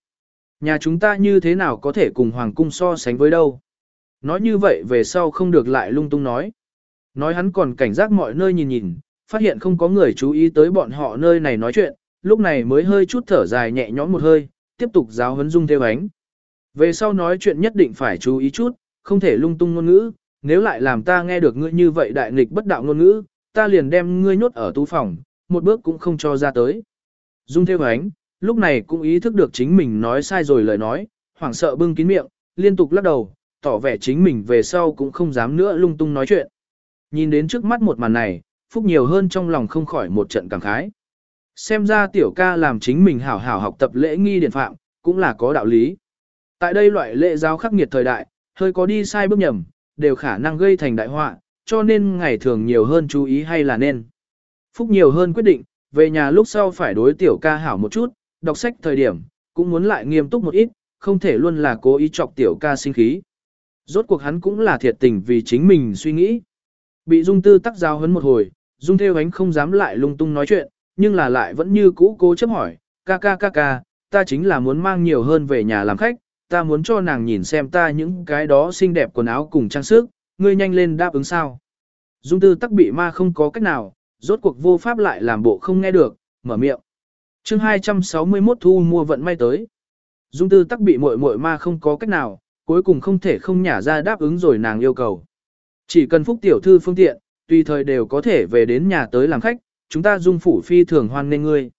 Nhà chúng ta như thế nào có thể cùng hoàng cung so sánh với đâu? Nói như vậy về sau không được lại lung tung nói. Nói hắn còn cảnh giác mọi nơi nhìn nhìn, phát hiện không có người chú ý tới bọn họ nơi này nói chuyện, lúc này mới hơi chút thở dài nhẹ nhõm một hơi, tiếp tục giáo huấn dung theo ánh. Về sau nói chuyện nhất định phải chú ý chút, không thể lung tung ngôn ngữ, nếu lại làm ta nghe được ngươi như vậy đại nghịch bất đạo ngôn ngữ, ta liền đem ngươi nhốt ở tu phòng, một bước cũng không cho ra tới. Dung theo ánh, lúc này cũng ý thức được chính mình nói sai rồi lời nói, hoảng sợ bưng kín miệng, liên tục lắc đầu, tỏ vẻ chính mình về sau cũng không dám nữa lung tung nói chuyện. Nhìn đến trước mắt một màn này, Phúc nhiều hơn trong lòng không khỏi một trận cảm khái. Xem ra tiểu ca làm chính mình hảo hảo học tập lễ nghi điển phạm, cũng là có đạo lý. Tại đây loại lễ giáo khắc nghiệt thời đại, hơi có đi sai bước nhầm, đều khả năng gây thành đại họa, cho nên ngày thường nhiều hơn chú ý hay là nên. Phúc nhiều hơn quyết định, về nhà lúc sau phải đối tiểu ca hảo một chút, đọc sách thời điểm, cũng muốn lại nghiêm túc một ít, không thể luôn là cố ý chọc tiểu ca sinh khí. Rốt cuộc hắn cũng là thiệt tình vì chính mình suy nghĩ. Bị Dung Tư tắc giao hấn một hồi, Dung Theo Ánh không dám lại lung tung nói chuyện, nhưng là lại vẫn như cũ cố chấp hỏi, ca ca ca ca, ta chính là muốn mang nhiều hơn về nhà làm khách, ta muốn cho nàng nhìn xem ta những cái đó xinh đẹp quần áo cùng trang sức, ngươi nhanh lên đáp ứng sao. Dung Tư tắc bị ma không có cách nào, rốt cuộc vô pháp lại làm bộ không nghe được, mở miệng. chương 261 thu mua vận may tới. Dung Tư tắc bị muội muội ma không có cách nào, cuối cùng không thể không nhả ra đáp ứng rồi nàng yêu cầu. Chỉ cần phúc tiểu thư phương tiện, tùy thời đều có thể về đến nhà tới làm khách, chúng ta dung phủ phi thường hoan nên ngươi.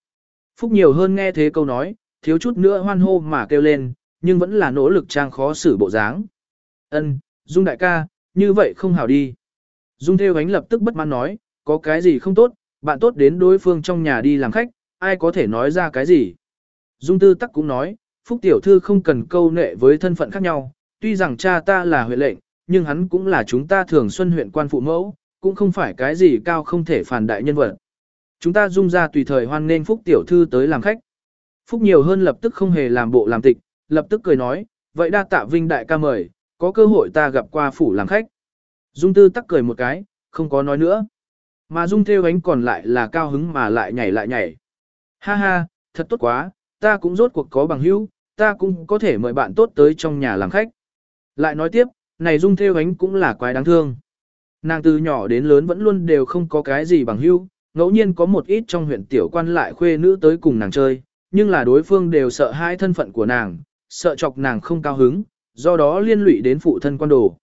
Phúc nhiều hơn nghe thế câu nói, thiếu chút nữa hoan hô mà kêu lên, nhưng vẫn là nỗ lực trang khó xử bộ dáng. Ân, Dung đại ca, như vậy không hảo đi. Dung theo ánh lập tức bất mãn nói, có cái gì không tốt, bạn tốt đến đối phương trong nhà đi làm khách, ai có thể nói ra cái gì. Dung tư tắc cũng nói, Phúc tiểu thư không cần câu nệ với thân phận khác nhau, tuy rằng cha ta là huyện lệnh, nhưng hắn cũng là chúng ta thường xuân huyện quan phụ mẫu, cũng không phải cái gì cao không thể phản đại nhân vật. Chúng ta dung ra tùy thời hoan nên Phúc tiểu thư tới làm khách. Phúc nhiều hơn lập tức không hề làm bộ làm tịch, lập tức cười nói, vậy đa tạ vinh đại ca mời, có cơ hội ta gặp qua phủ làm khách. Dung tư tắc cười một cái, không có nói nữa. Mà Dung theo ánh còn lại là cao hứng mà lại nhảy lại nhảy. Ha ha, thật tốt quá, ta cũng rốt cuộc có bằng hữu, ta cũng có thể mời bạn tốt tới trong nhà làm khách. Lại nói tiếp, này Dung theo ánh cũng là quái đáng thương. Nàng từ nhỏ đến lớn vẫn luôn đều không có cái gì bằng hữu, ngẫu nhiên có một ít trong huyện tiểu quan lại khuê nữ tới cùng nàng chơi, nhưng là đối phương đều sợ hai thân phận của nàng, sợ chọc nàng không cao hứng, do đó liên lụy đến phụ thân quan đồ.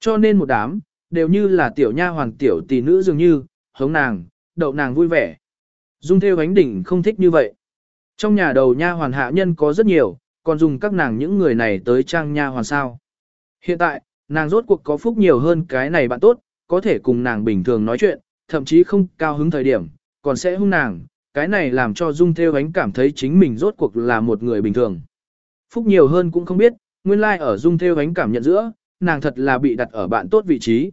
Cho nên một đám, đều như là tiểu nha hoàng tiểu tỷ nữ dường như, hống nàng, đậu nàng vui vẻ. Dung theo ánh đỉnh không thích như vậy. Trong nhà đầu nha hoàn hạ nhân có rất nhiều, còn dùng các nàng những người này tới trang nha hoàn sao. Hiện tại, nàng rốt cuộc có phúc nhiều hơn cái này bạn tốt, có thể cùng nàng bình thường nói chuyện, thậm chí không cao hứng thời điểm, còn sẽ hung nàng, cái này làm cho Dung Theo Ánh cảm thấy chính mình rốt cuộc là một người bình thường. Phúc nhiều hơn cũng không biết, nguyên lai like ở Dung Theo Ánh cảm nhận giữa, nàng thật là bị đặt ở bạn tốt vị trí.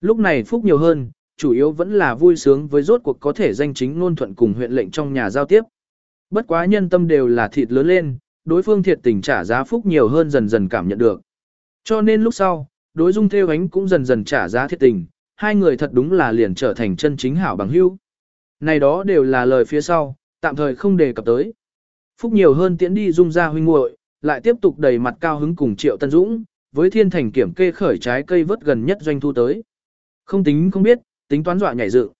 Lúc này Phúc nhiều hơn, chủ yếu vẫn là vui sướng với rốt cuộc có thể danh chính ngôn thuận cùng huyện lệnh trong nhà giao tiếp. Bất quá nhân tâm đều là thịt lớn lên, đối phương thiệt tình trả giá Phúc nhiều hơn dần dần cảm nhận được. Cho nên lúc sau, đối Dung Theo Ánh cũng dần dần trả giá thiệt tình, hai người thật đúng là liền trở thành chân chính hảo bằng hữu. Này đó đều là lời phía sau, tạm thời không đề cập tới. Phúc nhiều hơn tiễn đi dung ra huynh muội, lại tiếp tục đầy mặt cao hứng cùng Triệu Tân Dũng, với thiên thành kiểm kê khởi trái cây vớt gần nhất doanh thu tới. Không tính không biết, tính toán dọa nhảy dự.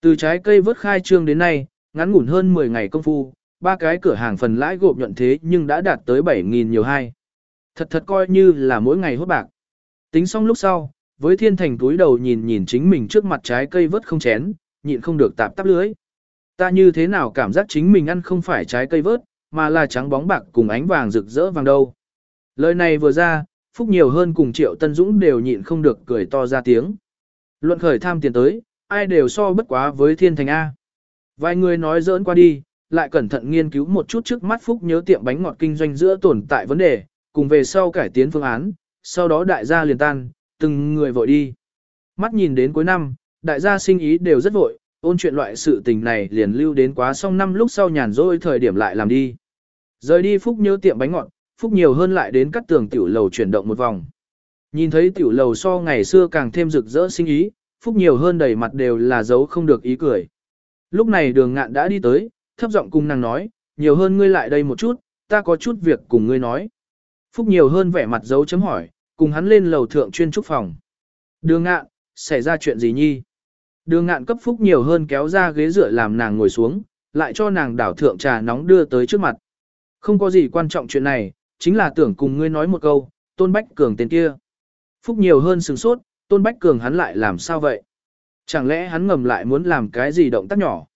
Từ trái cây vớt khai trương đến nay, ngắn ngủn hơn 10 ngày công phu, ba cái cửa hàng phần lãi gộp nhuận thế nhưng đã đạt tới 7.000 nhiều hai. Thật thật coi như là mỗi ngày hốt bạc. Tính xong lúc sau, với thiên thành túi đầu nhìn nhìn chính mình trước mặt trái cây vớt không chén, nhịn không được tạp tắp lưới. Ta như thế nào cảm giác chính mình ăn không phải trái cây vớt, mà là trắng bóng bạc cùng ánh vàng rực rỡ vàng đâu. Lời này vừa ra, Phúc nhiều hơn cùng Triệu Tân Dũng đều nhịn không được cười to ra tiếng. Luận khởi tham tiền tới, ai đều so bất quá với thiên thành A. Vài người nói dỡn qua đi, lại cẩn thận nghiên cứu một chút trước mắt Phúc nhớ tiệm bánh ngọt kinh doanh giữa tồn tại vấn đề, cùng về sau cải tiến phương án, sau đó đại gia liền tan, từng người vội đi. Mắt nhìn đến cuối năm, đại gia sinh ý đều rất vội, ôn chuyện loại sự tình này liền lưu đến quá xong năm lúc sau nhàn rỗi thời điểm lại làm đi. Rời đi Phúc nhớ tiệm bánh ngọt, Phúc nhiều hơn lại đến các tường tiểu lầu chuyển động một vòng. Nhìn thấy tiểu lầu so ngày xưa càng thêm rực rỡ sinh ý, Phúc nhiều hơn đầy mặt đều là dấu không được ý cười. Lúc này đường ngạn đã đi tới, thấp giọng cùng nàng nói, nhiều hơn ngươi lại đây một chút, ta có chút việc cùng ngươi nói. Phúc nhiều hơn vẻ mặt dấu chấm hỏi, cùng hắn lên lầu thượng chuyên trúc phòng. Đường ngạn, xảy ra chuyện gì nhi? Đường ngạn cấp phúc nhiều hơn kéo ra ghế dựa làm nàng ngồi xuống, lại cho nàng đảo thượng trà nóng đưa tới trước mặt. Không có gì quan trọng chuyện này, chính là tưởng cùng ngươi nói một câu, Tôn Bách Cường tên kia. Phúc nhiều hơn sừng sốt, Tôn Bách Cường hắn lại làm sao vậy? Chẳng lẽ hắn ngầm lại muốn làm cái gì động tác nhỏ?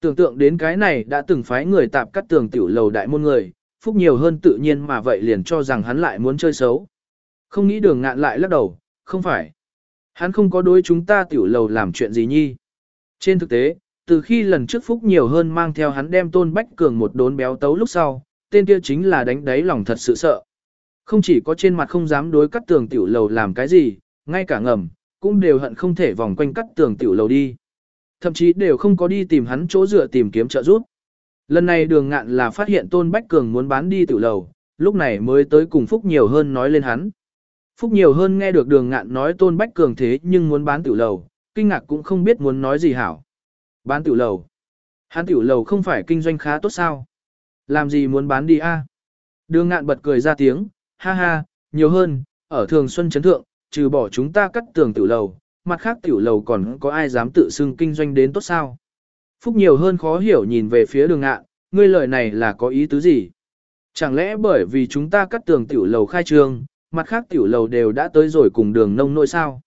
Tưởng tượng đến cái này đã từng phái người tạp cắt tường tiểu lầu đại môn người, Phúc nhiều hơn tự nhiên mà vậy liền cho rằng hắn lại muốn chơi xấu. Không nghĩ đường ngạn lại lắc đầu, không phải. Hắn không có đối chúng ta tiểu lầu làm chuyện gì nhi. Trên thực tế, từ khi lần trước Phúc nhiều hơn mang theo hắn đem Tôn Bách Cường một đốn béo tấu lúc sau, tên kia chính là đánh đáy lòng thật sự sợ. Không chỉ có trên mặt không dám đối cắt tường tiểu lầu làm cái gì, ngay cả ngầm, cũng đều hận không thể vòng quanh cắt tường tiểu lầu đi. Thậm chí đều không có đi tìm hắn chỗ dựa tìm kiếm trợ giúp. Lần này đường ngạn là phát hiện Tôn Bách Cường muốn bán đi tiểu lầu, lúc này mới tới cùng Phúc nhiều hơn nói lên hắn. Phúc nhiều hơn nghe được đường ngạn nói tôn bách cường thế nhưng muốn bán tiểu lầu, kinh ngạc cũng không biết muốn nói gì hảo. Bán tiểu lầu. Hắn tiểu lầu không phải kinh doanh khá tốt sao? Làm gì muốn bán đi a? Đường ngạn bật cười ra tiếng, ha ha, nhiều hơn, ở thường xuân chấn thượng, trừ bỏ chúng ta cắt tường tiểu lầu, mặt khác tiểu lầu còn có ai dám tự xưng kinh doanh đến tốt sao? Phúc nhiều hơn khó hiểu nhìn về phía đường ngạn, ngươi lời này là có ý tứ gì? Chẳng lẽ bởi vì chúng ta cắt tường tiểu lầu khai trương, mặt khác tiểu lầu đều đã tới rồi cùng đường nông nỗi sao.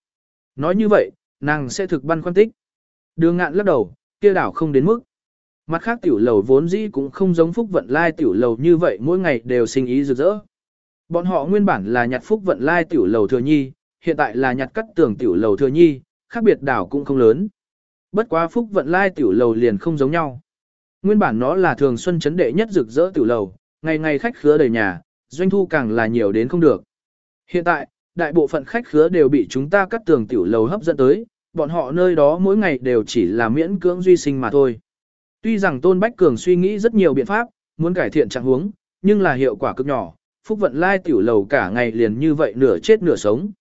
Nói như vậy, nàng sẽ thực băn khoăn tích. Đường ngạn lắc đầu, kia đảo không đến mức. Mặt khác tiểu lầu vốn dĩ cũng không giống phúc vận lai tiểu lầu như vậy mỗi ngày đều sinh ý rực rỡ. Bọn họ nguyên bản là nhặt phúc vận lai tiểu lầu thừa nhi, hiện tại là nhặt cắt tường tiểu lầu thừa nhi, khác biệt đảo cũng không lớn. Bất quá phúc vận lai tiểu lầu liền không giống nhau. Nguyên bản nó là thường xuân chấn đệ nhất rực rỡ tiểu lầu, ngày ngày khách khứa đầy nhà, doanh thu càng là nhiều đến không được. Hiện tại, đại bộ phận khách khứa đều bị chúng ta cắt tường tiểu lầu hấp dẫn tới, bọn họ nơi đó mỗi ngày đều chỉ là miễn cưỡng duy sinh mà thôi. Tuy rằng Tôn Bách Cường suy nghĩ rất nhiều biện pháp, muốn cải thiện trạng huống, nhưng là hiệu quả cực nhỏ, phúc vận lai tiểu lầu cả ngày liền như vậy nửa chết nửa sống.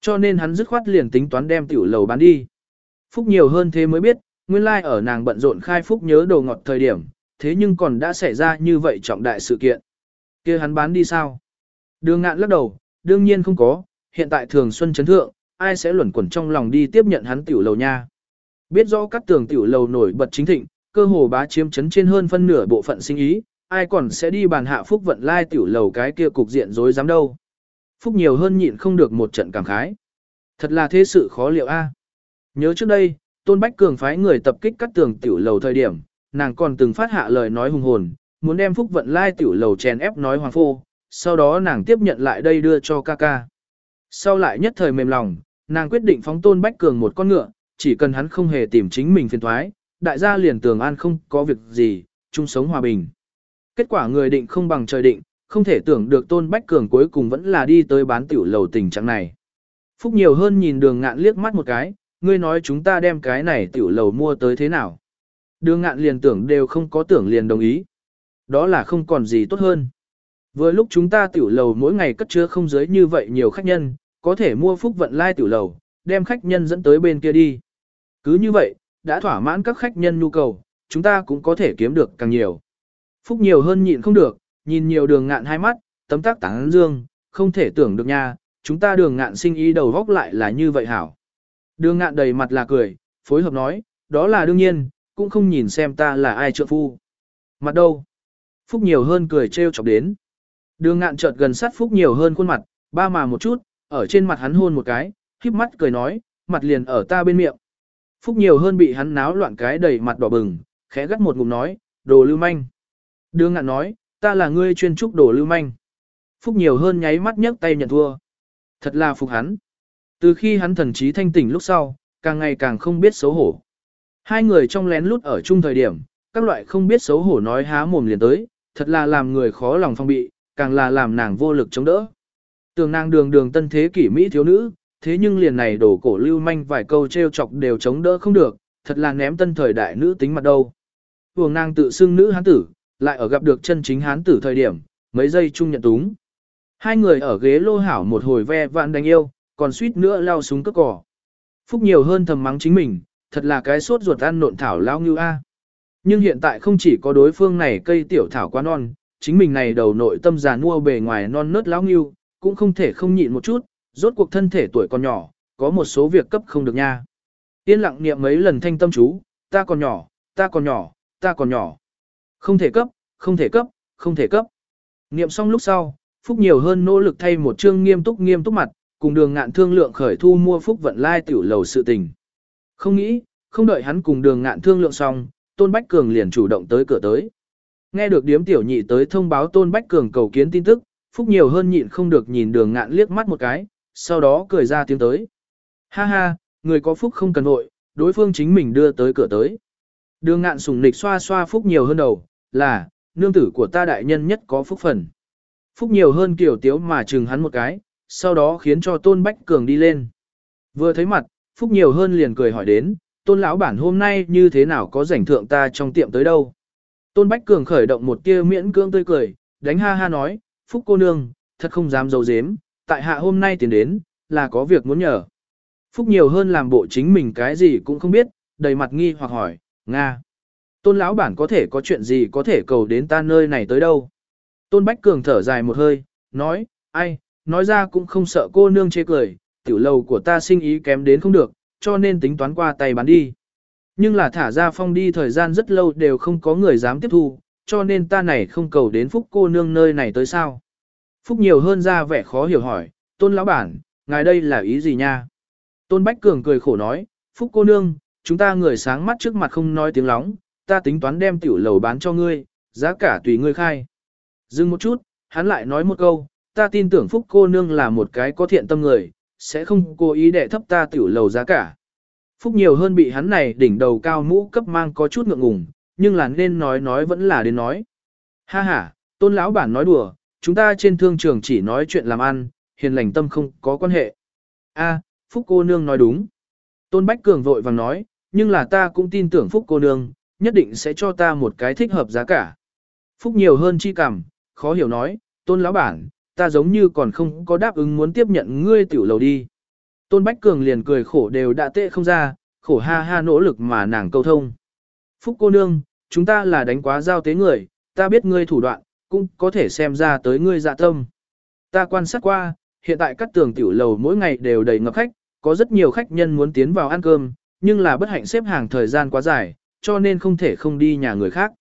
Cho nên hắn dứt khoát liền tính toán đem tiểu lầu bán đi. Phúc nhiều hơn thế mới biết, nguyên lai ở nàng bận rộn khai Phúc nhớ đồ ngọt thời điểm, thế nhưng còn đã xảy ra như vậy trọng đại sự kiện. kia hắn bán đi sao? Đường ngạn lắc đầu, đương nhiên không có, hiện tại thường xuân chấn thượng, ai sẽ luẩn quẩn trong lòng đi tiếp nhận hắn tiểu lầu nha. Biết rõ các tường tiểu lầu nổi bật chính thịnh, cơ hồ bá chiếm chấn trên hơn phân nửa bộ phận sinh ý, ai còn sẽ đi bàn hạ phúc vận lai tiểu lầu cái kia cục diện rối dám đâu. Phúc nhiều hơn nhịn không được một trận cảm khái. Thật là thế sự khó liệu a. Nhớ trước đây, Tôn Bách Cường phái người tập kích các tường tiểu lầu thời điểm, nàng còn từng phát hạ lời nói hùng hồn, muốn đem Phúc vận lai tiểu lầu chèn ép nói hoàng phô, sau đó nàng tiếp nhận lại đây đưa cho ca ca. Sau lại nhất thời mềm lòng, nàng quyết định phóng Tôn Bách Cường một con ngựa, chỉ cần hắn không hề tìm chính mình phiền thoái, đại gia liền tường an không có việc gì, chung sống hòa bình. Kết quả người định không bằng trời định, không thể tưởng được Tôn Bách Cường cuối cùng vẫn là đi tới bán tiểu lầu tình trạng này. Phúc nhiều hơn nhìn đường ngạn liếc mắt một cái, ngươi nói chúng ta đem cái này tiểu lầu mua tới thế nào. Đường ngạn liền tưởng đều không có tưởng liền đồng ý. Đó là không còn gì tốt hơn. Vừa lúc chúng ta tiểu lầu mỗi ngày cất chứa không giới như vậy nhiều khách nhân, có thể mua phúc vận lai tiểu lầu, đem khách nhân dẫn tới bên kia đi. Cứ như vậy, đã thỏa mãn các khách nhân nhu cầu, chúng ta cũng có thể kiếm được càng nhiều. Phúc nhiều hơn nhịn không được, nhìn nhiều đường ngạn hai mắt, tấm tác tán dương, không thể tưởng được nha, chúng ta đường ngạn sinh ý đầu góc lại là như vậy hảo. Đường ngạn đầy mặt là cười, phối hợp nói, đó là đương nhiên, cũng không nhìn xem ta là ai trợ phu. Mặt đâu? Phúc nhiều hơn cười trêu chọc đến. Đường ngạn chợt gần sát Phúc nhiều hơn khuôn mặt, ba mà một chút, ở trên mặt hắn hôn một cái, híp mắt cười nói, mặt liền ở ta bên miệng. Phúc nhiều hơn bị hắn náo loạn cái đầy mặt đỏ bừng, khẽ gắt một ngụm nói, đồ lưu manh. Đường ngạn nói, ta là ngươi chuyên trúc đồ lưu manh. Phúc nhiều hơn nháy mắt nhấc tay nhận thua. Thật là phục hắn. Từ khi hắn thần trí thanh tỉnh lúc sau, càng ngày càng không biết xấu hổ. Hai người trong lén lút ở chung thời điểm, các loại không biết xấu hổ nói há mồm liền tới, thật là làm người khó lòng phong bị, càng là làm nàng vô lực chống đỡ. Tường nàng đường đường tân thế kỷ Mỹ thiếu nữ, thế nhưng liền này đổ cổ lưu manh vài câu treo chọc đều chống đỡ không được, thật là ném tân thời đại nữ tính mặt đâu. Vương nàng tự xưng nữ hán tử, lại ở gặp được chân chính hán tử thời điểm, mấy giây chung nhận túng. Hai người ở ghế lô hảo một hồi ve vạn đánh yêu, còn suýt nữa lao súng cất cỏ. Phúc nhiều hơn thầm mắng chính mình, thật là cái sốt ruột ăn nộn thảo lao như a. Nhưng hiện tại không chỉ có đối phương này cây tiểu thảo quá non, chính mình này đầu nội tâm già nua bề ngoài non nớt lão nghiêu, cũng không thể không nhịn một chút, rốt cuộc thân thể tuổi còn nhỏ, có một số việc cấp không được nha. Yên lặng niệm mấy lần thanh tâm chú, ta còn nhỏ, ta còn nhỏ, ta còn nhỏ. Không thể cấp, không thể cấp, không thể cấp. Niệm xong lúc sau, Phúc nhiều hơn nỗ lực thay một chương nghiêm túc nghiêm túc mặt, cùng đường ngạn thương lượng khởi thu mua Phúc vận lai tiểu lầu sự tình. Không nghĩ, không đợi hắn cùng đường ngạn thương lượng xong, Tôn Bách Cường liền chủ động tới cửa tới. Nghe được điếm tiểu nhị tới thông báo Tôn Bách Cường cầu kiến tin tức, Phúc nhiều hơn nhịn không được nhìn đường ngạn liếc mắt một cái, sau đó cười ra tiếng tới. Ha ha, người có phúc không cần hội, đối phương chính mình đưa tới cửa tới. Đường ngạn sùng nịch xoa xoa phúc nhiều hơn đầu, là, nương tử của ta đại nhân nhất có phúc phần. Phúc nhiều hơn kiểu tiếu mà chừng hắn một cái, sau đó khiến cho Tôn Bách Cường đi lên. Vừa thấy mặt, Phúc nhiều hơn liền cười hỏi đến, Tôn lão bản hôm nay như thế nào có rảnh thượng ta trong tiệm tới đâu. Tôn Bách Cường khởi động một tia miễn cưỡng tươi cười, đánh ha ha nói, Phúc cô nương, thật không dám dấu dếm, tại hạ hôm nay tiến đến, là có việc muốn nhờ. Phúc nhiều hơn làm bộ chính mình cái gì cũng không biết, đầy mặt nghi hoặc hỏi, Nga. Tôn lão bản có thể có chuyện gì có thể cầu đến ta nơi này tới đâu. Tôn Bách Cường thở dài một hơi, nói, ai, nói ra cũng không sợ cô nương chê cười, tiểu lầu của ta sinh ý kém đến không được, cho nên tính toán qua tay bán đi. Nhưng là thả ra phong đi thời gian rất lâu đều không có người dám tiếp thu, cho nên ta này không cầu đến phúc cô nương nơi này tới sao. Phúc nhiều hơn ra vẻ khó hiểu hỏi, tôn lão bản, ngài đây là ý gì nha? Tôn Bách Cường cười khổ nói, Phúc cô nương, chúng ta người sáng mắt trước mặt không nói tiếng lóng, ta tính toán đem tiểu lầu bán cho ngươi, giá cả tùy ngươi khai. Dừng một chút, hắn lại nói một câu, ta tin tưởng Phúc cô nương là một cái có thiện tâm người, sẽ không cố ý để thấp ta tiểu lầu giá cả. Phúc nhiều hơn bị hắn này đỉnh đầu cao mũ cấp mang có chút ngượng ngùng, nhưng là nên nói nói vẫn là đến nói. Ha ha, tôn lão bản nói đùa, chúng ta trên thương trường chỉ nói chuyện làm ăn, hiền lành tâm không có quan hệ. A, Phúc cô nương nói đúng. Tôn Bách Cường vội vàng nói, nhưng là ta cũng tin tưởng Phúc cô nương, nhất định sẽ cho ta một cái thích hợp giá cả. Phúc nhiều hơn chi cảm, khó hiểu nói, tôn lão bản, ta giống như còn không có đáp ứng muốn tiếp nhận ngươi tiểu lầu đi. Tôn Bách Cường liền cười khổ đều đã tệ không ra, khổ ha ha nỗ lực mà nàng câu thông. Phúc cô nương, chúng ta là đánh quá giao tế người, ta biết ngươi thủ đoạn, cũng có thể xem ra tới ngươi dạ tâm. Ta quan sát qua, hiện tại các tường tiểu lầu mỗi ngày đều đầy ngập khách, có rất nhiều khách nhân muốn tiến vào ăn cơm, nhưng là bất hạnh xếp hàng thời gian quá dài, cho nên không thể không đi nhà người khác.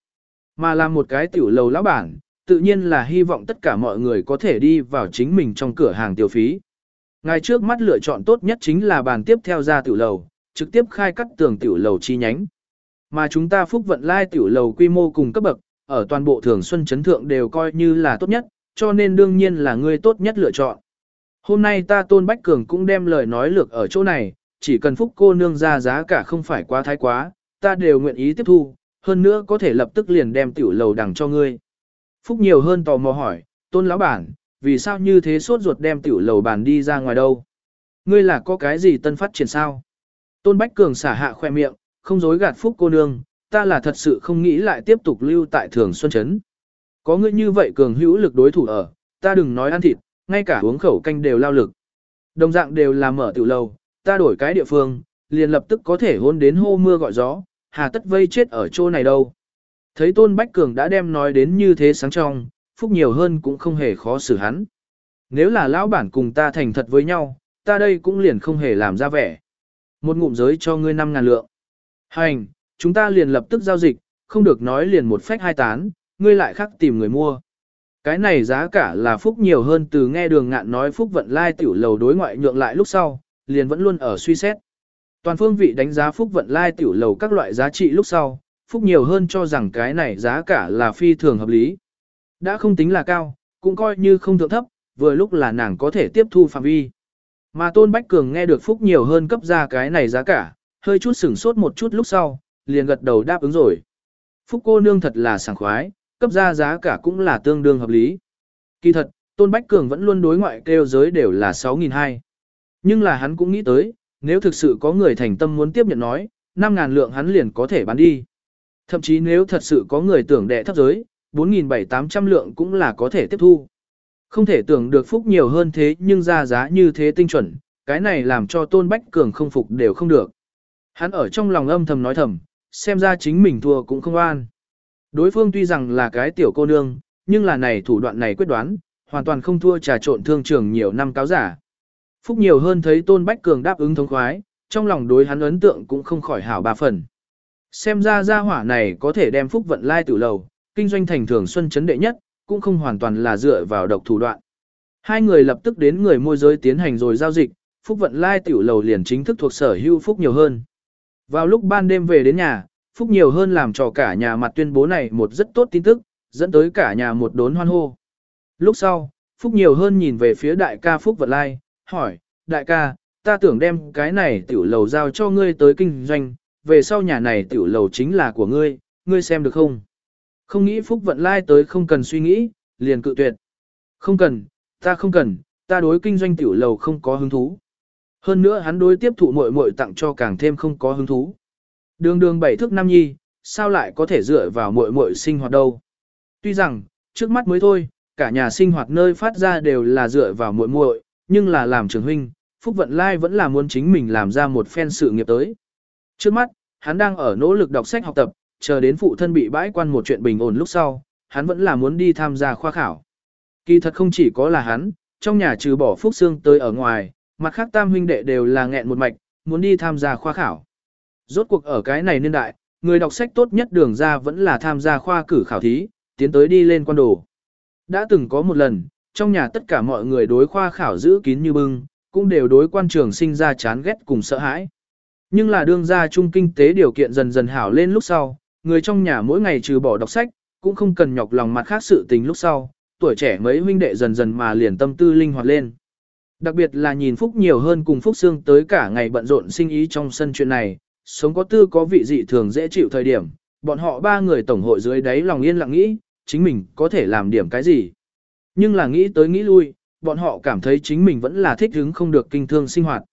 Mà là một cái tiểu lầu lão bản, tự nhiên là hy vọng tất cả mọi người có thể đi vào chính mình trong cửa hàng tiêu phí. Ngài trước mắt lựa chọn tốt nhất chính là bàn tiếp theo ra tiểu lầu, trực tiếp khai cắt tường tiểu lầu chi nhánh. Mà chúng ta phúc vận lai tiểu lầu quy mô cùng cấp bậc, ở toàn bộ thường xuân chấn thượng đều coi như là tốt nhất, cho nên đương nhiên là ngươi tốt nhất lựa chọn. Hôm nay ta Tôn Bách Cường cũng đem lời nói lược ở chỗ này, chỉ cần phúc cô nương ra giá cả không phải quá thái quá, ta đều nguyện ý tiếp thu, hơn nữa có thể lập tức liền đem tiểu lầu đằng cho ngươi. Phúc nhiều hơn tò mò hỏi, Tôn lão bản, vì sao như thế sốt ruột đem tiểu lầu bàn đi ra ngoài đâu? Ngươi là có cái gì tân phát triển sao? Tôn Bách Cường xả hạ khoe miệng, không dối gạt phúc cô nương, ta là thật sự không nghĩ lại tiếp tục lưu tại Thường Xuân Trấn. Có ngươi như vậy cường hữu lực đối thủ ở, ta đừng nói ăn thịt, ngay cả uống khẩu canh đều lao lực. Đồng dạng đều là mở tiểu lầu, ta đổi cái địa phương, liền lập tức có thể hôn đến hô mưa gọi gió, hà tất vây chết ở chỗ này đâu. Thấy Tôn Bách Cường đã đem nói đến như thế sáng trong, phúc nhiều hơn cũng không hề khó xử hắn. Nếu là lão bản cùng ta thành thật với nhau, ta đây cũng liền không hề làm ra vẻ. Một ngụm giới cho ngươi năm ngàn lượng. Hành, chúng ta liền lập tức giao dịch, không được nói liền một phách hai tán, ngươi lại khắc tìm người mua. Cái này giá cả là phúc nhiều hơn từ nghe đường ngạn nói phúc vận lai tiểu lầu đối ngoại nhượng lại lúc sau, liền vẫn luôn ở suy xét. Toàn phương vị đánh giá phúc vận lai tiểu lầu các loại giá trị lúc sau, phúc nhiều hơn cho rằng cái này giá cả là phi thường hợp lý. Đã không tính là cao, cũng coi như không thượng thấp, vừa lúc là nàng có thể tiếp thu phạm vi. Mà Tôn Bách Cường nghe được phúc nhiều hơn cấp ra cái này giá cả, hơi chút sửng sốt một chút lúc sau, liền gật đầu đáp ứng rồi. Phúc cô nương thật là sảng khoái, cấp ra giá cả cũng là tương đương hợp lý. Kỳ thật, Tôn Bách Cường vẫn luôn đối ngoại kêu giới đều là 6.200. Nhưng là hắn cũng nghĩ tới, nếu thực sự có người thành tâm muốn tiếp nhận nói, 5.000 lượng hắn liền có thể bán đi. Thậm chí nếu thật sự có người tưởng đệ thấp giới, 4.700 lượng cũng là có thể tiếp thu. Không thể tưởng được phúc nhiều hơn thế nhưng ra giá như thế tinh chuẩn, cái này làm cho Tôn Bách Cường không phục đều không được. Hắn ở trong lòng âm thầm nói thầm, xem ra chính mình thua cũng không an. Đối phương tuy rằng là cái tiểu cô nương, nhưng là này thủ đoạn này quyết đoán, hoàn toàn không thua trà trộn thương trường nhiều năm cáo giả. Phúc nhiều hơn thấy Tôn Bách Cường đáp ứng thống khoái, trong lòng đối hắn ấn tượng cũng không khỏi hảo ba phần. Xem ra gia hỏa này có thể đem Phúc vận lai tử lầu, kinh doanh thành thường xuân chấn đệ nhất, cũng không hoàn toàn là dựa vào độc thủ đoạn. Hai người lập tức đến người môi giới tiến hành rồi giao dịch, Phúc vận lai tiểu lầu liền chính thức thuộc sở hữu Phúc nhiều hơn. Vào lúc ban đêm về đến nhà, Phúc nhiều hơn làm cho cả nhà mặt tuyên bố này một rất tốt tin tức, dẫn tới cả nhà một đốn hoan hô. Lúc sau, Phúc nhiều hơn nhìn về phía đại ca Phúc Vận Lai, hỏi, đại ca, ta tưởng đem cái này tiểu lầu giao cho ngươi tới kinh doanh, về sau nhà này tiểu lầu chính là của ngươi, ngươi xem được không? Không nghĩ Phúc Vận Lai tới không cần suy nghĩ, liền cự tuyệt. Không cần, ta không cần, ta đối kinh doanh tiểu lầu không có hứng thú. Hơn nữa hắn đối tiếp thụ muội muội tặng cho càng thêm không có hứng thú. Đường đường bảy thước nam nhi, sao lại có thể dựa vào muội muội sinh hoạt đâu? Tuy rằng, trước mắt mới thôi, cả nhà sinh hoạt nơi phát ra đều là dựa vào muội muội, nhưng là làm trưởng huynh, Phúc Vận Lai vẫn là muốn chính mình làm ra một phen sự nghiệp tới. Trước mắt, hắn đang ở nỗ lực đọc sách học tập, chờ đến phụ thân bị bãi quan một chuyện bình ổn lúc sau, hắn vẫn là muốn đi tham gia khoa khảo. Kỳ thật không chỉ có là hắn, trong nhà trừ bỏ Phúc Sương tới ở ngoài, mặt khác tam huynh đệ đều là nghẹn một mạch, muốn đi tham gia khoa khảo. Rốt cuộc ở cái này niên đại, người đọc sách tốt nhất đường ra vẫn là tham gia khoa cử khảo thí, tiến tới đi lên quan đồ. Đã từng có một lần, trong nhà tất cả mọi người đối khoa khảo giữ kín như bưng, cũng đều đối quan trường sinh ra chán ghét cùng sợ hãi. Nhưng là đương gia chung kinh tế điều kiện dần dần hảo lên lúc sau, người trong nhà mỗi ngày trừ bỏ đọc sách, cũng không cần nhọc lòng mặt khác sự tình lúc sau, tuổi trẻ mấy huynh đệ dần dần mà liền tâm tư linh hoạt lên. Đặc biệt là nhìn Phúc nhiều hơn cùng Phúc Sương tới cả ngày bận rộn sinh ý trong sân chuyện này, sống có tư có vị dị thường dễ chịu thời điểm, bọn họ ba người tổng hội dưới đáy lòng yên lặng nghĩ, chính mình có thể làm điểm cái gì. Nhưng là nghĩ tới nghĩ lui, bọn họ cảm thấy chính mình vẫn là thích hứng không được kinh thương sinh hoạt.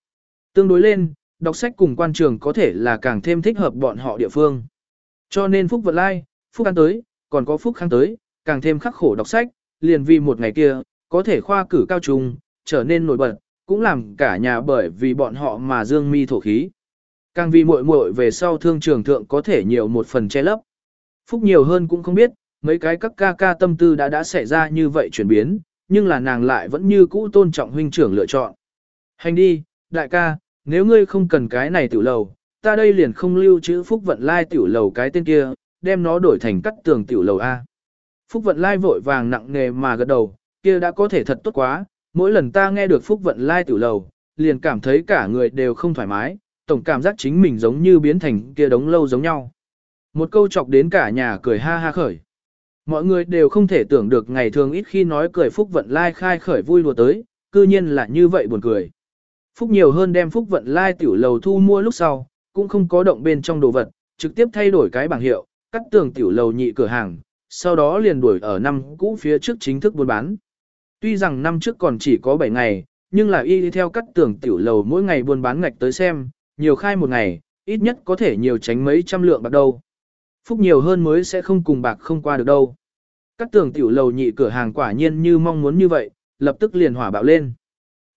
Tương đối lên, đọc sách cùng quan trường có thể là càng thêm thích hợp bọn họ địa phương. Cho nên Phúc Vận Lai, Phúc An tới, còn có Phúc Khang tới, càng thêm khắc khổ đọc sách, liền vì một ngày kia, có thể khoa cử cao trung, trở nên nổi bật, cũng làm cả nhà bởi vì bọn họ mà dương mi thổ khí. Càng vì muội muội về sau thương trường thượng có thể nhiều một phần che lấp. Phúc nhiều hơn cũng không biết, mấy cái các ca ca tâm tư đã đã xảy ra như vậy chuyển biến, nhưng là nàng lại vẫn như cũ tôn trọng huynh trưởng lựa chọn. Hành đi, đại ca, nếu ngươi không cần cái này tiểu lầu, ta đây liền không lưu chữ Phúc Vận Lai tiểu lầu cái tên kia, đem nó đổi thành cắt tường tiểu lầu A. Phúc Vận Lai vội vàng nặng nề mà gật đầu, kia đã có thể thật tốt quá, mỗi lần ta nghe được Phúc Vận Lai tiểu lầu, liền cảm thấy cả người đều không thoải mái, tổng cảm giác chính mình giống như biến thành kia đống lâu giống nhau. Một câu chọc đến cả nhà cười ha ha khởi. Mọi người đều không thể tưởng được ngày thường ít khi nói cười Phúc Vận Lai khai khởi vui đùa tới, cư nhiên là như vậy buồn cười. Phúc nhiều hơn đem Phúc Vận Lai tiểu lầu thu mua lúc sau, cũng không có động bên trong đồ vật, trực tiếp thay đổi cái bảng hiệu, cắt tường tiểu lầu nhị cửa hàng, sau đó liền đuổi ở năm cũ phía trước chính thức buôn bán. Tuy rằng năm trước còn chỉ có 7 ngày, nhưng là y đi theo cắt tường tiểu lầu mỗi ngày buôn bán ngạch tới xem, nhiều khai một ngày, ít nhất có thể nhiều tránh mấy trăm lượng bạc đâu. Phúc nhiều hơn mới sẽ không cùng bạc không qua được đâu. Cắt tường tiểu lầu nhị cửa hàng quả nhiên như mong muốn như vậy, lập tức liền hỏa bạo lên.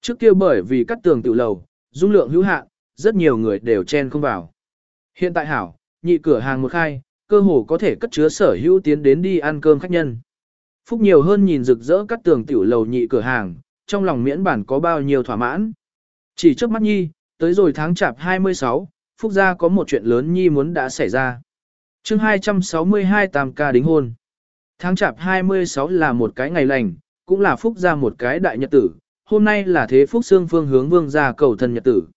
Trước kia bởi vì cắt tường tiểu lầu, dung lượng hữu hạn, rất nhiều người đều chen không vào. Hiện tại hảo, nhị cửa hàng một khai, cơ hồ có thể cất chứa sở hữu tiến đến đi ăn cơm khách nhân. Phúc nhiều hơn nhìn rực rỡ cắt tường tiểu lầu nhị cửa hàng, trong lòng miễn bản có bao nhiêu thỏa mãn. Chỉ trước mắt nhi, tới rồi tháng chạp 26, Phúc gia có một chuyện lớn nhi muốn đã xảy ra. chương 262 tam ca đính hôn. Tháng chạp 26 là một cái ngày lành, cũng là Phúc gia một cái đại nhật tử, hôm nay là thế Phúc Sương phương hướng vương gia cầu thân nhật tử.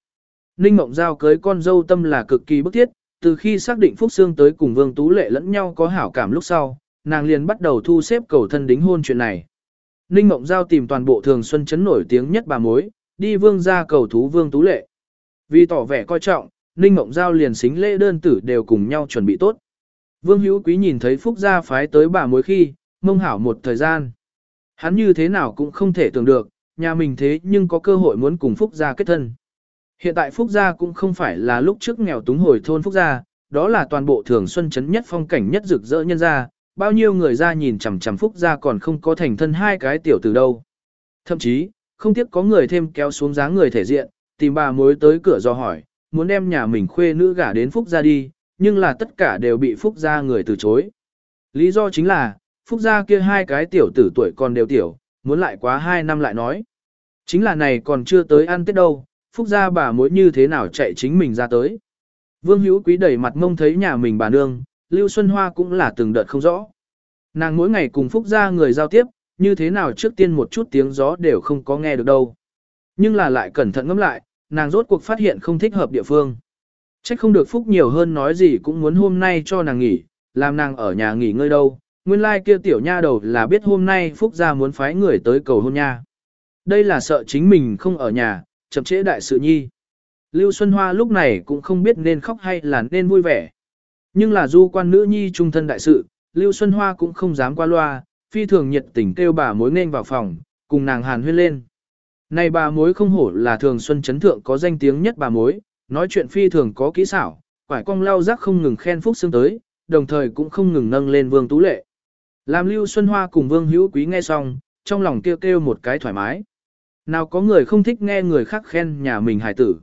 Ninh Mộng Giao cưới con dâu tâm là cực kỳ bức thiết, từ khi xác định Phúc Sương tới cùng Vương Tú Lệ lẫn nhau có hảo cảm lúc sau, nàng liền bắt đầu thu xếp cầu thân đính hôn chuyện này. Ninh Mộng Giao tìm toàn bộ thường xuân chấn nổi tiếng nhất bà mối, đi vương gia cầu thú Vương Tú Lệ. Vì tỏ vẻ coi trọng, Ninh Mộng Giao liền xính lễ đơn tử đều cùng nhau chuẩn bị tốt. Vương Hữu Quý nhìn thấy Phúc gia phái tới bà mối khi, mông hảo một thời gian. Hắn như thế nào cũng không thể tưởng được, nhà mình thế nhưng có cơ hội muốn cùng Phúc gia kết thân. Hiện tại Phúc Gia cũng không phải là lúc trước nghèo túng hồi thôn Phúc Gia, đó là toàn bộ thường xuân chấn nhất phong cảnh nhất rực rỡ nhân gia, bao nhiêu người ra nhìn chằm chằm Phúc Gia còn không có thành thân hai cái tiểu từ đâu. Thậm chí, không tiếc có người thêm kéo xuống dáng người thể diện, tìm bà mối tới cửa do hỏi, muốn đem nhà mình khuê nữ gả đến Phúc Gia đi, nhưng là tất cả đều bị Phúc Gia người từ chối. Lý do chính là, Phúc Gia kia hai cái tiểu tử tuổi còn đều tiểu, muốn lại quá hai năm lại nói. Chính là này còn chưa tới ăn tết đâu, phúc gia bà mối như thế nào chạy chính mình ra tới. Vương Hữu Quý đẩy mặt mông thấy nhà mình bà nương, Lưu Xuân Hoa cũng là từng đợt không rõ. Nàng mỗi ngày cùng phúc gia người giao tiếp, như thế nào trước tiên một chút tiếng gió đều không có nghe được đâu. Nhưng là lại cẩn thận ngẫm lại, nàng rốt cuộc phát hiện không thích hợp địa phương. Trách không được phúc nhiều hơn nói gì cũng muốn hôm nay cho nàng nghỉ, làm nàng ở nhà nghỉ ngơi đâu. Nguyên lai like kia tiểu nha đầu là biết hôm nay phúc gia muốn phái người tới cầu hôn nha. Đây là sợ chính mình không ở nhà, chậm trễ đại sự nhi. Lưu Xuân Hoa lúc này cũng không biết nên khóc hay là nên vui vẻ. Nhưng là du quan nữ nhi trung thân đại sự, Lưu Xuân Hoa cũng không dám qua loa, phi thường nhiệt tình kêu bà mối nên vào phòng, cùng nàng hàn huyên lên. Này bà mối không hổ là thường xuân chấn thượng có danh tiếng nhất bà mối, nói chuyện phi thường có kỹ xảo, quải cong lau rắc không ngừng khen phúc xương tới, đồng thời cũng không ngừng nâng lên vương tú lệ. Làm Lưu Xuân Hoa cùng vương hữu quý nghe xong, trong lòng kêu kêu một cái thoải mái. Nào có người không thích nghe người khác khen nhà mình hài tử.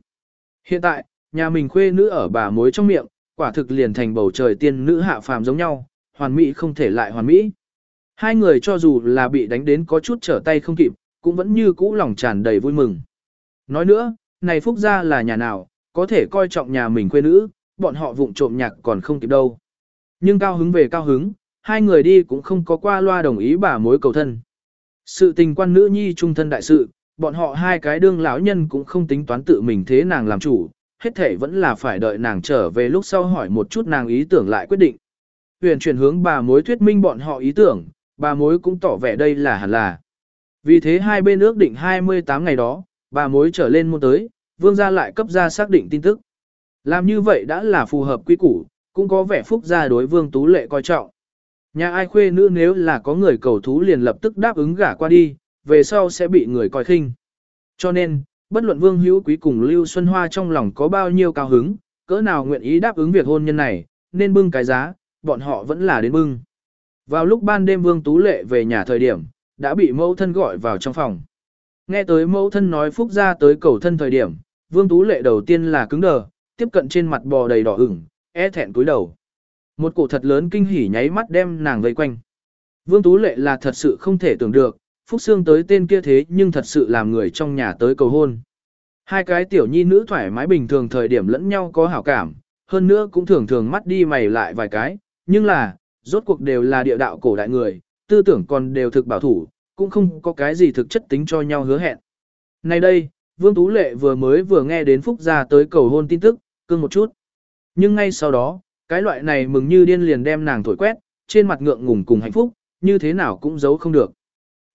Hiện tại, nhà mình khuê nữ ở bà mối trong miệng, quả thực liền thành bầu trời tiên nữ hạ phàm giống nhau, hoàn mỹ không thể lại hoàn mỹ. Hai người cho dù là bị đánh đến có chút trở tay không kịp, cũng vẫn như cũ lòng tràn đầy vui mừng. Nói nữa, này Phúc gia là nhà nào, có thể coi trọng nhà mình khuê nữ, bọn họ vụng trộm nhạc còn không kịp đâu. Nhưng cao hứng về cao hứng, hai người đi cũng không có qua loa đồng ý bà mối cầu thân. Sự tình quan nữ nhi trung thân đại sự, bọn họ hai cái đương lão nhân cũng không tính toán tự mình thế nàng làm chủ, hết thể vẫn là phải đợi nàng trở về lúc sau hỏi một chút nàng ý tưởng lại quyết định. Huyền chuyển hướng bà mối thuyết minh bọn họ ý tưởng, bà mối cũng tỏ vẻ đây là hẳn là. Vì thế hai bên ước định 28 ngày đó, bà mối trở lên môn tới, vương gia lại cấp ra xác định tin tức. Làm như vậy đã là phù hợp quy củ, cũng có vẻ phúc gia đối vương tú lệ coi trọng. Nhà ai khuê nữ nếu là có người cầu thú liền lập tức đáp ứng gả qua đi, về sau sẽ bị người coi khinh. Cho nên, bất luận Vương Hữu Quý cùng Lưu Xuân Hoa trong lòng có bao nhiêu cao hứng, cỡ nào nguyện ý đáp ứng việc hôn nhân này, nên bưng cái giá, bọn họ vẫn là đến bưng. Vào lúc ban đêm Vương Tú Lệ về nhà thời điểm, đã bị mẫu thân gọi vào trong phòng. Nghe tới mẫu thân nói phúc ra tới cầu thân thời điểm, Vương Tú Lệ đầu tiên là cứng đờ, tiếp cận trên mặt bò đầy đỏ ửng, e thẹn cúi đầu. Một cổ thật lớn kinh hỉ nháy mắt đem nàng vây quanh. Vương Tú Lệ là thật sự không thể tưởng được, Phúc Sương tới tên kia thế nhưng thật sự làm người trong nhà tới cầu hôn. Hai cái tiểu nhi nữ thoải mái bình thường thời điểm lẫn nhau có hảo cảm, hơn nữa cũng thường thường mắt đi mày lại vài cái, nhưng là, rốt cuộc đều là địa đạo cổ đại người, tư tưởng còn đều thực bảo thủ, cũng không có cái gì thực chất tính cho nhau hứa hẹn. Nay đây, Vương Tú Lệ vừa mới vừa nghe đến Phúc gia tới cầu hôn tin tức, cưng một chút. Nhưng ngay sau đó, cái loại này mừng như điên liền đem nàng thổi quét, trên mặt ngượng ngùng cùng hạnh phúc, như thế nào cũng giấu không được.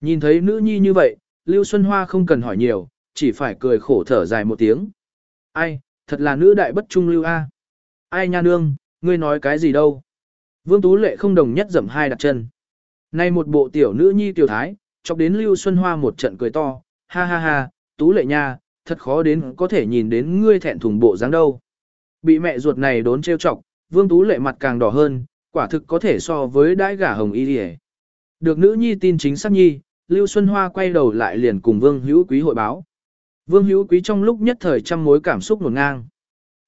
Nhìn thấy nữ nhi như vậy, Lưu Xuân Hoa không cần hỏi nhiều, chỉ phải cười khổ thở dài một tiếng. Ai, thật là nữ đại bất trung lưu a. Ai nha nương, ngươi nói cái gì đâu. Vương Tú Lệ không đồng nhất dậm hai đặt chân. Nay một bộ tiểu nữ nhi tiểu thái, chọc đến Lưu Xuân Hoa một trận cười to, ha ha ha, Tú Lệ nha, thật khó đến có thể nhìn đến ngươi thẹn thùng bộ dáng đâu. Bị mẹ ruột này đốn trêu chọc, Vương Tú Lệ mặt càng đỏ hơn, quả thực có thể so với đãi gả hồng y đi được nữ nhi tin chính xác nhi, Lưu Xuân Hoa quay đầu lại liền cùng Vương Hữu Quý hội báo. Vương Hữu Quý trong lúc nhất thời trăm mối cảm xúc nổn ngang.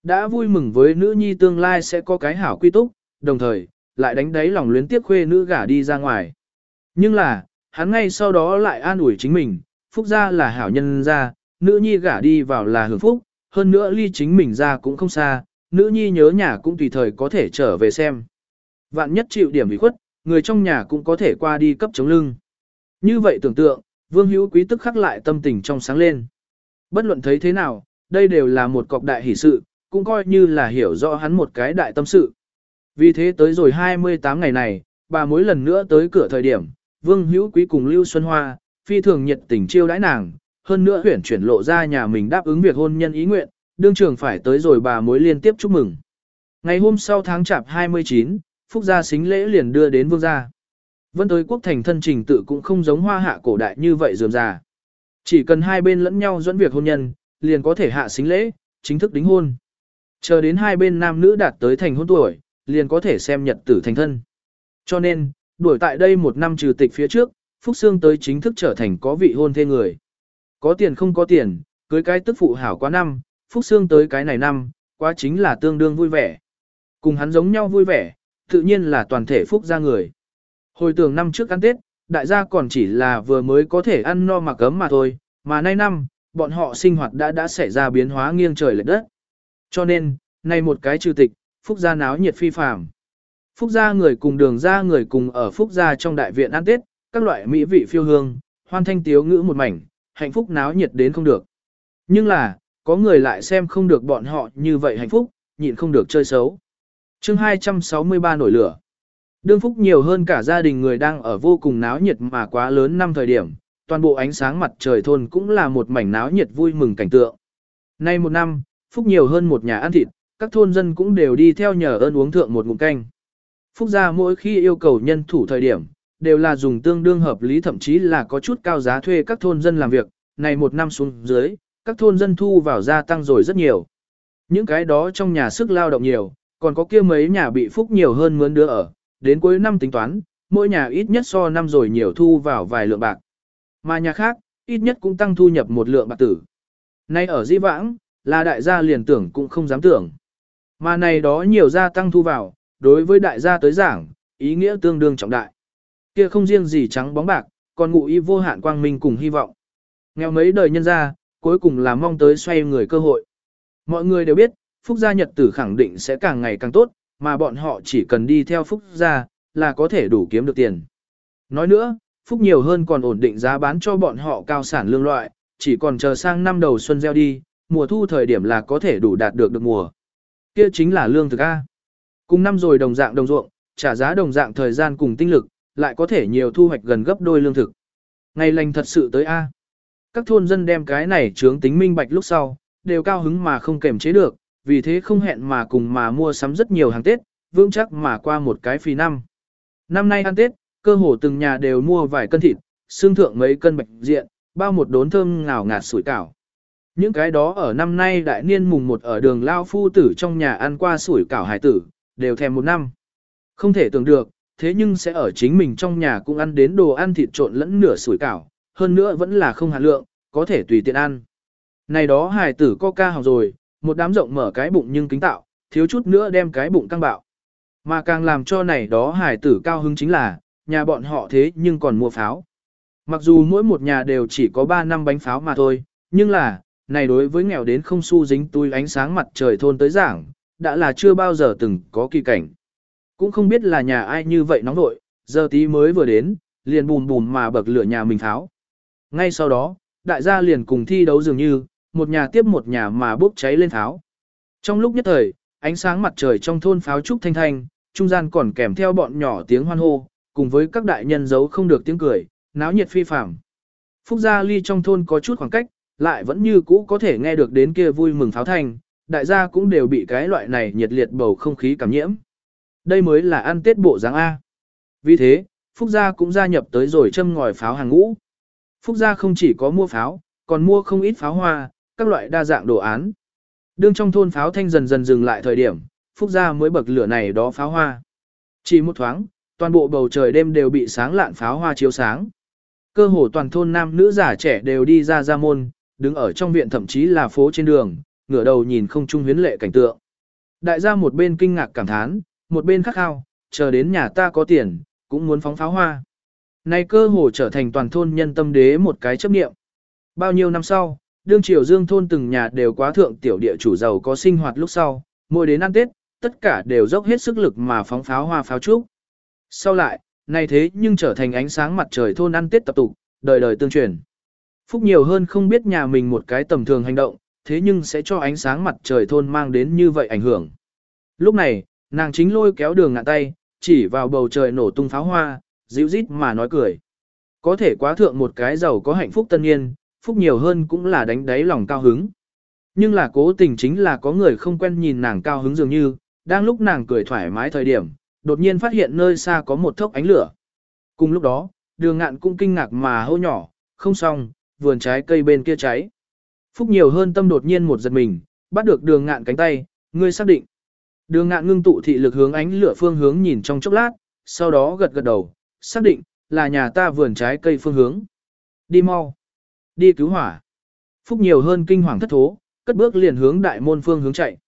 Đã vui mừng với nữ nhi tương lai sẽ có cái hảo quy túc, đồng thời, lại đánh đáy lòng luyến tiếc khuê nữ gả đi ra ngoài. Nhưng là, hắn ngay sau đó lại an ủi chính mình, phúc gia là hảo nhân gia, nữ nhi gả đi vào là hưởng phúc, hơn nữa ly chính mình ra cũng không xa, nữ nhi nhớ nhà cũng tùy thời có thể trở về xem. Vạn nhất chịu điểm bị khuất, người trong nhà cũng có thể qua đi cấp chống lưng. Như vậy tưởng tượng, vương hữu quý tức khắc lại tâm tình trong sáng lên. Bất luận thấy thế nào, đây đều là một cọc đại hỷ sự, cũng coi như là hiểu rõ hắn một cái đại tâm sự. Vì thế tới rồi 28 ngày này, bà mỗi lần nữa tới cửa thời điểm, Vương Hữu Quý cùng Lưu Xuân Hoa, phi thường nhiệt tình chiêu đãi nàng, hơn nữa huyển chuyển lộ ra nhà mình đáp ứng việc hôn nhân ý nguyện, đương trường phải tới rồi bà mối liên tiếp chúc mừng. Ngày hôm sau tháng chạp 29, Phúc gia xính lễ liền đưa đến vương gia. Vân tới quốc thành thân trình tự cũng không giống hoa hạ cổ đại như vậy dườm già. Chỉ cần hai bên lẫn nhau dẫn việc hôn nhân, liền có thể hạ xính lễ, chính thức đính hôn. Chờ đến hai bên nam nữ đạt tới thành hôn tuổi, liền có thể xem nhật tử thành thân. Cho nên, đuổi tại đây một năm trừ tịch phía trước, Phúc Sương tới chính thức trở thành có vị hôn thê người. Có tiền không có tiền, cưới cái tức phụ hảo quá năm, Phúc Sương tới cái này năm, quá chính là tương đương vui vẻ. Cùng hắn giống nhau vui vẻ, tự nhiên là toàn thể Phúc gia người. Hồi tưởng năm trước ăn Tết, đại gia còn chỉ là vừa mới có thể ăn no mà cấm mà thôi, mà nay năm, bọn họ sinh hoạt đã đã xảy ra biến hóa nghiêng trời lệch đất. Cho nên, nay một cái trừ tịch, Phúc gia náo nhiệt phi phàm. Phúc gia người cùng đường gia người cùng ở Phúc gia trong đại viện ăn Tết, các loại mỹ vị phiêu hương, hoan thanh tiếu ngữ một mảnh, hạnh phúc náo nhiệt đến không được. Nhưng là, có người lại xem không được bọn họ như vậy hạnh phúc, nhịn không được chơi xấu chương 263 nổi lửa. Đương phúc nhiều hơn cả gia đình người đang ở vô cùng náo nhiệt mà quá lớn năm thời điểm, toàn bộ ánh sáng mặt trời thôn cũng là một mảnh náo nhiệt vui mừng cảnh tượng. Nay một năm, phúc nhiều hơn một nhà ăn thịt, các thôn dân cũng đều đi theo nhờ ơn uống thượng một ngụm canh. Phúc gia mỗi khi yêu cầu nhân thủ thời điểm, đều là dùng tương đương hợp lý thậm chí là có chút cao giá thuê các thôn dân làm việc, này một năm xuống dưới, các thôn dân thu vào gia tăng rồi rất nhiều. Những cái đó trong nhà sức lao động nhiều, còn có kia mấy nhà bị phúc nhiều hơn mướn đứa ở, đến cuối năm tính toán, mỗi nhà ít nhất so năm rồi nhiều thu vào vài lượng bạc. Mà nhà khác, ít nhất cũng tăng thu nhập một lượng bạc tử. Nay ở di vãng, là đại gia liền tưởng cũng không dám tưởng. Mà này đó nhiều gia tăng thu vào, đối với đại gia tới giảng, ý nghĩa tương đương trọng đại. Kia không riêng gì trắng bóng bạc, còn ngụ ý vô hạn quang minh cùng hy vọng. Nghèo mấy đời nhân gia, cuối cùng là mong tới xoay người cơ hội. Mọi người đều biết, Phúc gia nhật tử khẳng định sẽ càng ngày càng tốt, mà bọn họ chỉ cần đi theo Phúc gia, là có thể đủ kiếm được tiền. Nói nữa, Phúc nhiều hơn còn ổn định giá bán cho bọn họ cao sản lương loại, chỉ còn chờ sang năm đầu xuân gieo đi, mùa thu thời điểm là có thể đủ đạt được được mùa. Kia chính là lương thực A. Cùng năm rồi đồng dạng đồng ruộng, trả giá đồng dạng thời gian cùng tinh lực, lại có thể nhiều thu hoạch gần gấp đôi lương thực. Ngày lành thật sự tới A. Các thôn dân đem cái này chướng tính minh bạch lúc sau, đều cao hứng mà không kềm chế được, vì thế không hẹn mà cùng mà mua sắm rất nhiều hàng Tết, vững chắc mà qua một cái phi năm. Năm nay ăn Tết, cơ hồ từng nhà đều mua vài cân thịt, xương thượng mấy cân bạch diện, bao một đốn thơm ngào ngạt sủi cảo. Những cái đó ở năm nay đại niên mùng một ở đường Lao Phu Tử trong nhà ăn qua sủi cảo hải tử, đều thèm một năm. Không thể tưởng được, thế nhưng sẽ ở chính mình trong nhà cũng ăn đến đồ ăn thịt trộn lẫn nửa sủi cảo, hơn nữa vẫn là không hạt lượng, có thể tùy tiện ăn. Này đó hải tử coca hỏng rồi, một đám rộng mở cái bụng nhưng kính tạo, thiếu chút nữa đem cái bụng căng bạo. Mà càng làm cho này đó hài tử cao hứng chính là, nhà bọn họ thế nhưng còn mua pháo. Mặc dù mỗi một nhà đều chỉ có 3 năm bánh pháo mà thôi, nhưng là, này đối với nghèo đến không xu dính túi ánh sáng mặt trời thôn tới giảng, đã là chưa bao giờ từng có kỳ cảnh. Cũng không biết là nhà ai như vậy nóng nội, giờ tí mới vừa đến, liền bùm bùm mà bậc lửa nhà mình pháo. Ngay sau đó, đại gia liền cùng thi đấu dường như, một nhà tiếp một nhà mà bốc cháy lên tháo Trong lúc nhất thời, ánh sáng mặt trời trong thôn pháo trúc thanh thanh, trung gian còn kèm theo bọn nhỏ tiếng hoan hô, cùng với các đại nhân giấu không được tiếng cười, náo nhiệt phi phàm. Phúc gia ly trong thôn có chút khoảng cách, lại vẫn như cũ có thể nghe được đến kia vui mừng pháo thanh, đại gia cũng đều bị cái loại này nhiệt liệt bầu không khí cảm nhiễm. Đây mới là ăn tết bộ dáng A. Vì thế, Phúc gia cũng gia nhập tới rồi châm ngòi pháo hàng ngũ. Phúc gia không chỉ có mua pháo, còn mua không ít pháo hoa, các loại đa dạng đồ án. Đương trong thôn pháo thanh dần dần dừng lại thời điểm, Phúc gia mới bậc lửa này đó pháo hoa. Chỉ một thoáng, toàn bộ bầu trời đêm đều bị sáng lạn pháo hoa chiếu sáng. Cơ hồ toàn thôn nam nữ già trẻ đều đi ra ra môn, đứng ở trong viện thậm chí là phố trên đường, ngửa đầu nhìn không trung huyến lệ cảnh tượng. Đại gia một bên kinh ngạc cảm thán, một bên khắc khao, chờ đến nhà ta có tiền, cũng muốn phóng pháo hoa. Này cơ hồ trở thành toàn thôn nhân tâm đế một cái chấp niệm. Bao nhiêu năm sau, đương triều dương thôn từng nhà đều quá thượng tiểu địa chủ giàu có sinh hoạt lúc sau, mỗi đến ăn Tết, tất cả đều dốc hết sức lực mà phóng pháo hoa pháo trúc. Sau lại, nay thế nhưng trở thành ánh sáng mặt trời thôn ăn Tết tập tục, đời đời tương truyền. Phúc nhiều hơn không biết nhà mình một cái tầm thường hành động, thế nhưng sẽ cho ánh sáng mặt trời thôn mang đến như vậy ảnh hưởng. Lúc này, nàng chính lôi kéo đường ngạn tay, chỉ vào bầu trời nổ tung pháo hoa, dịu rít mà nói cười. Có thể quá thượng một cái giàu có hạnh phúc tân niên, phúc nhiều hơn cũng là đánh đáy lòng cao hứng. Nhưng là cố tình chính là có người không quen nhìn nàng cao hứng dường như, đang lúc nàng cười thoải mái thời điểm, đột nhiên phát hiện nơi xa có một thốc ánh lửa. Cùng lúc đó, đường ngạn cũng kinh ngạc mà hô nhỏ, không xong, vườn trái cây bên kia cháy. Phúc nhiều hơn tâm đột nhiên một giật mình, bắt được đường ngạn cánh tay, ngươi xác định. Đường ngạn ngưng tụ thị lực hướng ánh lửa phương hướng nhìn trong chốc lát, sau đó gật gật đầu, xác định, là nhà ta vườn trái cây phương hướng. Đi mau. Đi cứu hỏa. Phúc nhiều hơn kinh hoàng thất thố, cất bước liền hướng đại môn phương hướng chạy.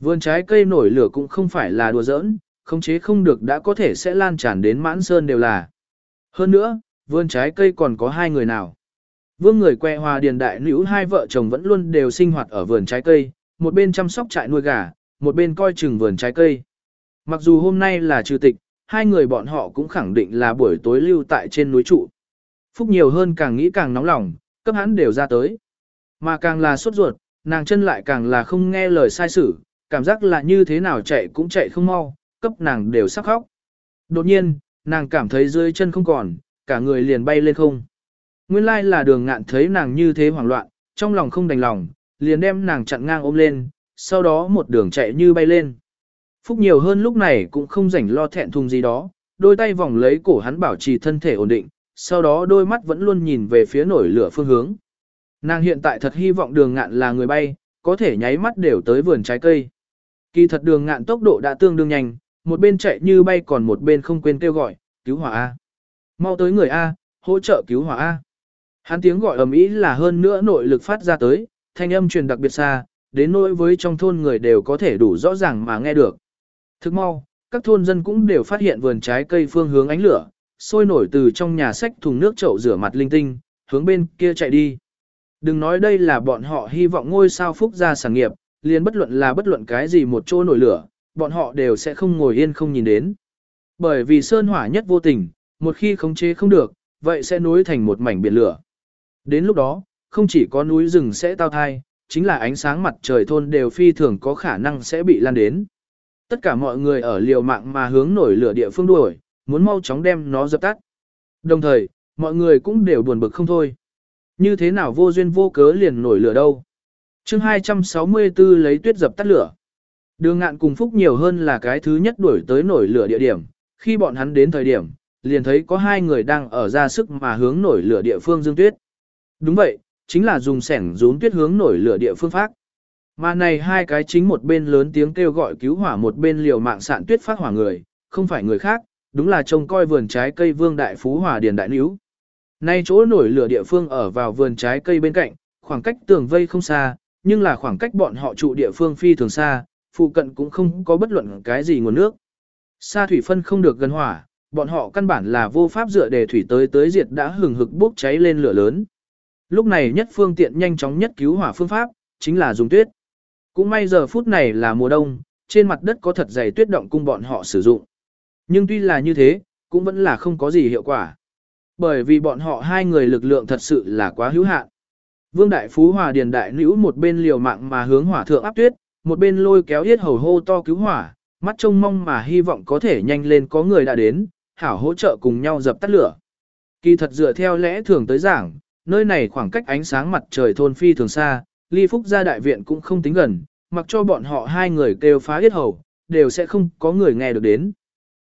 Vườn trái cây nổi lửa cũng không phải là đùa giỡn, khống chế không được đã có thể sẽ lan tràn đến mãn sơn đều là. Hơn nữa, vườn trái cây còn có hai người nào. Vương người que hòa điền đại nữ hai vợ chồng vẫn luôn đều sinh hoạt ở vườn trái cây, một bên chăm sóc trại nuôi gà, một bên coi chừng vườn trái cây. Mặc dù hôm nay là trừ tịch, hai người bọn họ cũng khẳng định là buổi tối lưu tại trên núi trụ. Phúc nhiều hơn càng nghĩ càng nóng lòng, cấp hắn đều ra tới. Mà càng là sốt ruột, nàng chân lại càng là không nghe lời sai sử, cảm giác là như thế nào chạy cũng chạy không mau, cấp nàng đều sắp khóc. Đột nhiên, nàng cảm thấy dưới chân không còn, cả người liền bay lên không. Nguyên lai là đường ngạn thấy nàng như thế hoảng loạn, trong lòng không đành lòng, liền đem nàng chặn ngang ôm lên, sau đó một đường chạy như bay lên. Phúc nhiều hơn lúc này cũng không rảnh lo thẹn thùng gì đó, đôi tay vòng lấy cổ hắn bảo trì thân thể ổn định, sau đó đôi mắt vẫn luôn nhìn về phía nổi lửa phương hướng. Nàng hiện tại thật hy vọng đường ngạn là người bay, có thể nháy mắt đều tới vườn trái cây. Kỳ thật đường ngạn tốc độ đã tương đương nhanh, một bên chạy như bay còn một bên không quên kêu gọi, cứu hỏa A. Mau tới người A, hỗ trợ cứu hỏa A. Hắn tiếng gọi ầm ĩ là hơn nữa nội lực phát ra tới, thanh âm truyền đặc biệt xa, đến nỗi với trong thôn người đều có thể đủ rõ ràng mà nghe được. Thức mau, các thôn dân cũng đều phát hiện vườn trái cây phương hướng ánh lửa, sôi nổi từ trong nhà sách thùng nước chậu rửa mặt linh tinh, hướng bên kia chạy đi. Đừng nói đây là bọn họ hy vọng ngôi sao phúc gia sản nghiệp, liền bất luận là bất luận cái gì một chỗ nổi lửa, bọn họ đều sẽ không ngồi yên không nhìn đến. Bởi vì sơn hỏa nhất vô tình, một khi khống chế không được, vậy sẽ nối thành một mảnh biển lửa. Đến lúc đó, không chỉ có núi rừng sẽ tao thai, chính là ánh sáng mặt trời thôn đều phi thường có khả năng sẽ bị lan đến. Tất cả mọi người ở liều mạng mà hướng nổi lửa địa phương đuổi, muốn mau chóng đem nó dập tắt. Đồng thời, mọi người cũng đều buồn bực không thôi. Như thế nào vô duyên vô cớ liền nổi lửa đâu. chương 264 lấy tuyết dập tắt lửa. Đường ngạn cùng Phúc nhiều hơn là cái thứ nhất đuổi tới nổi lửa địa điểm, khi bọn hắn đến thời điểm, liền thấy có hai người đang ở ra sức mà hướng nổi lửa địa phương dương tuyết. Đúng vậy, chính là dùng sẻng rún tuyết hướng nổi lửa địa phương phát. Mà này hai cái chính một bên lớn tiếng kêu gọi cứu hỏa một bên liều mạng sạn tuyết phát hỏa người, không phải người khác, đúng là trông coi vườn trái cây vương đại phú hòa điền đại níu. Nay chỗ nổi lửa địa phương ở vào vườn trái cây bên cạnh, khoảng cách tường vây không xa, nhưng là khoảng cách bọn họ trụ địa phương phi thường xa, phụ cận cũng không có bất luận cái gì nguồn nước. sa thủy phân không được gần hỏa, bọn họ căn bản là vô pháp dựa để thủy tới tới diệt đã hừng hực bốc cháy lên lửa lớn. Lúc này nhất phương tiện nhanh chóng nhất cứu hỏa phương pháp, chính là dùng tuyết. Cũng may giờ phút này là mùa đông, trên mặt đất có thật dày tuyết động cung bọn họ sử dụng. Nhưng tuy là như thế, cũng vẫn là không có gì hiệu quả. Bởi vì bọn họ hai người lực lượng thật sự là quá hữu hạn. Vương Đại Phú Hòa Điền Đại Nữ một bên liều mạng mà hướng hỏa thượng áp tuyết, một bên lôi kéo yết hầu hô to cứu hỏa, mắt trông mong mà hy vọng có thể nhanh lên có người đã đến, hảo hỗ trợ cùng nhau dập tắt lửa. Kỳ thật dựa theo lẽ thường tới giảng, nơi này khoảng cách ánh sáng mặt trời thôn phi thường xa, ly phúc gia đại viện cũng không tính gần, mặc cho bọn họ hai người kêu phá yết hầu, đều sẽ không có người nghe được đến.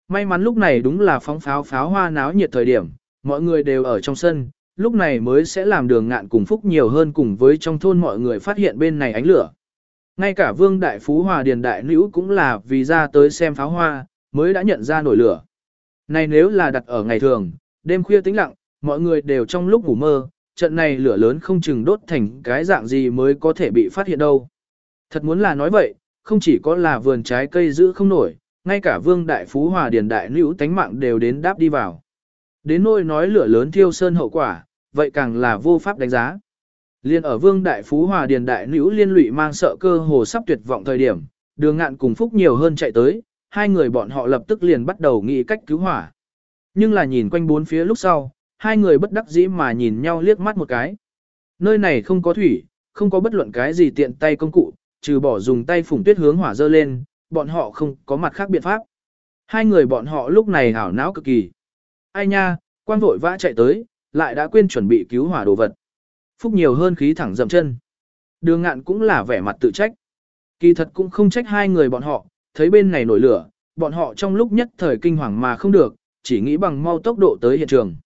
May mắn lúc này đúng là phóng pháo pháo hoa náo nhiệt thời điểm, mọi người đều ở trong sân, lúc này mới sẽ làm đường ngạn cùng phúc nhiều hơn cùng với trong thôn mọi người phát hiện bên này ánh lửa. Ngay cả vương đại phú hòa điền đại nữ cũng là vì ra tới xem pháo hoa, mới đã nhận ra nổi lửa. Này nếu là đặt ở ngày thường, đêm khuya tĩnh lặng, mọi người đều trong lúc ngủ mơ, trận này lửa lớn không chừng đốt thành cái dạng gì mới có thể bị phát hiện đâu. Thật muốn là nói vậy, không chỉ có là vườn trái cây giữ không nổi, ngay cả vương đại phú hòa điền đại nữ tánh mạng đều đến đáp đi vào. Đến nỗi nói lửa lớn thiêu sơn hậu quả, vậy càng là vô pháp đánh giá. Liên ở vương đại phú hòa điền đại nữ liên lụy mang sợ cơ hồ sắp tuyệt vọng thời điểm, đường ngạn cùng phúc nhiều hơn chạy tới, hai người bọn họ lập tức liền bắt đầu nghĩ cách cứu hỏa. Nhưng là nhìn quanh bốn phía lúc sau, hai người bất đắc dĩ mà nhìn nhau liếc mắt một cái. Nơi này không có thủy, không có bất luận cái gì tiện tay công cụ, trừ bỏ dùng tay phủng tuyết hướng hỏa dơ lên, bọn họ không có mặt khác biện pháp. Hai người bọn họ lúc này hảo não cực kỳ. Ai nha, quan vội vã chạy tới, lại đã quên chuẩn bị cứu hỏa đồ vật. Phúc nhiều hơn khí thẳng dậm chân. Đường ngạn cũng là vẻ mặt tự trách. Kỳ thật cũng không trách hai người bọn họ, thấy bên này nổi lửa, bọn họ trong lúc nhất thời kinh hoàng mà không được, chỉ nghĩ bằng mau tốc độ tới hiện trường.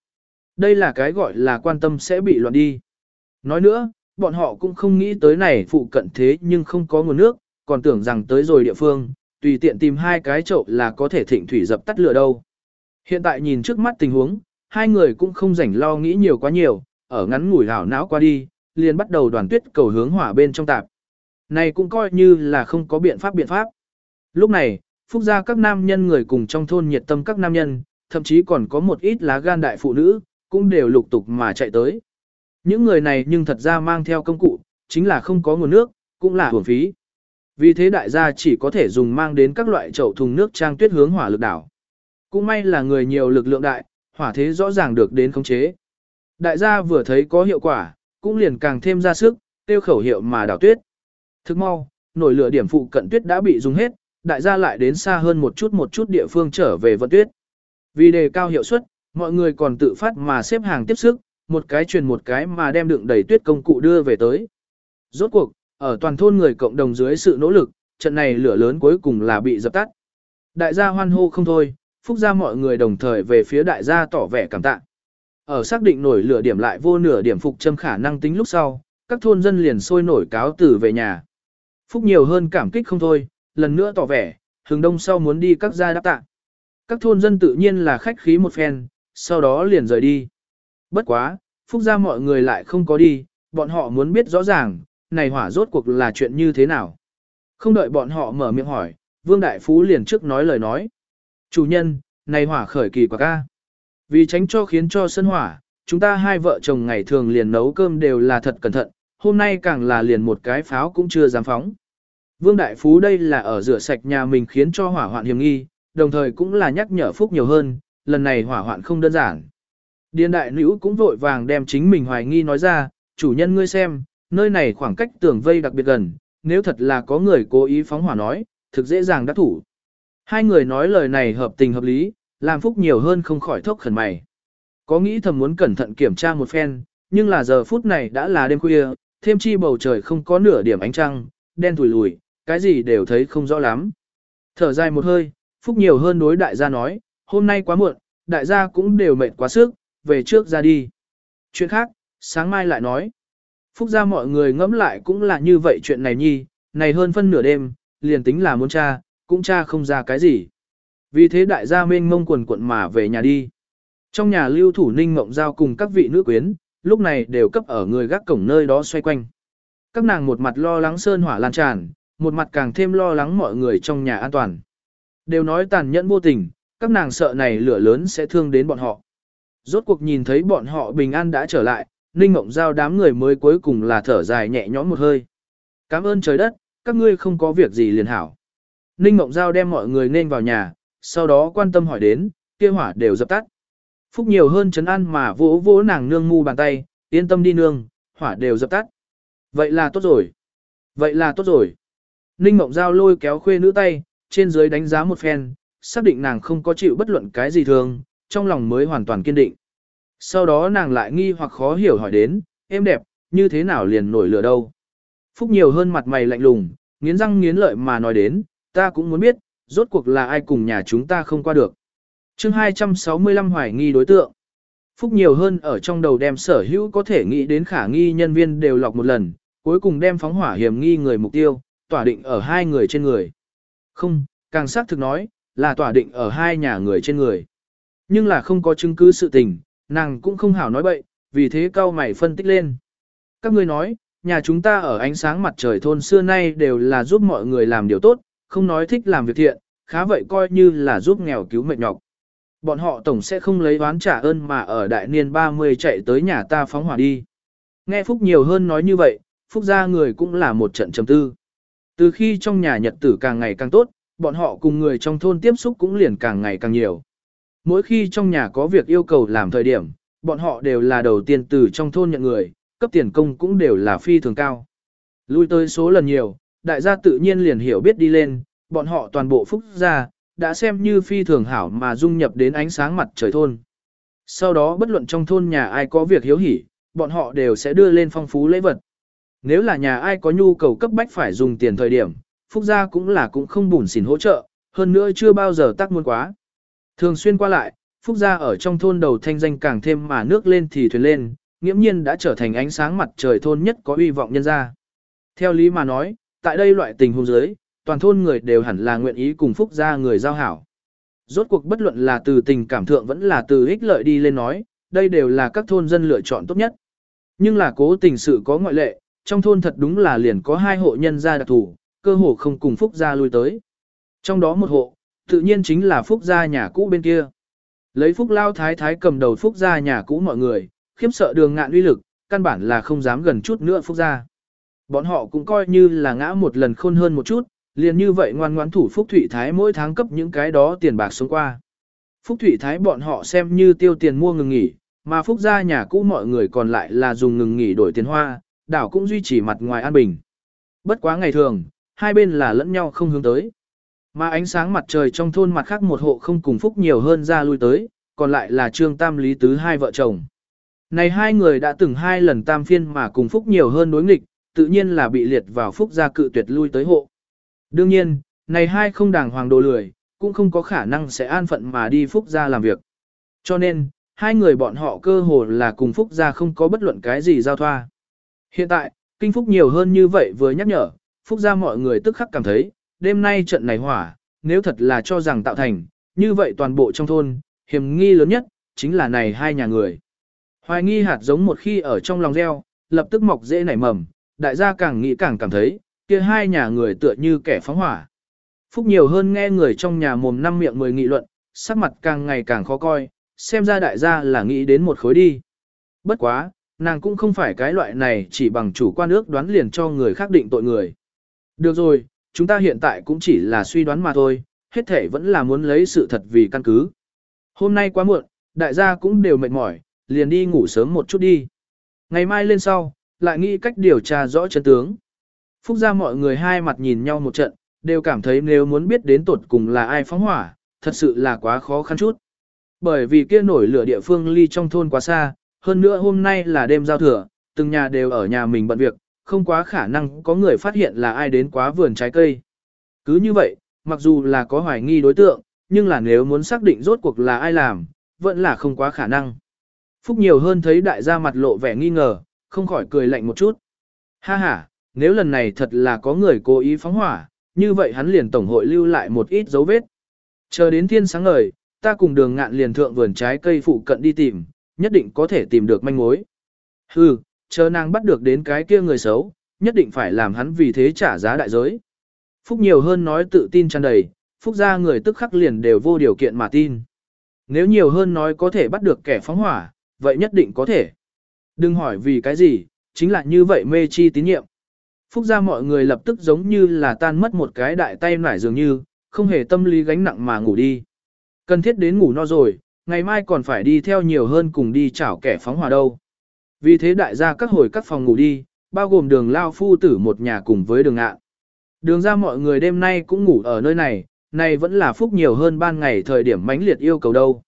Đây là cái gọi là quan tâm sẽ bị loạn đi. Nói nữa, bọn họ cũng không nghĩ tới này phụ cận thế nhưng không có nguồn nước, còn tưởng rằng tới rồi địa phương, tùy tiện tìm hai cái chậu là có thể thịnh thủy dập tắt lửa đâu. Hiện tại nhìn trước mắt tình huống, hai người cũng không rảnh lo nghĩ nhiều quá nhiều, ở ngắn ngủi hảo não qua đi, liền bắt đầu đoàn tuyết cầu hướng hỏa bên trong tạp. Này cũng coi như là không có biện pháp biện pháp. Lúc này, phúc gia các nam nhân người cùng trong thôn nhiệt tâm các nam nhân, thậm chí còn có một ít lá gan đại phụ nữ, cũng đều lục tục mà chạy tới. Những người này nhưng thật ra mang theo công cụ, chính là không có nguồn nước, cũng là hưởng phí. Vì thế đại gia chỉ có thể dùng mang đến các loại chậu thùng nước trang tuyết hướng hỏa lực đảo. Cũng may là người nhiều lực lượng đại, hỏa thế rõ ràng được đến khống chế. Đại gia vừa thấy có hiệu quả, cũng liền càng thêm ra sức, tiêu khẩu hiệu mà đảo tuyết. Thức mau, nổi lửa điểm phụ cận tuyết đã bị dùng hết, đại gia lại đến xa hơn một chút một chút địa phương trở về vận tuyết. Vì đề cao hiệu suất, mọi người còn tự phát mà xếp hàng tiếp sức, một cái truyền một cái mà đem đựng đầy tuyết công cụ đưa về tới. Rốt cuộc, ở toàn thôn người cộng đồng dưới sự nỗ lực, trận này lửa lớn cuối cùng là bị dập tắt. Đại gia hoan hô không thôi, phúc gia mọi người đồng thời về phía đại gia tỏ vẻ cảm tạ. Ở xác định nổi lửa điểm lại vô nửa điểm phục châm khả năng tính lúc sau, các thôn dân liền sôi nổi cáo tử về nhà. Phúc nhiều hơn cảm kích không thôi, lần nữa tỏ vẻ, hướng đông sau muốn đi các gia đáp tạ. Các thôn dân tự nhiên là khách khí một phen, sau đó liền rời đi. Bất quá, Phúc gia mọi người lại không có đi, bọn họ muốn biết rõ ràng, này hỏa rốt cuộc là chuyện như thế nào. Không đợi bọn họ mở miệng hỏi, Vương Đại Phú liền trước nói lời nói. Chủ nhân, này hỏa khởi kỳ quả ca. Vì tránh cho khiến cho sân hỏa, chúng ta hai vợ chồng ngày thường liền nấu cơm đều là thật cẩn thận, hôm nay càng là liền một cái pháo cũng chưa dám phóng. Vương Đại Phú đây là ở rửa sạch nhà mình khiến cho hỏa hoạn hiểm nghi, đồng thời cũng là nhắc nhở Phúc nhiều hơn, lần này hỏa hoạn không đơn giản. Điền đại nữ cũng vội vàng đem chính mình hoài nghi nói ra, chủ nhân ngươi xem, nơi này khoảng cách tường vây đặc biệt gần, nếu thật là có người cố ý phóng hỏa nói, thực dễ dàng đắc thủ. Hai người nói lời này hợp tình hợp lý, làm phúc nhiều hơn không khỏi thốc khẩn mày. Có nghĩ thầm muốn cẩn thận kiểm tra một phen, nhưng là giờ phút này đã là đêm khuya, thêm chi bầu trời không có nửa điểm ánh trăng, đen thùi lùi, cái gì đều thấy không rõ lắm. Thở dài một hơi, phúc nhiều hơn đối đại gia nói, hôm nay quá muộn, đại gia cũng đều mệt quá sức, về trước ra đi. Chuyện khác, sáng mai lại nói. Phúc gia mọi người ngẫm lại cũng là như vậy chuyện này nhi, này hơn phân nửa đêm, liền tính là muốn cha, cũng cha không ra cái gì. Vì thế đại gia mênh mông quần quận mà về nhà đi. Trong nhà lưu thủ ninh mộng giao cùng các vị nữ quyến, lúc này đều cấp ở người gác cổng nơi đó xoay quanh. Các nàng một mặt lo lắng sơn hỏa lan tràn, một mặt càng thêm lo lắng mọi người trong nhà an toàn. Đều nói tàn nhẫn vô tình, các nàng sợ này lửa lớn sẽ thương đến bọn họ. Rốt cuộc nhìn thấy bọn họ bình an đã trở lại, Ninh Mộng Giao đám người mới cuối cùng là thở dài nhẹ nhõm một hơi. Cảm ơn trời đất, các ngươi không có việc gì liền hảo. Ninh Mộng Giao đem mọi người nên vào nhà, sau đó quan tâm hỏi đến, kia hỏa đều dập tắt. Phúc nhiều hơn chấn ăn mà vỗ vỗ nàng nương mu bàn tay, yên tâm đi nương, hỏa đều dập tắt. Vậy là tốt rồi. Vậy là tốt rồi. Ninh Mộng Giao lôi kéo khuê nữ tay, trên dưới đánh giá một phen, xác định nàng không có chịu bất luận cái gì thường, trong lòng mới hoàn toàn kiên định. Sau đó nàng lại nghi hoặc khó hiểu hỏi đến, em đẹp, như thế nào liền nổi lửa đâu. Phúc nhiều hơn mặt mày lạnh lùng, nghiến răng nghiến lợi mà nói đến, ta cũng muốn biết, rốt cuộc là ai cùng nhà chúng ta không qua được. chương 265 hoài nghi đối tượng. Phúc nhiều hơn ở trong đầu đem sở hữu có thể nghĩ đến khả nghi nhân viên đều lọc một lần, cuối cùng đem phóng hỏa hiểm nghi người mục tiêu, tỏa định ở hai người trên người. Không, càng xác thực nói, là tỏa định ở hai nhà người trên người. Nhưng là không có chứng cứ sự tình, nàng cũng không hảo nói bậy, vì thế cao mày phân tích lên. Các ngươi nói, nhà chúng ta ở ánh sáng mặt trời thôn xưa nay đều là giúp mọi người làm điều tốt, không nói thích làm việc thiện, khá vậy coi như là giúp nghèo cứu mệt nhọc. Bọn họ tổng sẽ không lấy oán trả ơn mà ở đại niên 30 chạy tới nhà ta phóng hỏa đi. Nghe Phúc nhiều hơn nói như vậy, Phúc gia người cũng là một trận trầm tư. Từ khi trong nhà nhật tử càng ngày càng tốt, bọn họ cùng người trong thôn tiếp xúc cũng liền càng ngày càng nhiều. Mỗi khi trong nhà có việc yêu cầu làm thời điểm, bọn họ đều là đầu tiên từ trong thôn nhận người, cấp tiền công cũng đều là phi thường cao. Lui tới số lần nhiều, đại gia tự nhiên liền hiểu biết đi lên, bọn họ toàn bộ phúc gia, đã xem như phi thường hảo mà dung nhập đến ánh sáng mặt trời thôn. Sau đó bất luận trong thôn nhà ai có việc hiếu hỉ, bọn họ đều sẽ đưa lên phong phú lễ vật. Nếu là nhà ai có nhu cầu cấp bách phải dùng tiền thời điểm, phúc gia cũng là cũng không bùn xỉn hỗ trợ, hơn nữa chưa bao giờ tác muôn quá. Thường xuyên qua lại, phúc gia ở trong thôn đầu thanh danh càng thêm mà nước lên thì thuyền lên, nghiễm nhiên đã trở thành ánh sáng mặt trời thôn nhất có uy vọng nhân gia. Theo lý mà nói, tại đây loại tình huống dưới, toàn thôn người đều hẳn là nguyện ý cùng phúc gia người giao hảo. Rốt cuộc bất luận là từ tình cảm thượng vẫn là từ ích lợi đi lên nói, đây đều là các thôn dân lựa chọn tốt nhất. Nhưng là cố tình sự có ngoại lệ, trong thôn thật đúng là liền có hai hộ nhân gia đặc thủ, cơ hồ không cùng phúc gia lui tới. Trong đó một hộ, tự nhiên chính là phúc gia nhà cũ bên kia. Lấy phúc lao thái thái cầm đầu phúc gia nhà cũ mọi người, khiếp sợ đường ngạn uy lực, căn bản là không dám gần chút nữa phúc gia. Bọn họ cũng coi như là ngã một lần khôn hơn một chút, liền như vậy ngoan ngoãn thủ phúc thủy thái mỗi tháng cấp những cái đó tiền bạc xuống qua. Phúc thủy thái bọn họ xem như tiêu tiền mua ngừng nghỉ, mà phúc gia nhà cũ mọi người còn lại là dùng ngừng nghỉ đổi tiền hoa, đảo cũng duy trì mặt ngoài an bình. Bất quá ngày thường, hai bên là lẫn nhau không hướng tới. Mà ánh sáng mặt trời trong thôn mặt khác một hộ không cùng phúc nhiều hơn ra lui tới, còn lại là trương tam lý tứ hai vợ chồng. Này hai người đã từng hai lần tam phiên mà cùng phúc nhiều hơn đối nghịch, tự nhiên là bị liệt vào phúc gia cự tuyệt lui tới hộ. Đương nhiên, này hai không đàng hoàng đồ lười, cũng không có khả năng sẽ an phận mà đi phúc gia làm việc. Cho nên, hai người bọn họ cơ hồ là cùng phúc gia không có bất luận cái gì giao thoa. Hiện tại, kinh phúc nhiều hơn như vậy vừa nhắc nhở, phúc gia mọi người tức khắc cảm thấy, đêm nay trận này hỏa, nếu thật là cho rằng tạo thành, như vậy toàn bộ trong thôn, hiểm nghi lớn nhất, chính là này hai nhà người. Hoài nghi hạt giống một khi ở trong lòng gieo, lập tức mọc dễ nảy mầm, đại gia càng nghĩ càng cảm thấy, kia hai nhà người tựa như kẻ phóng hỏa. Phúc nhiều hơn nghe người trong nhà mồm năm miệng mười nghị luận, sắc mặt càng ngày càng khó coi, xem ra đại gia là nghĩ đến một khối đi. Bất quá, nàng cũng không phải cái loại này chỉ bằng chủ quan ước đoán liền cho người khác định tội người. Được rồi, chúng ta hiện tại cũng chỉ là suy đoán mà thôi, hết thể vẫn là muốn lấy sự thật vì căn cứ. Hôm nay quá muộn, đại gia cũng đều mệt mỏi, liền đi ngủ sớm một chút đi. Ngày mai lên sau, lại nghĩ cách điều tra rõ chân tướng. Phúc ra mọi người hai mặt nhìn nhau một trận, đều cảm thấy nếu muốn biết đến tột cùng là ai phóng hỏa, thật sự là quá khó khăn chút. Bởi vì kia nổi lửa địa phương ly trong thôn quá xa, hơn nữa hôm nay là đêm giao thừa, từng nhà đều ở nhà mình bận việc, không quá khả năng có người phát hiện là ai đến quá vườn trái cây. Cứ như vậy, mặc dù là có hoài nghi đối tượng, nhưng là nếu muốn xác định rốt cuộc là ai làm, vẫn là không quá khả năng. Phúc nhiều hơn thấy đại gia mặt lộ vẻ nghi ngờ, không khỏi cười lạnh một chút. Ha ha, nếu lần này thật là có người cố ý phóng hỏa, như vậy hắn liền tổng hội lưu lại một ít dấu vết. Chờ đến thiên sáng ngời, ta cùng đường ngạn liền thượng vườn trái cây phụ cận đi tìm, nhất định có thể tìm được manh mối. Hừ, chờ nàng bắt được đến cái kia người xấu, nhất định phải làm hắn vì thế trả giá đại giới. Phúc nhiều hơn nói tự tin tràn đầy, Phúc ra người tức khắc liền đều vô điều kiện mà tin. Nếu nhiều hơn nói có thể bắt được kẻ phóng hỏa, vậy nhất định có thể. Đừng hỏi vì cái gì, chính là như vậy mê chi tín nhiệm. Phúc ra mọi người lập tức giống như là tan mất một cái đại tay nải dường như, không hề tâm lý gánh nặng mà ngủ đi. Cần thiết đến ngủ no rồi, ngày mai còn phải đi theo nhiều hơn cùng đi chảo kẻ phóng hỏa đâu. Vì thế đại gia các hồi các phòng ngủ đi, bao gồm đường lao phu tử một nhà cùng với đường ạ. Đường ra mọi người đêm nay cũng ngủ ở nơi này, này vẫn là phúc nhiều hơn ban ngày thời điểm mãnh liệt yêu cầu đâu.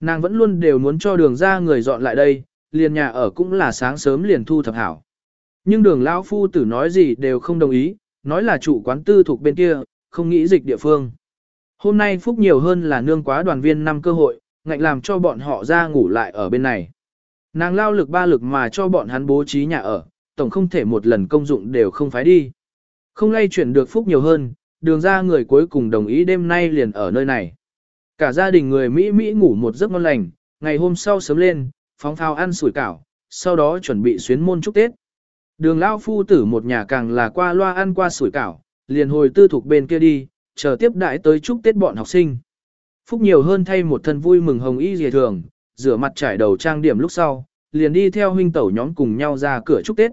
Nàng vẫn luôn đều muốn cho đường ra người dọn lại đây, liền nhà ở cũng là sáng sớm liền thu thập hảo. Nhưng đường lão phu tử nói gì đều không đồng ý, nói là chủ quán tư thuộc bên kia, không nghĩ dịch địa phương. Hôm nay phúc nhiều hơn là nương quá đoàn viên năm cơ hội, ngạnh làm cho bọn họ ra ngủ lại ở bên này. Nàng lao lực ba lực mà cho bọn hắn bố trí nhà ở, tổng không thể một lần công dụng đều không phái đi. Không lay chuyển được phúc nhiều hơn, đường ra người cuối cùng đồng ý đêm nay liền ở nơi này. Cả gia đình người Mỹ Mỹ ngủ một giấc ngon lành, ngày hôm sau sớm lên, phóng phao ăn sủi cảo, sau đó chuẩn bị xuyến môn chúc Tết. Đường lao phu tử một nhà càng là qua loa ăn qua sủi cảo, liền hồi tư thuộc bên kia đi, chờ tiếp đại tới chúc Tết bọn học sinh. Phúc nhiều hơn thay một thân vui mừng hồng y dề thường, rửa mặt trải đầu trang điểm lúc sau, liền đi theo huynh tẩu nhóm cùng nhau ra cửa chúc Tết.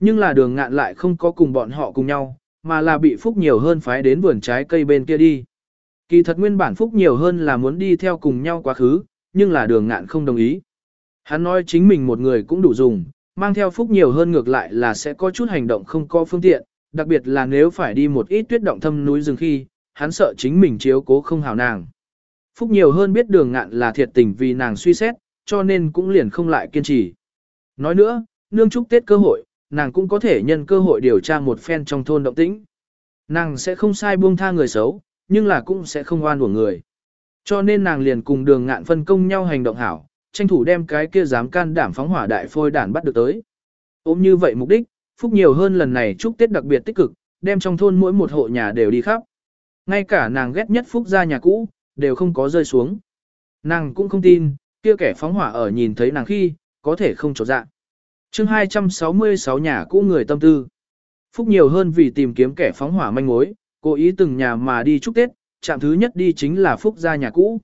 Nhưng là đường ngạn lại không có cùng bọn họ cùng nhau, mà là bị Phúc nhiều hơn phái đến vườn trái cây bên kia đi. Kỳ thật nguyên bản Phúc nhiều hơn là muốn đi theo cùng nhau quá khứ, nhưng là đường ngạn không đồng ý. Hắn nói chính mình một người cũng đủ dùng, mang theo Phúc nhiều hơn ngược lại là sẽ có chút hành động không có phương tiện, đặc biệt là nếu phải đi một ít tuyết động thâm núi rừng khi, hắn sợ chính mình chiếu cố không hào nàng. Phúc nhiều hơn biết đường ngạn là thiệt tình vì nàng suy xét, cho nên cũng liền không lại kiên trì. Nói nữa, nương chúc Tết cơ hội, nàng cũng có thể nhân cơ hội điều tra một phen trong thôn động tĩnh. Nàng sẽ không sai buông tha người xấu, nhưng là cũng sẽ không oan của người. Cho nên nàng liền cùng đường ngạn phân công nhau hành động hảo, tranh thủ đem cái kia dám can đảm phóng hỏa đại phôi đản bắt được tới. Ôm như vậy mục đích, Phúc nhiều hơn lần này chúc Tết đặc biệt tích cực, đem trong thôn mỗi một hộ nhà đều đi khắp. Ngay cả nàng ghét nhất Phúc ra nhà cũ, đều không có rơi xuống. Nàng cũng không tin, kia kẻ phóng hỏa ở nhìn thấy nàng khi, có thể không trọt dạ. chương 266 nhà cũ người tâm tư. Phúc nhiều hơn vì tìm kiếm kẻ phóng hỏa manh mối, cố ý từng nhà mà đi chúc Tết, chạm thứ nhất đi chính là Phúc ra nhà cũ.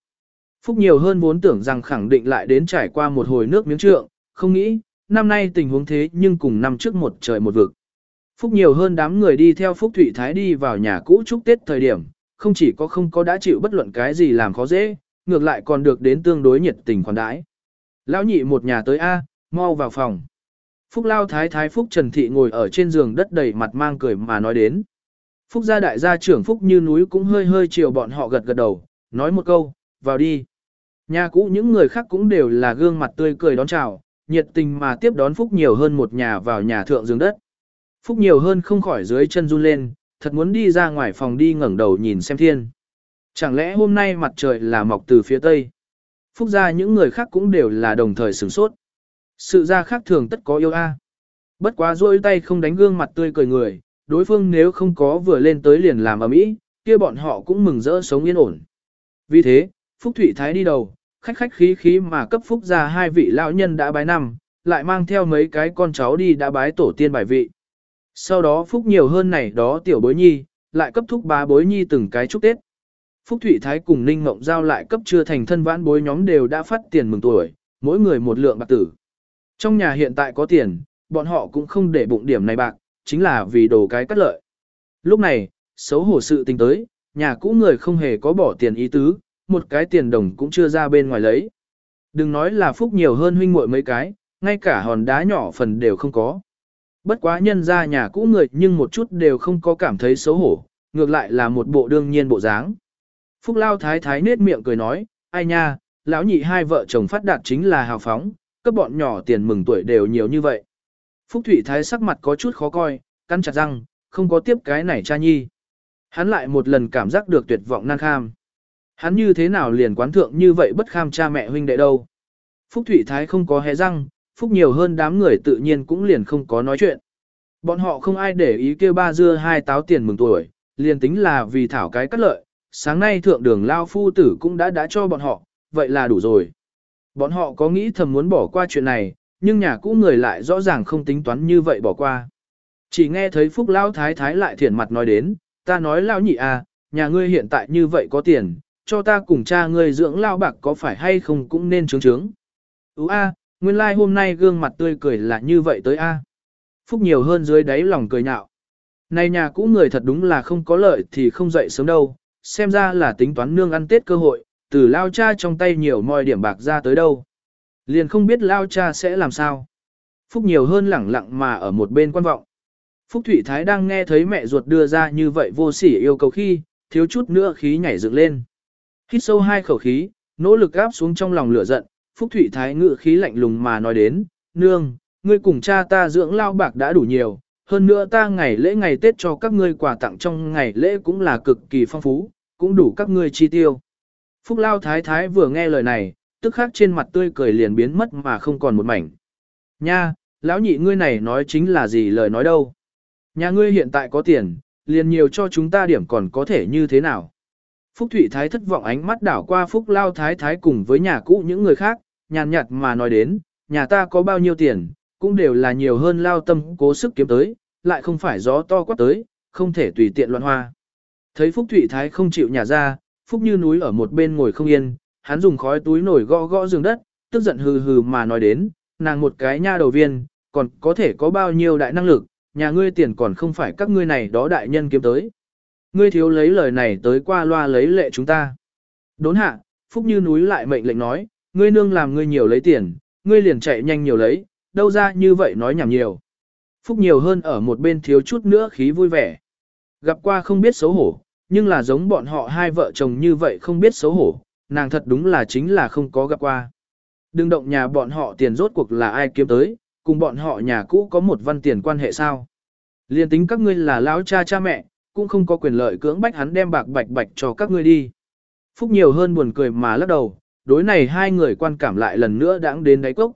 Phúc nhiều hơn vốn tưởng rằng khẳng định lại đến trải qua một hồi nước miếng trượng, không nghĩ, năm nay tình huống thế nhưng cùng năm trước một trời một vực. Phúc nhiều hơn đám người đi theo Phúc Thụy Thái đi vào nhà cũ chúc Tết thời điểm, không chỉ có không có đã chịu bất luận cái gì làm khó dễ, ngược lại còn được đến tương đối nhiệt tình khoản đãi. Lão nhị một nhà tới A, mau vào phòng. Phúc Lao Thái Thái Phúc Trần Thị ngồi ở trên giường đất đầy mặt mang cười mà nói đến. Phúc gia đại gia trưởng Phúc như núi cũng hơi hơi chiều bọn họ gật gật đầu, nói một câu, vào đi. Nhà cũ những người khác cũng đều là gương mặt tươi cười đón chào, nhiệt tình mà tiếp đón Phúc nhiều hơn một nhà vào nhà thượng giường đất. Phúc nhiều hơn không khỏi dưới chân run lên, thật muốn đi ra ngoài phòng đi ngẩng đầu nhìn xem thiên. Chẳng lẽ hôm nay mặt trời là mọc từ phía tây? Phúc gia những người khác cũng đều là đồng thời sửng sốt. Sự ra khác thường tất có yêu a. Bất quá rôi tay không đánh gương mặt tươi cười người, đối phương nếu không có vừa lên tới liền làm ở mỹ, kia bọn họ cũng mừng rỡ sống yên ổn. Vì thế, Phúc Thụy Thái đi đầu, khách khách khí khí mà cấp Phúc gia hai vị lão nhân đã bái năm, lại mang theo mấy cái con cháu đi đã bái tổ tiên bài vị. Sau đó Phúc nhiều hơn này đó tiểu bối nhi, lại cấp thúc bá bối nhi từng cái chúc Tết. Phúc Thụy Thái cùng Ninh Mộng Giao lại cấp chưa thành thân vãn bối nhóm đều đã phát tiền mừng tuổi, mỗi người một lượng bạc tử. Trong nhà hiện tại có tiền, bọn họ cũng không để bụng điểm này bạc, chính là vì đồ cái cắt lợi. Lúc này, xấu hổ sự tình tới, nhà cũ người không hề có bỏ tiền ý tứ, một cái tiền đồng cũng chưa ra bên ngoài lấy. Đừng nói là phúc nhiều hơn huynh muội mấy cái, ngay cả hòn đá nhỏ phần đều không có. Bất quá nhân ra nhà cũ người nhưng một chút đều không có cảm thấy xấu hổ, ngược lại là một bộ đương nhiên bộ dáng. Phúc Lao Thái Thái nết miệng cười nói, ai nha, lão nhị hai vợ chồng phát đạt chính là hào phóng, các bọn nhỏ tiền mừng tuổi đều nhiều như vậy. Phúc Thụy Thái sắc mặt có chút khó coi, căn chặt răng, không có tiếp cái này cha nhi. Hắn lại một lần cảm giác được tuyệt vọng nan kham. Hắn như thế nào liền quán thượng như vậy bất kham cha mẹ huynh đệ đâu. Phúc Thụy Thái không có hé răng, Phúc nhiều hơn đám người tự nhiên cũng liền không có nói chuyện. Bọn họ không ai để ý kêu ba dưa hai táo tiền mừng tuổi, liền tính là vì thảo cái cắt lợi, sáng nay thượng đường lao phu tử cũng đã đã cho bọn họ, vậy là đủ rồi. Bọn họ có nghĩ thầm muốn bỏ qua chuyện này, nhưng nhà cũ người lại rõ ràng không tính toán như vậy bỏ qua. Chỉ nghe thấy Phúc Lao Thái Thái lại thiện mặt nói đến, ta nói Lao nhị à, nhà ngươi hiện tại như vậy có tiền, cho ta cùng cha ngươi dưỡng Lao bạc có phải hay không cũng nên trướng trướng. Ú a, nguyên lai like hôm nay gương mặt tươi cười là như vậy tới a. Phúc nhiều hơn dưới đáy lòng cười nhạo. Này nhà cũ người thật đúng là không có lợi thì không dậy sớm đâu, xem ra là tính toán nương ăn tết cơ hội, từ lao cha trong tay nhiều mọi điểm bạc ra tới đâu. Liền không biết lao cha sẽ làm sao. Phúc nhiều hơn lẳng lặng mà ở một bên quan vọng. Phúc Thụy Thái đang nghe thấy mẹ ruột đưa ra như vậy vô sỉ yêu cầu khi, thiếu chút nữa khí nhảy dựng lên. Hít sâu hai khẩu khí, nỗ lực áp xuống trong lòng lửa giận, Phúc Thụy Thái ngự khí lạnh lùng mà nói đến, nương, ngươi cùng cha ta dưỡng lao bạc đã đủ nhiều, hơn nữa ta ngày lễ ngày Tết cho các ngươi quà tặng trong ngày lễ cũng là cực kỳ phong phú, cũng đủ các ngươi chi tiêu. Phúc Lao Thái Thái vừa nghe lời này, tức khắc trên mặt tươi cười liền biến mất mà không còn một mảnh. Nha, lão nhị ngươi này nói chính là gì lời nói đâu. Nhà ngươi hiện tại có tiền, liền nhiều cho chúng ta điểm còn có thể như thế nào. Phúc Thụy Thái thất vọng ánh mắt đảo qua Phúc Lao Thái Thái cùng với nhà cũ những người khác, nhàn nhạt mà nói đến, nhà ta có bao nhiêu tiền, cũng đều là nhiều hơn lao tâm cố sức kiếm tới, lại không phải gió to quát tới, không thể tùy tiện loạn hoa. Thấy Phúc Thụy Thái không chịu nhà ra, Phúc như núi ở một bên ngồi không yên, hắn dùng khói túi nổi gõ gõ giường đất, tức giận hừ hừ mà nói đến, nàng một cái nha đầu viên, còn có thể có bao nhiêu đại năng lực, nhà ngươi tiền còn không phải các ngươi này đó đại nhân kiếm tới. Ngươi thiếu lấy lời này tới qua loa lấy lệ chúng ta. Đốn hạ, Phúc như núi lại mệnh lệnh nói, ngươi nương làm ngươi nhiều lấy tiền, ngươi liền chạy nhanh nhiều lấy, đâu ra như vậy nói nhảm nhiều. Phúc nhiều hơn ở một bên thiếu chút nữa khí vui vẻ. Gặp qua không biết xấu hổ, nhưng là giống bọn họ hai vợ chồng như vậy không biết xấu hổ, nàng thật đúng là chính là không có gặp qua. Đừng động nhà bọn họ tiền rốt cuộc là ai kiếm tới, cùng bọn họ nhà cũ có một văn tiền quan hệ sao. Liên tính các ngươi là lão cha cha mẹ, cũng không có quyền lợi cưỡng bách hắn đem bạc bạch bạch cho các ngươi đi. Phúc nhiều hơn buồn cười mà lắc đầu, đối này hai người quan cảm lại lần nữa đãng đến đáy cốc.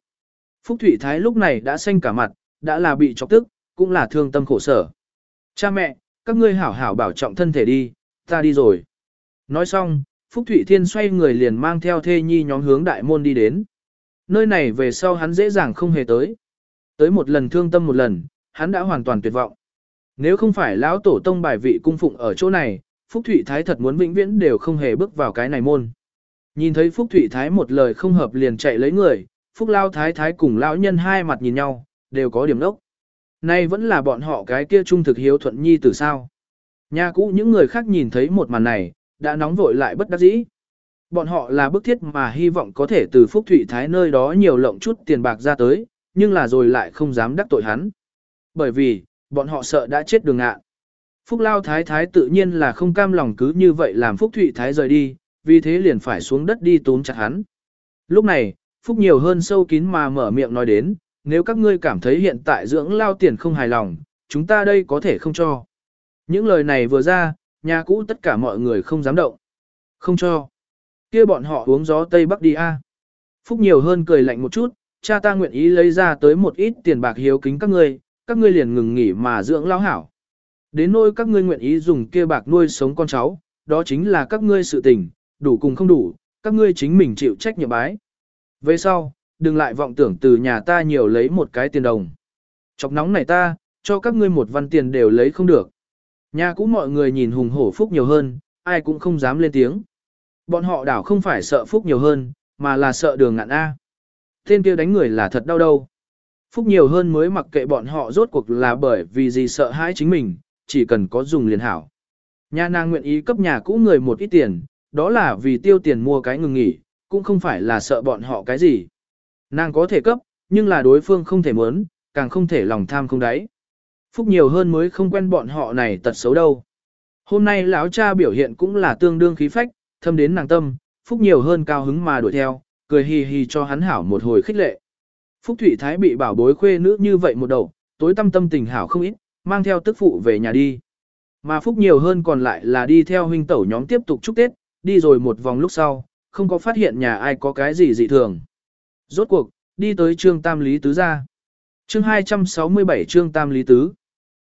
Phúc Thụy Thái lúc này đã xanh cả mặt, đã là bị chọc tức, cũng là thương tâm khổ sở. Cha mẹ, các ngươi hảo hảo bảo trọng thân thể đi, ta đi rồi. Nói xong, Phúc Thụy Thiên xoay người liền mang theo thê nhi nhóm hướng đại môn đi đến. Nơi này về sau hắn dễ dàng không hề tới. Tới một lần thương tâm một lần, hắn đã hoàn toàn tuyệt vọng. Nếu không phải lão tổ tông bài vị cung phụng ở chỗ này, Phúc Thụy Thái thật muốn vĩnh viễn đều không hề bước vào cái này môn. Nhìn thấy Phúc Thụy Thái một lời không hợp liền chạy lấy người, Phúc Lao Thái Thái cùng lão nhân hai mặt nhìn nhau, đều có điểm đốc. Nay vẫn là bọn họ cái kia trung thực hiếu thuận nhi từ sao. Nhà cũ những người khác nhìn thấy một màn này, đã nóng vội lại bất đắc dĩ. Bọn họ là bức thiết mà hy vọng có thể từ Phúc Thụy Thái nơi đó nhiều lộng chút tiền bạc ra tới, nhưng là rồi lại không dám đắc tội hắn. Bởi vì, bọn họ sợ đã chết đường ngạ. Phúc Lao Thái Thái tự nhiên là không cam lòng cứ như vậy làm Phúc Thụy Thái rời đi, vì thế liền phải xuống đất đi tốn chặt hắn. Lúc này, Phúc nhiều hơn sâu kín mà mở miệng nói đến, nếu các ngươi cảm thấy hiện tại dưỡng lao tiền không hài lòng, chúng ta đây có thể không cho. Những lời này vừa ra, nhà cũ tất cả mọi người không dám động. Không cho. kia bọn họ uống gió Tây Bắc đi a. Phúc nhiều hơn cười lạnh một chút, cha ta nguyện ý lấy ra tới một ít tiền bạc hiếu kính các ngươi, các ngươi liền ngừng nghỉ mà dưỡng lao hảo. Đến nỗi các ngươi nguyện ý dùng kia bạc nuôi sống con cháu, đó chính là các ngươi sự tình, đủ cùng không đủ, các ngươi chính mình chịu trách nhiệm bái. Về sau, đừng lại vọng tưởng từ nhà ta nhiều lấy một cái tiền đồng. Chọc nóng này ta, cho các ngươi một văn tiền đều lấy không được. Nhà cũ mọi người nhìn hùng hổ phúc nhiều hơn, ai cũng không dám lên tiếng. Bọn họ đảo không phải sợ phúc nhiều hơn, mà là sợ đường ngạn A. Tên kia đánh người là thật đau đâu. Phúc nhiều hơn mới mặc kệ bọn họ rốt cuộc là bởi vì gì sợ hãi chính mình, chỉ cần có dùng liền hảo. Nhà nàng nguyện ý cấp nhà cũ người một ít tiền, đó là vì tiêu tiền mua cái ngừng nghỉ, cũng không phải là sợ bọn họ cái gì. Nàng có thể cấp, nhưng là đối phương không thể muốn, càng không thể lòng tham không đáy. Phúc nhiều hơn mới không quen bọn họ này tật xấu đâu. Hôm nay lão cha biểu hiện cũng là tương đương khí phách, thâm đến nàng tâm, Phúc nhiều hơn cao hứng mà đuổi theo, cười hì hì cho hắn hảo một hồi khích lệ. Phúc Thủy Thái bị bảo bối khuê nữ như vậy một đầu, tối tâm tâm tình hảo không ít, mang theo tức phụ về nhà đi. Mà Phúc nhiều hơn còn lại là đi theo huynh tẩu nhóm tiếp tục chúc Tết, đi rồi một vòng lúc sau, không có phát hiện nhà ai có cái gì dị thường. Rốt cuộc, đi tới trương tam lý tứ gia. Chương 267 trương tam lý tứ.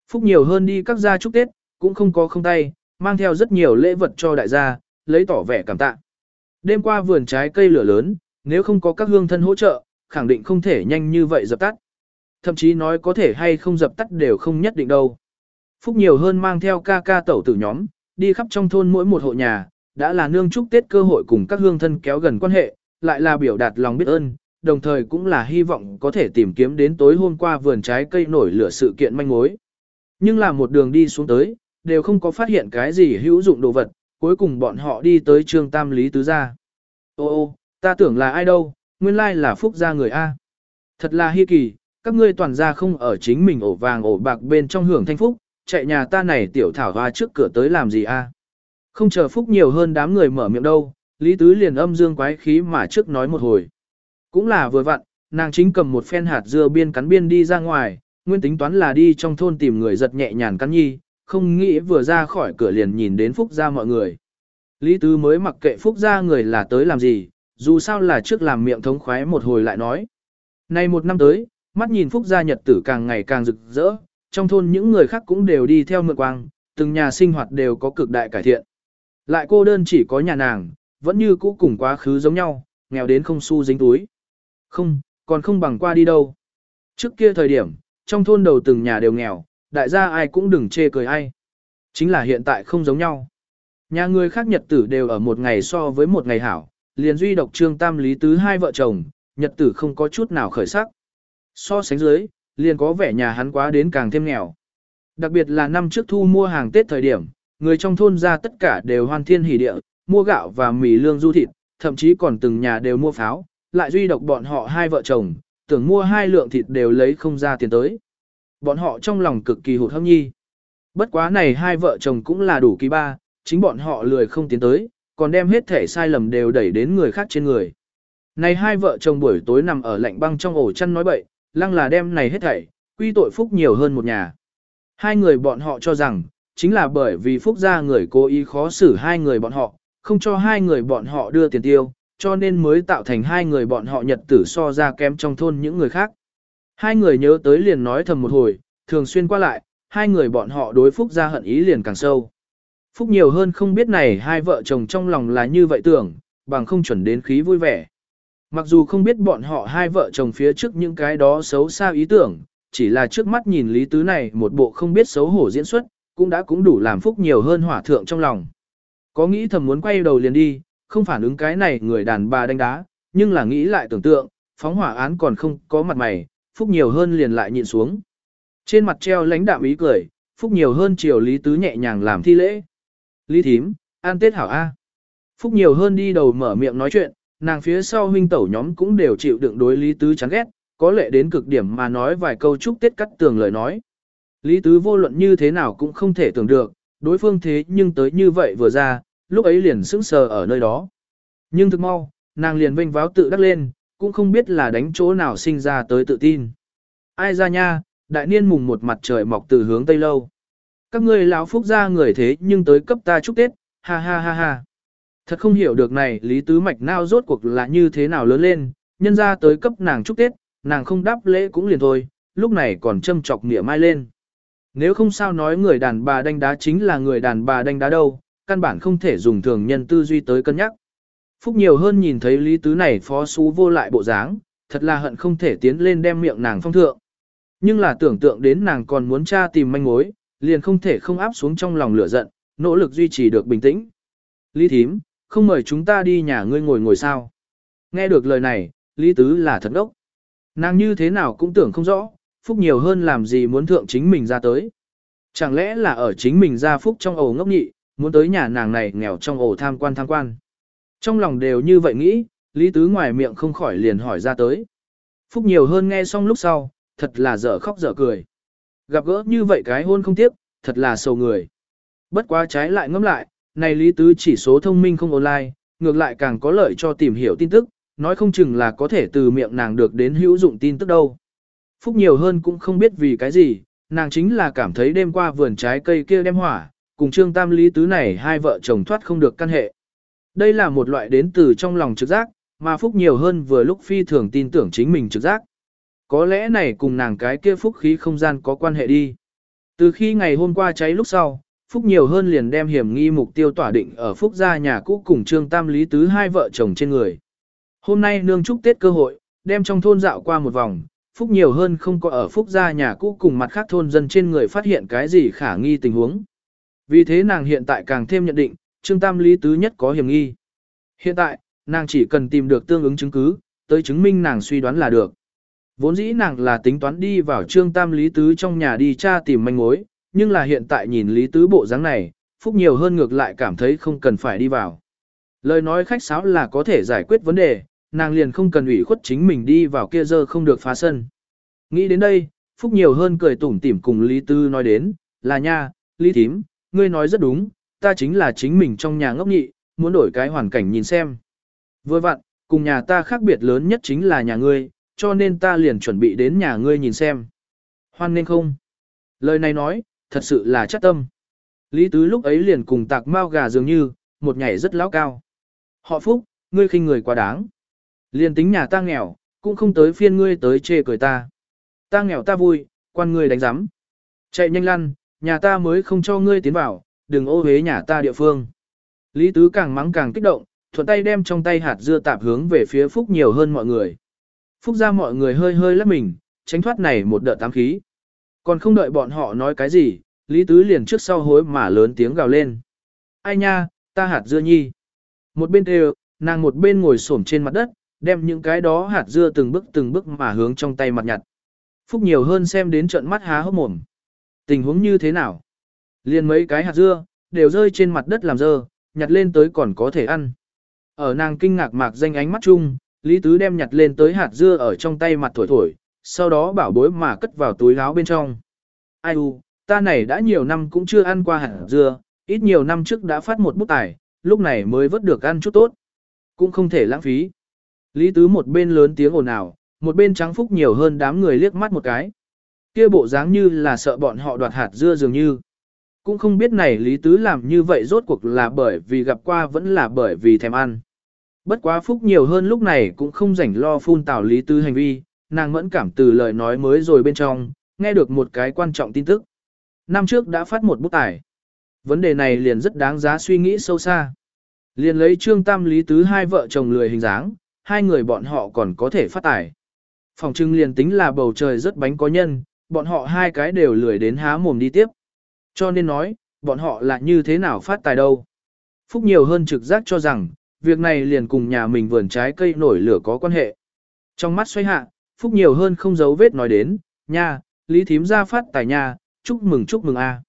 Phúc nhiều hơn đi các gia chúc Tết, cũng không có không tay, mang theo rất nhiều lễ vật cho đại gia, lấy tỏ vẻ cảm tạ. Đêm qua vườn trái cây lửa lớn, nếu không có các hương thân hỗ trợ, khẳng định không thể nhanh như vậy dập tắt. Thậm chí nói có thể hay không dập tắt đều không nhất định đâu. Phúc nhiều hơn mang theo ca ca tẩu tử nhóm, đi khắp trong thôn mỗi một hộ nhà, đã là nương chúc Tết cơ hội cùng các hương thân kéo gần quan hệ, lại là biểu đạt lòng biết ơn, đồng thời cũng là hy vọng có thể tìm kiếm đến tối hôm qua vườn trái cây nổi lửa sự kiện manh mối. Nhưng là một đường đi xuống tới, đều không có phát hiện cái gì hữu dụng đồ vật, cuối cùng bọn họ đi tới trương tam lý tứ gia. Ô ô, ta tưởng là ai đâu, nguyên lai là phúc gia người A. Thật là hi kỳ, các ngươi toàn gia không ở chính mình ổ vàng ổ bạc bên trong hưởng thanh phúc, chạy nhà ta này tiểu thảo hoa trước cửa tới làm gì A. Không chờ phúc nhiều hơn đám người mở miệng đâu, Lý Tứ liền âm dương quái khí mà trước nói một hồi. Cũng là vừa vặn, nàng chính cầm một phen hạt dưa biên cắn biên đi ra ngoài, nguyên tính toán là đi trong thôn tìm người giật nhẹ nhàng cắn nhi, không nghĩ vừa ra khỏi cửa liền nhìn đến Phúc gia mọi người. Lý Tứ mới mặc kệ Phúc gia người là tới làm gì, dù sao là trước làm miệng thống khoái một hồi lại nói. Nay một năm tới, mắt nhìn Phúc gia nhật tử càng ngày càng rực rỡ, trong thôn những người khác cũng đều đi theo mượn quang, từng nhà sinh hoạt đều có cực đại cải thiện. Lại cô đơn chỉ có nhà nàng, vẫn như cũ cùng quá khứ giống nhau, nghèo đến không xu dính túi. Không, còn không bằng qua đi đâu. Trước kia thời điểm, trong thôn đầu từng nhà đều nghèo, đại gia ai cũng đừng chê cười ai. Chính là hiện tại không giống nhau. Nhà người khác nhật tử đều ở một ngày so với một ngày hảo, liền duy độc trương tam lý tứ hai vợ chồng, nhật tử không có chút nào khởi sắc. So sánh dưới, liền có vẻ nhà hắn quá đến càng thêm nghèo. Đặc biệt là năm trước thu mua hàng Tết thời điểm, người trong thôn ra tất cả đều hoan thiên hỉ địa, mua gạo và mì lương du thịt, thậm chí còn từng nhà đều mua pháo, lại duy độc bọn họ hai vợ chồng, tưởng mua hai lượng thịt đều lấy không ra tiền tới. Bọn họ trong lòng cực kỳ hụt hâm nhi. Bất quá này hai vợ chồng cũng là đủ kỳ ba, chính bọn họ lười không tiến tới, còn đem hết thể sai lầm đều đẩy đến người khác trên người. Này hai vợ chồng buổi tối nằm ở lạnh băng trong ổ chăn nói bậy, lăng là đem này hết thảy, quy tội phúc nhiều hơn một nhà. Hai người bọn họ cho rằng, chính là bởi vì phúc gia người cố ý khó xử hai người bọn họ, không cho hai người bọn họ đưa tiền tiêu, cho nên mới tạo thành hai người bọn họ nhật tử so ra kém trong thôn những người khác. Hai người nhớ tới liền nói thầm một hồi, thường xuyên qua lại, hai người bọn họ đối Phúc gia hận ý liền càng sâu. Phúc nhiều hơn không biết này hai vợ chồng trong lòng là như vậy tưởng, bằng không chuẩn đến khí vui vẻ. Mặc dù không biết bọn họ hai vợ chồng phía trước những cái đó xấu xa ý tưởng, chỉ là trước mắt nhìn Lý Tứ này một bộ không biết xấu hổ diễn xuất, cũng đã cũng đủ làm Phúc nhiều hơn hỏa thượng trong lòng. Có nghĩ thầm muốn quay đầu liền đi, không phản ứng cái này người đàn bà đánh đá, nhưng là nghĩ lại tưởng tượng, phóng hỏa án còn không có mặt mày, Phúc nhiều hơn liền lại nhịn xuống. Trên mặt treo lãnh đạm ý cười, Phúc nhiều hơn chiều Lý Tứ nhẹ nhàng làm thi lễ. Lý thím, an tết hảo A. Phúc nhiều hơn đi đầu mở miệng nói chuyện, nàng phía sau huynh tẩu nhóm cũng đều chịu đựng đối Lý Tứ chán ghét, có lệ đến cực điểm mà nói vài câu chúc tết cắt tường lời nói. Lý Tứ vô luận như thế nào cũng không thể tưởng được, đối phương thế nhưng tới như vậy vừa ra, lúc ấy liền sững sờ ở nơi đó. Nhưng thực mau, nàng liền vinh váo tự đắc lên, cũng không biết là đánh chỗ nào sinh ra tới tự tin. Ai ra nha, đại niên mùng một mặt trời mọc từ hướng tây lâu. Các ngươi lão phúc ra người thế nhưng tới cấp ta chúc Tết, ha ha ha ha. Thật không hiểu được này lý tứ mạch nào rốt cuộc là như thế nào lớn lên, nhân ra tới cấp nàng chúc Tết, nàng không đáp lễ cũng liền thôi, lúc này còn châm chọc nghĩa mai lên. Nếu không sao nói người đàn bà đánh đá chính là người đàn bà đánh đá đâu, căn bản không thể dùng thường nhân tư duy tới cân nhắc. Phúc nhiều hơn nhìn thấy Lý Tứ này phó xú vô lại bộ dáng, thật là hận không thể tiến lên đem miệng nàng phong thượng. Nhưng là tưởng tượng đến nàng còn muốn tra tìm manh mối, liền không thể không áp xuống trong lòng lửa giận, nỗ lực duy trì được bình tĩnh. Lý Thím, không mời chúng ta đi nhà ngươi ngồi ngồi sao. Nghe được lời này, Lý Tứ là thật đốc. Nàng như thế nào cũng tưởng không rõ, Phúc nhiều hơn làm gì muốn thượng chính mình ra tới. Chẳng lẽ là ở chính mình ra Phúc trong ổ ngốc nhị, muốn tới nhà nàng này nghèo trong ổ tham quan tham quan. Trong lòng đều như vậy nghĩ, Lý Tứ ngoài miệng không khỏi liền hỏi ra tới. Phúc nhiều hơn nghe xong lúc sau, thật là dở khóc dở cười. Gặp gỡ như vậy cái hôn không tiếp, thật là sầu người. Bất quá trái lại ngẫm lại, này Lý Tứ chỉ số thông minh không online, ngược lại càng có lợi cho tìm hiểu tin tức, nói không chừng là có thể từ miệng nàng được đến hữu dụng tin tức đâu. Phúc nhiều hơn cũng không biết vì cái gì, nàng chính là cảm thấy đêm qua vườn trái cây kia đem hỏa, cùng Trương Tam Lý Tứ này hai vợ chồng thoát không được căn hệ. Đây là một loại đến từ trong lòng trực giác, mà Phúc nhiều hơn vừa lúc phi thường tin tưởng chính mình trực giác. Có lẽ này cùng nàng cái kia phúc khí không gian có quan hệ đi. Từ khi ngày hôm qua cháy lúc sau, Phúc nhiều hơn liền đem hiểm nghi mục tiêu tỏa định ở Phúc gia nhà cũ cùng Trương Tam Lý Tứ hai vợ chồng trên người. Hôm nay nương chúc Tết cơ hội, đem trong thôn dạo qua một vòng, Phúc nhiều hơn không có ở Phúc gia nhà cũ cùng mặt khác thôn dân trên người phát hiện cái gì khả nghi tình huống. Vì thế nàng hiện tại càng thêm nhận định, Trương Tam Lý Tứ nhất có hiểm nghi. Hiện tại, nàng chỉ cần tìm được tương ứng chứng cứ, tới chứng minh nàng suy đoán là được. Vốn dĩ nàng là tính toán đi vào Trương Tam Lý Tứ trong nhà đi tra tìm manh mối, nhưng là hiện tại nhìn Lý Tứ bộ dáng này, Phúc nhiều hơn ngược lại cảm thấy không cần phải đi vào. Lời nói khách sáo là có thể giải quyết vấn đề, nàng liền không cần ủy khuất chính mình đi vào kia giờ không được phá sân. Nghĩ đến đây, Phúc nhiều hơn cười tủm tỉm cùng Lý Tư nói đến, là nha, Lý Thím, ngươi nói rất đúng, ta chính là chính mình trong nhà ngốc nhị, muốn đổi cái hoàn cảnh nhìn xem. Vừa vặn, cùng nhà ta khác biệt lớn nhất chính là nhà ngươi, cho nên ta liền chuẩn bị đến nhà ngươi nhìn xem. Hoan nên không? Lời này nói, thật sự là chắc tâm. Lý Tứ lúc ấy liền cùng tạc mau gà dường như, một nhảy rất lão cao. Họ Phúc, ngươi khinh người quá đáng. Liền tính nhà ta nghèo, cũng không tới phiên ngươi tới chê cười ta. Ta nghèo ta vui, quan ngươi đánh giám. Chạy nhanh lăn, nhà ta mới không cho ngươi tiến vào, đừng ô hế nhà ta địa phương. Lý Tứ càng mắng càng kích động, thuận tay đem trong tay hạt dưa tạp hướng về phía Phúc nhiều hơn mọi người. Phúc ra mọi người hơi hơi lắc mình, tránh thoát này một đợt tám khí. Còn không đợi bọn họ nói cái gì, Lý Tứ liền trước sau hối mà lớn tiếng gào lên. Ai nha, ta hạt dưa nhi. Một bên đều, nàng một bên ngồi xổm trên mặt đất, đem những cái đó hạt dưa từng bước từng bước mà hướng trong tay mặt nhặt. Phúc nhiều hơn xem đến trận mắt há hốc mồm. Tình huống như thế nào? Liền mấy cái hạt dưa, đều rơi trên mặt đất làm dơ, nhặt lên tới còn có thể ăn. Ở nàng kinh ngạc mạc danh ánh mắt chung, Lý Tứ đem nhặt lên tới hạt dưa ở trong tay mặt thổi thổi, sau đó bảo bối mà cất vào túi áo bên trong. Ai u, ta này đã nhiều năm cũng chưa ăn qua hạt dưa, ít nhiều năm trước đã phát một bút tài, lúc này mới vớt được ăn chút tốt. Cũng không thể lãng phí. Lý Tứ một bên lớn tiếng ồn ào, một bên trắng phúc nhiều hơn đám người liếc mắt một cái. Kia bộ dáng như là sợ bọn họ đoạt hạt dưa dường như. Cũng không biết này Lý Tứ làm như vậy rốt cuộc là bởi vì gặp qua vẫn là bởi vì thèm ăn. Bất quá phúc nhiều hơn lúc này cũng không rảnh lo phun tào Lý Tứ hành vi, nàng mẫn cảm từ lời nói mới rồi bên trong, nghe được một cái quan trọng tin tức. Năm trước đã phát một bút tải. Vấn đề này liền rất đáng giá suy nghĩ sâu xa. Liền lấy trương tam lý tứ hai vợ chồng lười hình dáng, hai người bọn họ còn có thể phát tài, Phòng trưng liền tính là bầu trời rất bánh có nhân, bọn họ hai cái đều lười đến há mồm đi tiếp. Cho nên nói, bọn họ là như thế nào phát tài đâu. Phúc nhiều hơn trực giác cho rằng, việc này liền cùng nhà mình vườn trái cây nổi lửa có quan hệ. Trong mắt xoay hạ, Phúc nhiều hơn không giấu vết nói đến, nha, Lý Thím ra phát tài nha, chúc mừng chúc mừng a.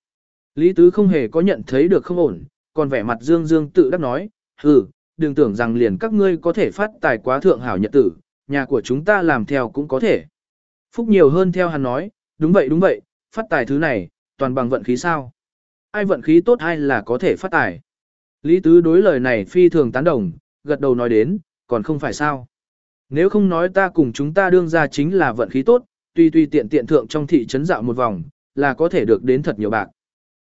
Lý Tứ không hề có nhận thấy được không ổn, còn vẻ mặt dương dương tự đắc nói, hừ, đừng tưởng rằng liền các ngươi có thể phát tài quá thượng hảo nhật tử, nhà của chúng ta làm theo cũng có thể. Phúc nhiều hơn theo hắn nói, đúng vậy đúng vậy, phát tài thứ này, toàn bằng vận khí sao. Ai vận khí tốt hay là có thể phát tài. Lý Tứ đối lời này phi thường tán đồng, gật đầu nói đến, còn không phải sao. Nếu không nói ta cùng chúng ta đương ra chính là vận khí tốt, tuy tuy tiện tiện thượng trong thị trấn dạo một vòng, là có thể được đến thật nhiều bạc.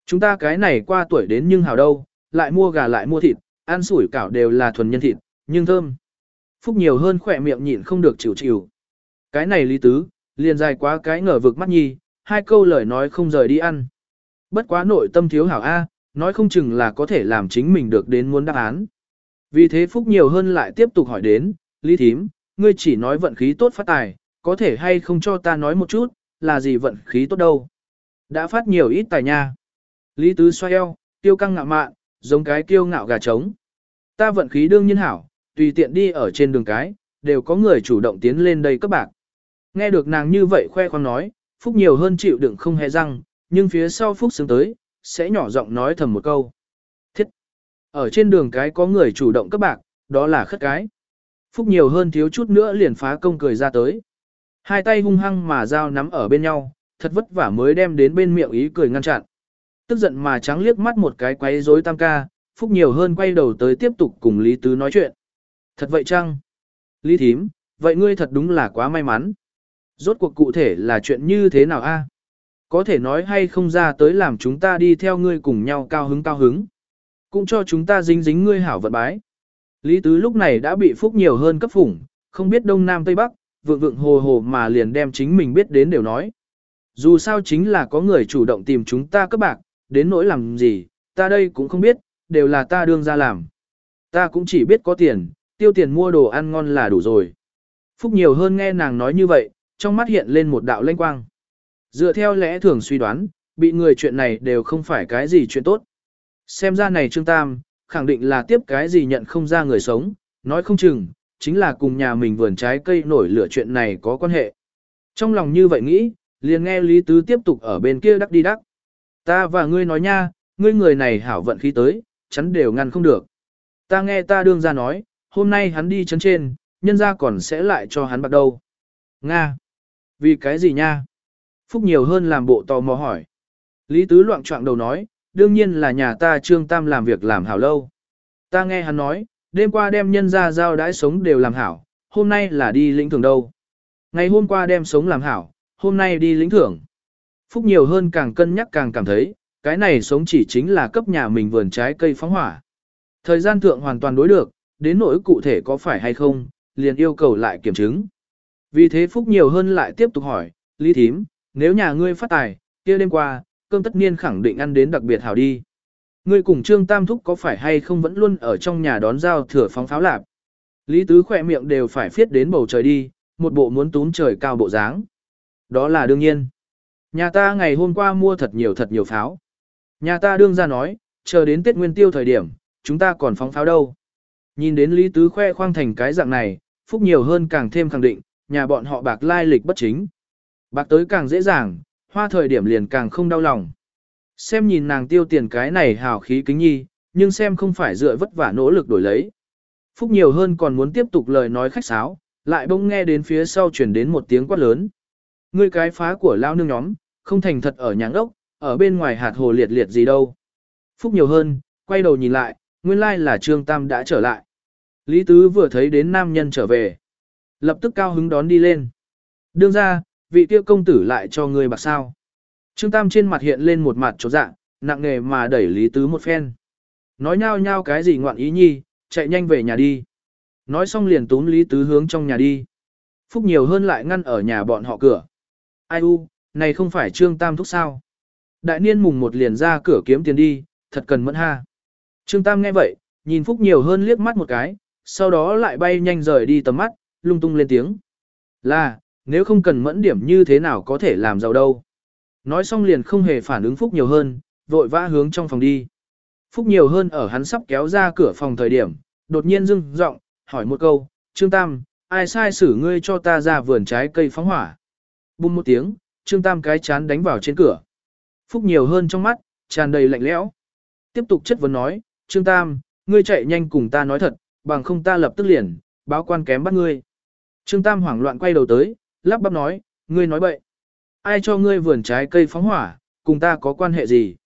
Chúng ta cái này qua tuổi đến nhưng hào đâu, lại mua gà lại mua thịt, ăn sủi cảo đều là thuần nhân thịt, nhưng thơm. Phúc nhiều hơn khỏe miệng nhịn không được chịu chịu. Cái này lý tứ, liền dài quá cái ngờ vực mắt nhi, hai câu lời nói không rời đi ăn. Bất quá nội tâm thiếu hảo A, nói không chừng là có thể làm chính mình được đến muốn đáp án. Vì thế Phúc nhiều hơn lại tiếp tục hỏi đến, Lý Thím, ngươi chỉ nói vận khí tốt phát tài, có thể hay không cho ta nói một chút, là gì vận khí tốt đâu. Đã phát nhiều ít tài nha. Lý Tứ xoay eo, tiêu căng ngạo mạn, giống cái kiêu ngạo gà trống. Ta vận khí đương nhiên hảo, tùy tiện đi ở trên đường cái, đều có người chủ động tiến lên đây các bạn. Nghe được nàng như vậy khoe khoang nói, Phúc nhiều hơn chịu đựng không hề răng, nhưng phía sau Phúc sướng tới, sẽ nhỏ giọng nói thầm một câu. Thiết! Ở trên đường cái có người chủ động các bạn, đó là khất cái. Phúc nhiều hơn thiếu chút nữa liền phá công cười ra tới. Hai tay hung hăng mà dao nắm ở bên nhau, thật vất vả mới đem đến bên miệng ý cười ngăn chặn. Tức giận mà trắng liếc mắt một cái quấy rối tam ca, Phúc nhiều hơn quay đầu tới tiếp tục cùng Lý Tứ nói chuyện. Thật vậy chăng? Lý Thím, vậy ngươi thật đúng là quá may mắn. Rốt cuộc cụ thể là chuyện như thế nào a? Có thể nói hay không ra tới làm chúng ta đi theo ngươi cùng nhau cao hứng cao hứng. Cũng cho chúng ta dính dính ngươi hảo vận bái. Lý Tứ lúc này đã bị Phúc nhiều hơn cấp phủng, không biết Đông Nam Tây Bắc, vượng vượng hồ hồ mà liền đem chính mình biết đến đều nói. Dù sao chính là có người chủ động tìm chúng ta các bạc, đến nỗi làm gì, ta đây cũng không biết, đều là ta đương ra làm. Ta cũng chỉ biết có tiền, tiêu tiền mua đồ ăn ngon là đủ rồi. Phúc nhiều hơn nghe nàng nói như vậy, trong mắt hiện lên một đạo lanh quang. Dựa theo lẽ thường suy đoán, bị người chuyện này đều không phải cái gì chuyện tốt. Xem ra này Trương Tam, khẳng định là tiếp cái gì nhận không ra người sống, nói không chừng, chính là cùng nhà mình vườn trái cây nổi lửa chuyện này có quan hệ. Trong lòng như vậy nghĩ, liền nghe Lý Tứ tiếp tục ở bên kia đắc đi đắc. Ta và ngươi nói nha, ngươi người này hảo vận khí tới, chắn đều ngăn không được. Ta nghe ta đương ra nói, hôm nay hắn đi chấn trên, nhân ra còn sẽ lại cho hắn bạc đâu. Nga! Vì cái gì nha? Phúc nhiều hơn làm bộ tò mò hỏi. Lý Tứ loạn trọng đầu nói, đương nhiên là nhà ta Trương Tam làm việc làm hảo lâu. Ta nghe hắn nói, đêm qua đem nhân ra giao đãi sống đều làm hảo, hôm nay là đi lĩnh thưởng đâu. Ngày hôm qua đem sống làm hảo, hôm nay đi lĩnh thưởng. Phúc nhiều hơn càng cân nhắc càng cảm thấy, cái này sống chỉ chính là cấp nhà mình vườn trái cây phóng hỏa. Thời gian thượng hoàn toàn đối được, đến nỗi cụ thể có phải hay không, liền yêu cầu lại kiểm chứng. Vì thế Phúc nhiều hơn lại tiếp tục hỏi, Lý Thím, nếu nhà ngươi phát tài, kia đêm qua, cơm tất niên khẳng định ăn đến đặc biệt hảo đi. Ngươi cùng Trương Tam Thúc có phải hay không vẫn luôn ở trong nhà đón giao thừa phóng pháo lạp. Lý Tứ khỏe miệng đều phải phiết đến bầu trời đi, một bộ muốn túm trời cao bộ dáng. Đó là đương nhiên. Nhà ta ngày hôm qua mua thật nhiều thật nhiều pháo. Nhà ta đương ra nói, chờ đến Tết Nguyên Tiêu thời điểm, chúng ta còn phóng pháo đâu. Nhìn đến Lý Tứ khoe khoang thành cái dạng này, Phúc nhiều hơn càng thêm khẳng định, nhà bọn họ bạc lai lịch bất chính. Bạc tới càng dễ dàng, hoa thời điểm liền càng không đau lòng. Xem nhìn nàng tiêu tiền cái này hào khí kính nhi, nhưng xem không phải dựa vất vả nỗ lực đổi lấy. Phúc nhiều hơn còn muốn tiếp tục lời nói khách sáo, lại bỗng nghe đến phía sau chuyển đến một tiếng quát lớn. Ngươi cái phá của lao nương nhóm, không thành thật ở nhà ốc, ở bên ngoài hạt hồ liệt liệt gì đâu. Phúc nhiều hơn, quay đầu nhìn lại, nguyên lai là Trương Tam đã trở lại. Lý Tứ vừa thấy đến nam nhân trở về. Lập tức cao hứng đón đi lên. Đương ra, vị tiêu công tử lại cho người bạc sao. Trương Tam trên mặt hiện lên một mặt chốt dạ, nặng nề mà đẩy Lý Tứ một phen. Nói nhau nhau cái gì ngoạn ý nhi, chạy nhanh về nhà đi. Nói xong liền túm Lý Tứ hướng trong nhà đi. Phúc nhiều hơn lại ngăn ở nhà bọn họ cửa. Ai u, này không phải Trương Tam thúc sao. Đại niên mùng một liền ra cửa kiếm tiền đi, thật cần mẫn ha. Trương Tam nghe vậy, nhìn Phúc nhiều hơn liếc mắt một cái, sau đó lại bay nhanh rời đi tầm mắt, lung tung lên tiếng. Là, nếu không cần mẫn điểm như thế nào có thể làm giàu đâu. Nói xong liền không hề phản ứng Phúc nhiều hơn, vội vã hướng trong phòng đi. Phúc nhiều hơn ở hắn sắp kéo ra cửa phòng thời điểm, đột nhiên dưng giọng hỏi một câu, Trương Tam, ai sai xử ngươi cho ta ra vườn trái cây phóng hỏa. Bùm một tiếng, Trương Tam cái chán đánh vào trên cửa. Phúc nhiều hơn trong mắt, tràn đầy lạnh lẽo. Tiếp tục chất vấn nói, Trương Tam, ngươi chạy nhanh cùng ta nói thật, bằng không ta lập tức liền, báo quan kém bắt ngươi. Trương Tam hoảng loạn quay đầu tới, lắp bắp nói, ngươi nói bậy. Ai cho ngươi vườn trái cây phóng hỏa, cùng ta có quan hệ gì?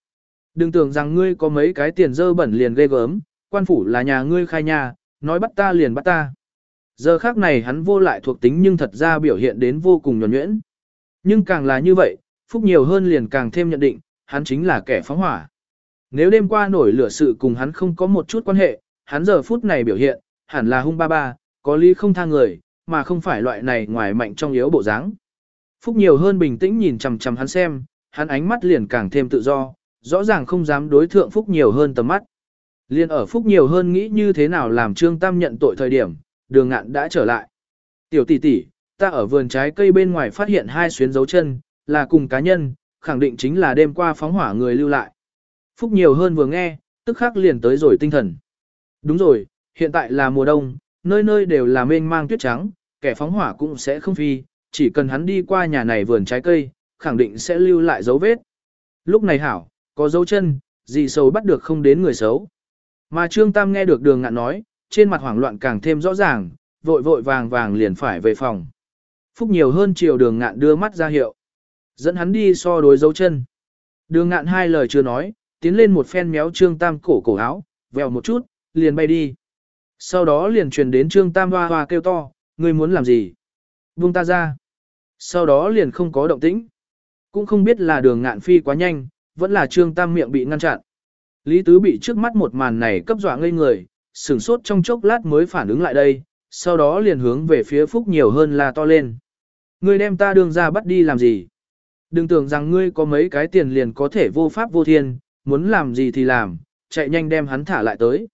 Đừng tưởng rằng ngươi có mấy cái tiền dơ bẩn liền ghê gớm, quan phủ là nhà ngươi khai nhà, nói bắt ta liền bắt ta. Giờ khác này hắn vô lại thuộc tính nhưng thật ra biểu hiện đến vô cùng nhuẩn nhuyễn. Nhưng càng là như vậy, Phúc nhiều hơn liền càng thêm nhận định, hắn chính là kẻ phóng hỏa. Nếu đêm qua nổi lửa sự cùng hắn không có một chút quan hệ, hắn giờ phút này biểu hiện, hẳn là hung ba ba, có lý không tha người, mà không phải loại này ngoài mạnh trong yếu bộ dáng. Phúc nhiều hơn bình tĩnh nhìn chằm chằm hắn xem, hắn ánh mắt liền càng thêm tự do, rõ ràng không dám đối thượng Phúc nhiều hơn tầm mắt. Liên ở Phúc nhiều hơn nghĩ như thế nào làm Trương Tam nhận tội thời điểm, đường ngạn đã trở lại. Tiểu tỷ tỷ, ta ở vườn trái cây bên ngoài phát hiện hai xuyến dấu chân, là cùng cá nhân, khẳng định chính là đêm qua phóng hỏa người lưu lại. Phúc nhiều hơn vừa nghe, tức khắc liền tới rồi tinh thần. Đúng rồi, hiện tại là mùa đông, nơi nơi đều là mênh mang tuyết trắng, kẻ phóng hỏa cũng sẽ không phi, chỉ cần hắn đi qua nhà này vườn trái cây, khẳng định sẽ lưu lại dấu vết. Lúc này hảo, có dấu chân, gì xấu bắt được không đến người xấu. Mà Trương Tam nghe được đường ngạn nói, trên mặt hoảng loạn càng thêm rõ ràng, vội vội vàng vàng liền phải về phòng. Phúc nhiều hơn chiều đường ngạn đưa mắt ra hiệu. Dẫn hắn đi so đối dấu chân. Đường ngạn hai lời chưa nói, tiến lên một phen méo Trương Tam cổ cổ áo, vèo một chút, liền bay đi. Sau đó liền truyền đến Trương Tam hoa hoa kêu to, ngươi muốn làm gì? Buông ta ra. Sau đó liền không có động tĩnh. Cũng không biết là đường ngạn phi quá nhanh, vẫn là Trương Tam miệng bị ngăn chặn. Lý Tứ bị trước mắt một màn này cấp dọa ngây người, sửng sốt trong chốc lát mới phản ứng lại đây, sau đó liền hướng về phía Phúc nhiều hơn là to lên. Ngươi đem ta đường ra bắt đi làm gì? Đừng tưởng rằng ngươi có mấy cái tiền liền có thể vô pháp vô thiên, muốn làm gì thì làm, chạy nhanh đem hắn thả lại tới.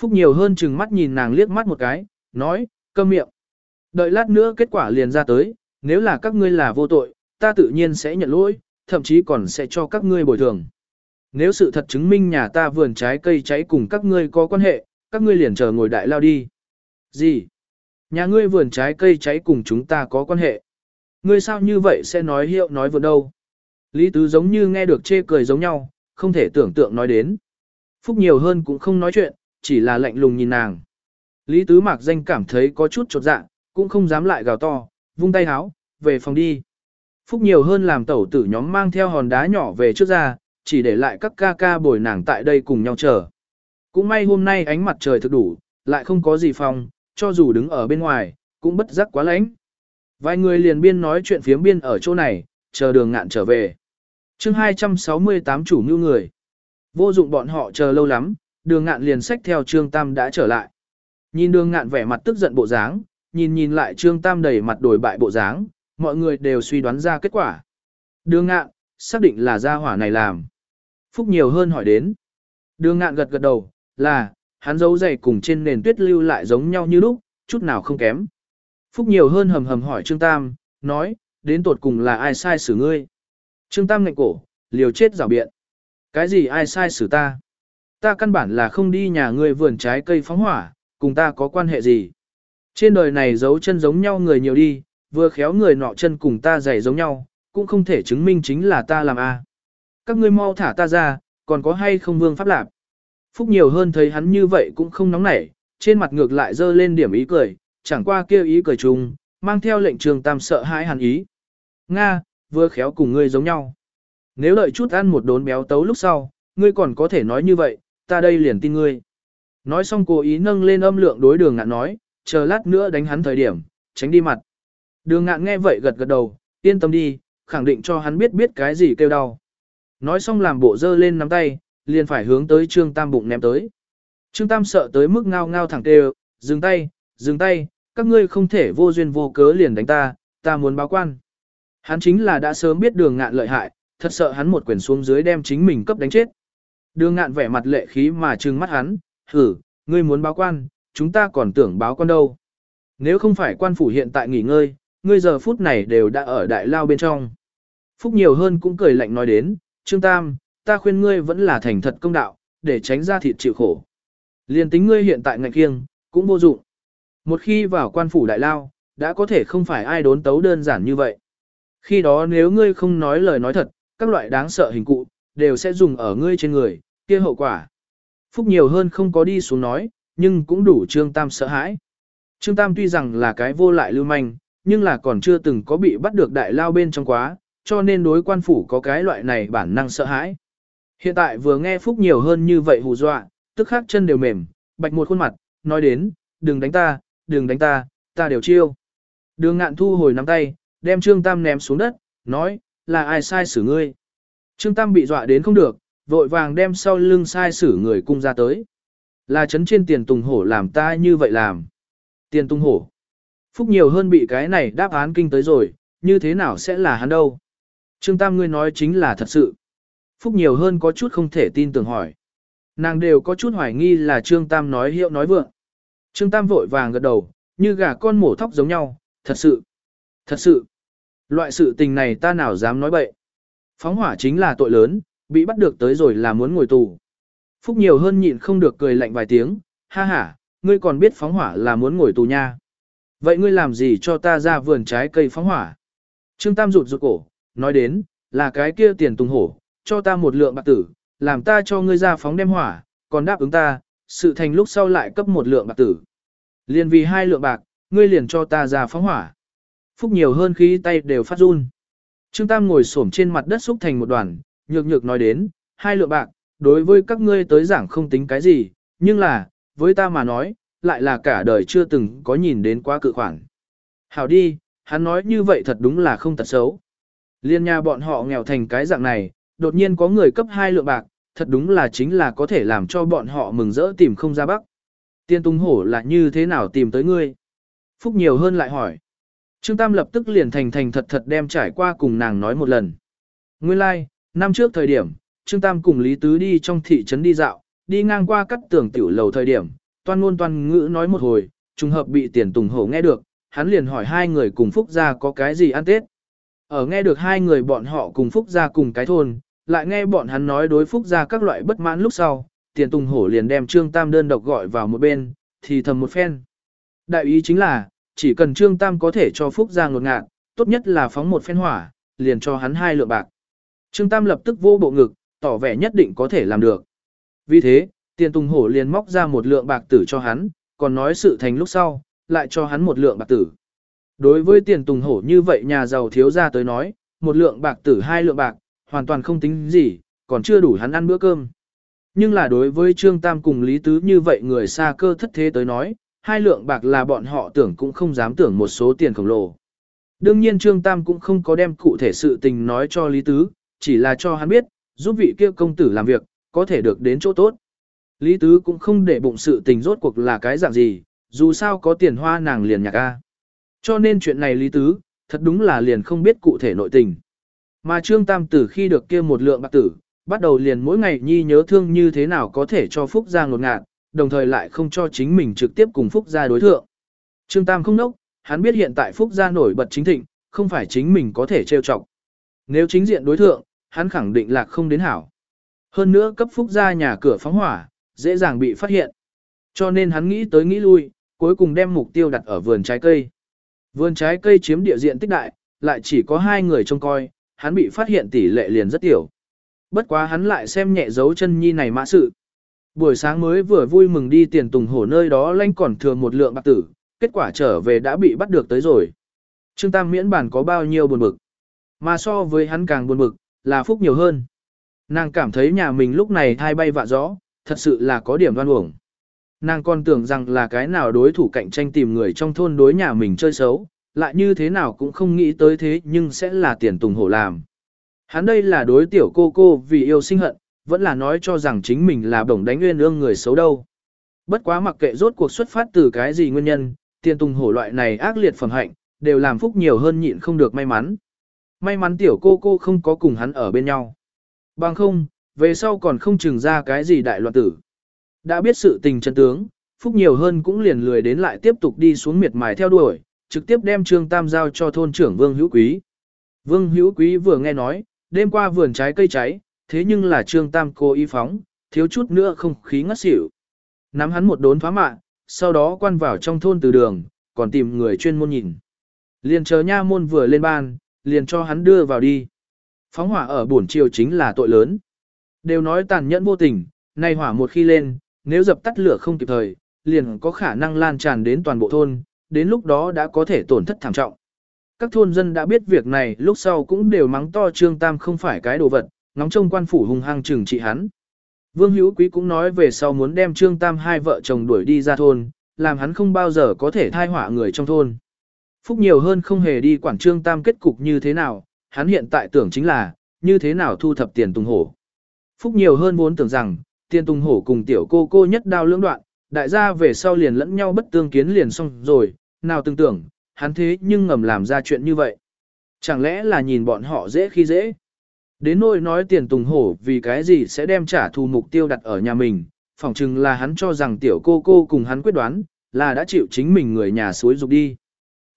Phúc nhiều hơn chừng mắt nhìn nàng liếc mắt một cái, nói, câm miệng. Đợi lát nữa kết quả liền ra tới, nếu là các ngươi là vô tội, ta tự nhiên sẽ nhận lỗi, thậm chí còn sẽ cho các ngươi bồi thường. Nếu sự thật chứng minh nhà ta vườn trái cây cháy cùng các ngươi có quan hệ, các ngươi liền chờ ngồi đại lao đi. Gì? Nhà ngươi vườn trái cây cháy cùng chúng ta có quan hệ. Ngươi sao như vậy sẽ nói hiệu nói vượt đâu? Lý Tứ giống như nghe được chê cười giống nhau, không thể tưởng tượng nói đến. Phúc nhiều hơn cũng không nói chuyện, chỉ là lạnh lùng nhìn nàng. Lý Tứ Mạc danh cảm thấy có chút chột dạ, cũng không dám lại gào to, vung tay háo, về phòng đi. Phúc nhiều hơn làm tẩu tử nhóm mang theo hòn đá nhỏ về trước ra, chỉ để lại các ca ca bồi nàng tại đây cùng nhau chờ. Cũng may hôm nay ánh mặt trời thực đủ, lại không có gì phòng, cho dù đứng ở bên ngoài, cũng bất giác quá lạnh. Vài người liền biên nói chuyện phiếm biên ở chỗ này, chờ đường ngạn trở về. chương 268 chủ mưu người. Vô dụng bọn họ chờ lâu lắm, đường ngạn liền sách theo Trương Tam đã trở lại. Nhìn đường ngạn vẻ mặt tức giận bộ dáng, nhìn nhìn lại Trương Tam đầy mặt đổi bại bộ dáng, mọi người đều suy đoán ra kết quả. Đường ngạn, xác định là gia hỏa này làm. Phúc nhiều hơn hỏi đến. Đường ngạn gật gật đầu, là, hắn giấu giày cùng trên nền tuyết lưu lại giống nhau như lúc, chút nào không kém. Phúc nhiều hơn hầm hầm hỏi Trương Tam, nói, đến tột cùng là ai sai xử ngươi. Trương Tam ngạnh cổ, liều chết rào biện. Cái gì ai sai xử ta? Ta căn bản là không đi nhà ngươi vườn trái cây phóng hỏa, cùng ta có quan hệ gì? Trên đời này giấu chân giống nhau người nhiều đi, vừa khéo người nọ chân cùng ta giày giống nhau, cũng không thể chứng minh chính là ta làm a. Các ngươi mau thả ta ra, còn có hay không vương pháp lạp? Phúc nhiều hơn thấy hắn như vậy cũng không nóng nảy, trên mặt ngược lại dơ lên điểm ý cười, chẳng qua kêu ý cười chung, mang theo lệnh trường tam sợ hãi hàn ý. Nga, vừa khéo cùng ngươi giống nhau. Nếu đợi chút ăn một đốn béo tấu lúc sau, ngươi còn có thể nói như vậy, ta đây liền tin ngươi. Nói xong cố ý nâng lên âm lượng đối đường ngạn nói, chờ lát nữa đánh hắn thời điểm, tránh đi mặt. Đường ngạn nghe vậy gật gật đầu, yên tâm đi, khẳng định cho hắn biết biết cái gì kêu đau. Nói xong làm bộ dơ lên nắm tay, liền phải hướng tới Trương Tam bụng ném tới. Trương Tam sợ tới mức ngao ngao thẳng kêu, dừng tay, dừng tay, các ngươi không thể vô duyên vô cớ liền đánh ta, ta muốn báo quan. Hắn chính là đã sớm biết đường ngạn lợi hại, thật sợ hắn một quyền xuống dưới đem chính mình cấp đánh chết. Đường ngạn vẻ mặt lệ khí mà trừng mắt hắn, hử, ngươi muốn báo quan, chúng ta còn tưởng báo quan đâu. Nếu không phải quan phủ hiện tại nghỉ ngơi, ngươi giờ phút này đều đã ở đại lao bên trong. Phúc nhiều hơn cũng cười lạnh nói đến, Trương Tam, ta khuyên ngươi vẫn là thành thật công đạo, để tránh ra thịt chịu khổ. Liên tính ngươi hiện tại ngạch kiêng, cũng vô dụng. Một khi vào quan phủ đại lao, đã có thể không phải ai đốn tấu đơn giản như vậy. Khi đó nếu ngươi không nói lời nói thật, các loại đáng sợ hình cụ, đều sẽ dùng ở ngươi trên người, kia hậu quả. Phúc nhiều hơn không có đi xuống nói, nhưng cũng đủ Trương Tam sợ hãi. Trương Tam tuy rằng là cái vô lại lưu manh, nhưng là còn chưa từng có bị bắt được đại lao bên trong quá, cho nên đối quan phủ có cái loại này bản năng sợ hãi. Hiện tại vừa nghe Phúc nhiều hơn như vậy hù dọa, tức khắc chân đều mềm, bạch một khuôn mặt, nói đến, đừng đánh ta, đừng đánh ta, ta đều chiêu. Đường ngạn thu hồi nắm tay, đem Trương Tam ném xuống đất, nói, là ai sai xử ngươi. Trương Tam bị dọa đến không được, vội vàng đem sau lưng sai xử người cung ra tới. Là chấn trên tiền tùng hổ làm ta như vậy làm. Tiền tùng hổ. Phúc nhiều hơn bị cái này đáp án kinh tới rồi, như thế nào sẽ là hắn đâu. Trương Tam ngươi nói chính là thật sự. Phúc nhiều hơn có chút không thể tin tưởng hỏi. Nàng đều có chút hoài nghi là Trương Tam nói hiệu nói vượng. Trương Tam vội vàng gật đầu, như gà con mổ thóc giống nhau, thật sự, thật sự. Loại sự tình này ta nào dám nói bậy. Phóng hỏa chính là tội lớn, bị bắt được tới rồi là muốn ngồi tù. Phúc nhiều hơn nhịn không được cười lạnh vài tiếng, ha ha, ngươi còn biết phóng hỏa là muốn ngồi tù nha. Vậy ngươi làm gì cho ta ra vườn trái cây phóng hỏa? Trương Tam rụt rụt cổ, nói đến, là cái kia tiền tùng hổ, cho ta một lượng bạc tử, làm ta cho ngươi ra phóng đem hỏa, còn đáp ứng ta, sự thành lúc sau lại cấp một lượng bạc tử. Liền vì hai lượng bạc, ngươi liền cho ta ra phóng hỏa. Phúc nhiều hơn khí tay đều phát run. Trương Tam ngồi xổm trên mặt đất xúc thành một đoàn, nhược nhược nói đến, hai lượng bạc, đối với các ngươi tới giảng không tính cái gì, nhưng là, với ta mà nói, lại là cả đời chưa từng có nhìn đến quá cự khoản. Hảo đi, hắn nói như vậy thật đúng là không tật xấu. Liên nhà bọn họ nghèo thành cái dạng này, đột nhiên có người cấp hai lượng bạc, thật đúng là chính là có thể làm cho bọn họ mừng rỡ tìm không ra bắc. Tiên tung hổ là như thế nào tìm tới ngươi? Phúc nhiều hơn lại hỏi. Trương Tam lập tức liền thành thành thật thật đem trải qua cùng nàng nói một lần. Nguyên lai, like, năm trước thời điểm, Trương Tam cùng Lý Tứ đi trong thị trấn đi dạo, đi ngang qua cắt tường tiểu lầu thời điểm, toan ngôn toan ngữ nói một hồi, trùng hợp bị tiền tùng hổ nghe được, hắn liền hỏi hai người cùng Phúc gia có cái gì ăn Tết. Ở nghe được hai người bọn họ cùng Phúc gia cùng cái thôn, lại nghe bọn hắn nói đối Phúc gia các loại bất mãn lúc sau, tiền tùng hổ liền đem Trương Tam đơn độc gọi vào một bên, thì thầm một phen. Đại ý chính là, chỉ cần Trương Tam có thể cho Phúc gia ngột ngạt, tốt nhất là phóng một phen hỏa, liền cho hắn hai lượng bạc. Trương Tam lập tức vô bộ ngực, tỏ vẻ nhất định có thể làm được. Vì thế, tiền tùng hổ liền móc ra một lượng bạc tử cho hắn, còn nói sự thành lúc sau, lại cho hắn một lượng bạc tử. Đối với tiền tùng hổ như vậy nhà giàu thiếu ra tới nói, một lượng bạc tử hai lượng bạc, hoàn toàn không tính gì, còn chưa đủ hắn ăn bữa cơm. Nhưng là đối với Trương Tam cùng Lý Tứ như vậy người xa cơ thất thế tới nói, hai lượng bạc là bọn họ tưởng cũng không dám tưởng một số tiền khổng lồ. Đương nhiên Trương Tam cũng không có đem cụ thể sự tình nói cho Lý Tứ, chỉ là cho hắn biết, giúp vị kia công tử làm việc, có thể được đến chỗ tốt. Lý Tứ cũng không để bụng sự tình rốt cuộc là cái dạng gì, dù sao có tiền hoa nàng liền nhạc A. Cho nên chuyện này Lý Tứ, thật đúng là liền không biết cụ thể nội tình. Mà Trương Tam Tử khi được kia một lượng bạc tử, bắt đầu liền mỗi ngày nhi nhớ thương như thế nào có thể cho Phúc gia ngột ngạt, đồng thời lại không cho chính mình trực tiếp cùng Phúc gia đối thượng. Trương Tam không nốc, hắn biết hiện tại Phúc gia nổi bật chính thịnh, không phải chính mình có thể trêu chọc. Nếu chính diện đối thượng, hắn khẳng định là không đến hảo. Hơn nữa cấp Phúc gia nhà cửa phóng hỏa, dễ dàng bị phát hiện. Cho nên hắn nghĩ tới nghĩ lui, cuối cùng đem mục tiêu đặt ở vườn trái cây. Vườn trái cây chiếm địa diện tích đại, lại chỉ có hai người trông coi, hắn bị phát hiện tỷ lệ liền rất tiểu. Bất quá hắn lại xem nhẹ dấu chân nhi này mã sự. Buổi sáng mới vừa vui mừng đi tiền tùng hổ nơi đó lanh còn thừa một lượng bạc tử, kết quả trở về đã bị bắt được tới rồi. Trương Tam miễn bản có bao nhiêu buồn bực. Mà so với hắn càng buồn bực, là phúc nhiều hơn. Nàng cảm thấy nhà mình lúc này thai bay vạ gió, thật sự là có điểm đoan uổng. Nàng còn tưởng rằng là cái nào đối thủ cạnh tranh tìm người trong thôn đối nhà mình chơi xấu, lại như thế nào cũng không nghĩ tới thế nhưng sẽ là tiền tùng hổ làm. Hắn đây là đối tiểu cô cô vì yêu sinh hận, vẫn là nói cho rằng chính mình là bổng đánh nguyên ương người xấu đâu. Bất quá mặc kệ rốt cuộc xuất phát từ cái gì nguyên nhân, tiền tùng hổ loại này ác liệt phẩm hạnh, đều làm phúc nhiều hơn nhịn không được may mắn. May mắn tiểu cô cô không có cùng hắn ở bên nhau. Bằng không, về sau còn không chừng ra cái gì đại loạn tử. Đã biết sự tình chân tướng, Phúc nhiều hơn cũng liền lười đến lại tiếp tục đi xuống miệt mài theo đuổi, trực tiếp đem Trương Tam giao cho thôn trưởng Vương Hữu Quý. Vương Hữu Quý vừa nghe nói, đêm qua vườn trái cây cháy, thế nhưng là Trương Tam cô y phóng, thiếu chút nữa không khí ngất xỉu. Nắm hắn một đốn phá mạ, sau đó quan vào trong thôn từ đường, còn tìm người chuyên môn nhìn. Liền chờ nha môn vừa lên ban, liền cho hắn đưa vào đi. Phóng hỏa ở buổi chiều chính là tội lớn. Đều nói tàn nhẫn vô tình, nay hỏa một khi lên, nếu dập tắt lửa không kịp thời, liền có khả năng lan tràn đến toàn bộ thôn, đến lúc đó đã có thể tổn thất thảm trọng. Các thôn dân đã biết việc này lúc sau cũng đều mắng to Trương Tam không phải cái đồ vật, ngóng trông quan phủ hung hăng trừng trị hắn. Vương Hữu Quý cũng nói về sau muốn đem Trương Tam hai vợ chồng đuổi đi ra thôn, làm hắn không bao giờ có thể thai họa người trong thôn. Phúc nhiều hơn không hề đi quản Trương Tam kết cục như thế nào, hắn hiện tại tưởng chính là, như thế nào thu thập tiền tùng hổ. Phúc nhiều hơn vốn tưởng rằng, tiền tùng hổ cùng tiểu cô cô nhất đao lưỡng đoạn, đại gia về sau liền lẫn nhau bất tương kiến liền xong rồi, nào tưởng tưởng, hắn thế nhưng ngầm làm ra chuyện như vậy. Chẳng lẽ là nhìn bọn họ dễ khi dễ? Đến nỗi nói tiền tùng hổ vì cái gì sẽ đem trả thù mục tiêu đặt ở nhà mình, phỏng chừng là hắn cho rằng tiểu cô cô cùng hắn quyết đoán, là đã chịu chính mình người nhà suối dục đi.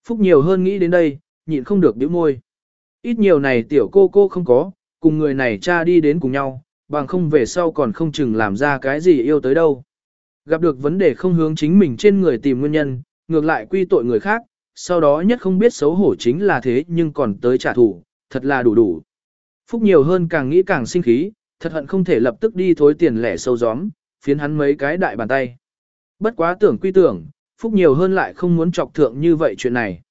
Phúc nhiều hơn nghĩ đến đây, nhịn không được bĩu môi. Ít nhiều này tiểu cô cô không có, cùng người này cha đi đến cùng nhau, bằng không về sau còn không chừng làm ra cái gì yêu tới đâu. Gặp được vấn đề không hướng chính mình trên người tìm nguyên nhân, ngược lại quy tội người khác, sau đó nhất không biết xấu hổ chính là thế nhưng còn tới trả thù, thật là đủ đủ. Phúc nhiều hơn càng nghĩ càng sinh khí, thật hận không thể lập tức đi thối tiền lẻ sâu gióm, phiến hắn mấy cái đại bàn tay. Bất quá tưởng quy tưởng, Phúc nhiều hơn lại không muốn chọc thượng như vậy chuyện này.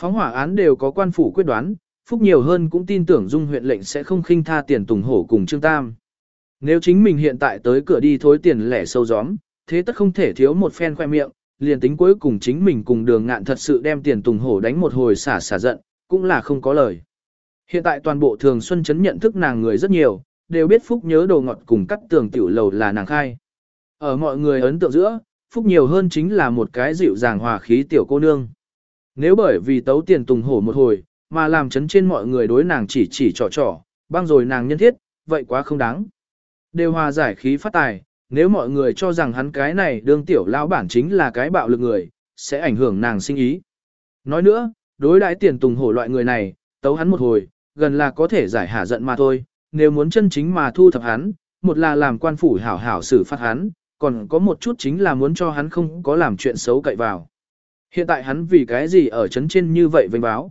Phóng hỏa án đều có quan phủ quyết đoán, Phúc nhiều hơn cũng tin tưởng Dung huyện lệnh sẽ không khinh tha tiền Tùng Hổ cùng Trương Tam. Nếu chính mình hiện tại tới cửa đi thối tiền lẻ sâu gióm, thế tất không thể thiếu một phen khoe miệng, liền tính cuối cùng chính mình cùng đường ngạn thật sự đem tiền Tùng Hổ đánh một hồi xả xả giận, cũng là không có lời. Hiện tại toàn bộ thường xuân chấn nhận thức nàng người rất nhiều, đều biết Phúc nhớ đồ ngọt cùng cắt tường tiểu lầu là nàng khai. Ở mọi người ấn tượng giữa, Phúc nhiều hơn chính là một cái dịu dàng hòa khí tiểu cô nương. Nếu bởi vì tấu tiền Tùng Hổ một hồi, mà làm chấn trên mọi người đối nàng chỉ chỉ trò trò, băng rồi nàng nhân thiết, vậy quá không đáng. Đều hòa giải khí phát tài, nếu mọi người cho rằng hắn cái này đương tiểu lão bản chính là cái bạo lực người, sẽ ảnh hưởng nàng sinh ý. Nói nữa, đối đãi tiền tùng hổ loại người này, tấu hắn một hồi, gần là có thể giải hạ giận mà thôi, nếu muốn chân chính mà thu thập hắn, một là làm quan phủ hảo hảo xử phạt hắn, còn có một chút chính là muốn cho hắn không có làm chuyện xấu cậy vào. Hiện tại hắn vì cái gì ở chấn trên như vậy vênh báo.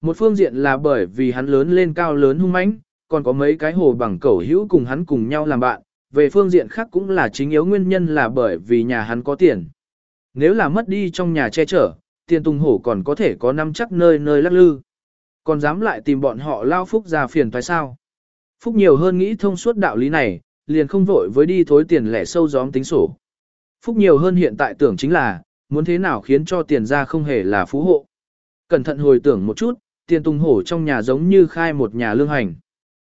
Một phương diện là bởi vì hắn lớn lên cao lớn hung mãnh, còn có mấy cái hồ bằng cẩu hữu cùng hắn cùng nhau làm bạn, về phương diện khác cũng là chính yếu nguyên nhân là bởi vì nhà hắn có tiền. Nếu là mất đi trong nhà che chở, tiền tung hổ còn có thể có năm chắc nơi nơi lắc lư. Còn dám lại tìm bọn họ lao phúc ra phiền toái sao? Phúc nhiều hơn nghĩ thông suốt đạo lý này, liền không vội với đi thối tiền lẻ sâu gióm tính sổ. Phúc nhiều hơn hiện tại tưởng chính là, muốn thế nào khiến cho tiền ra không hề là phú hộ. Cẩn thận hồi tưởng một chút, tiền tung hổ trong nhà giống như khai một nhà lương hành.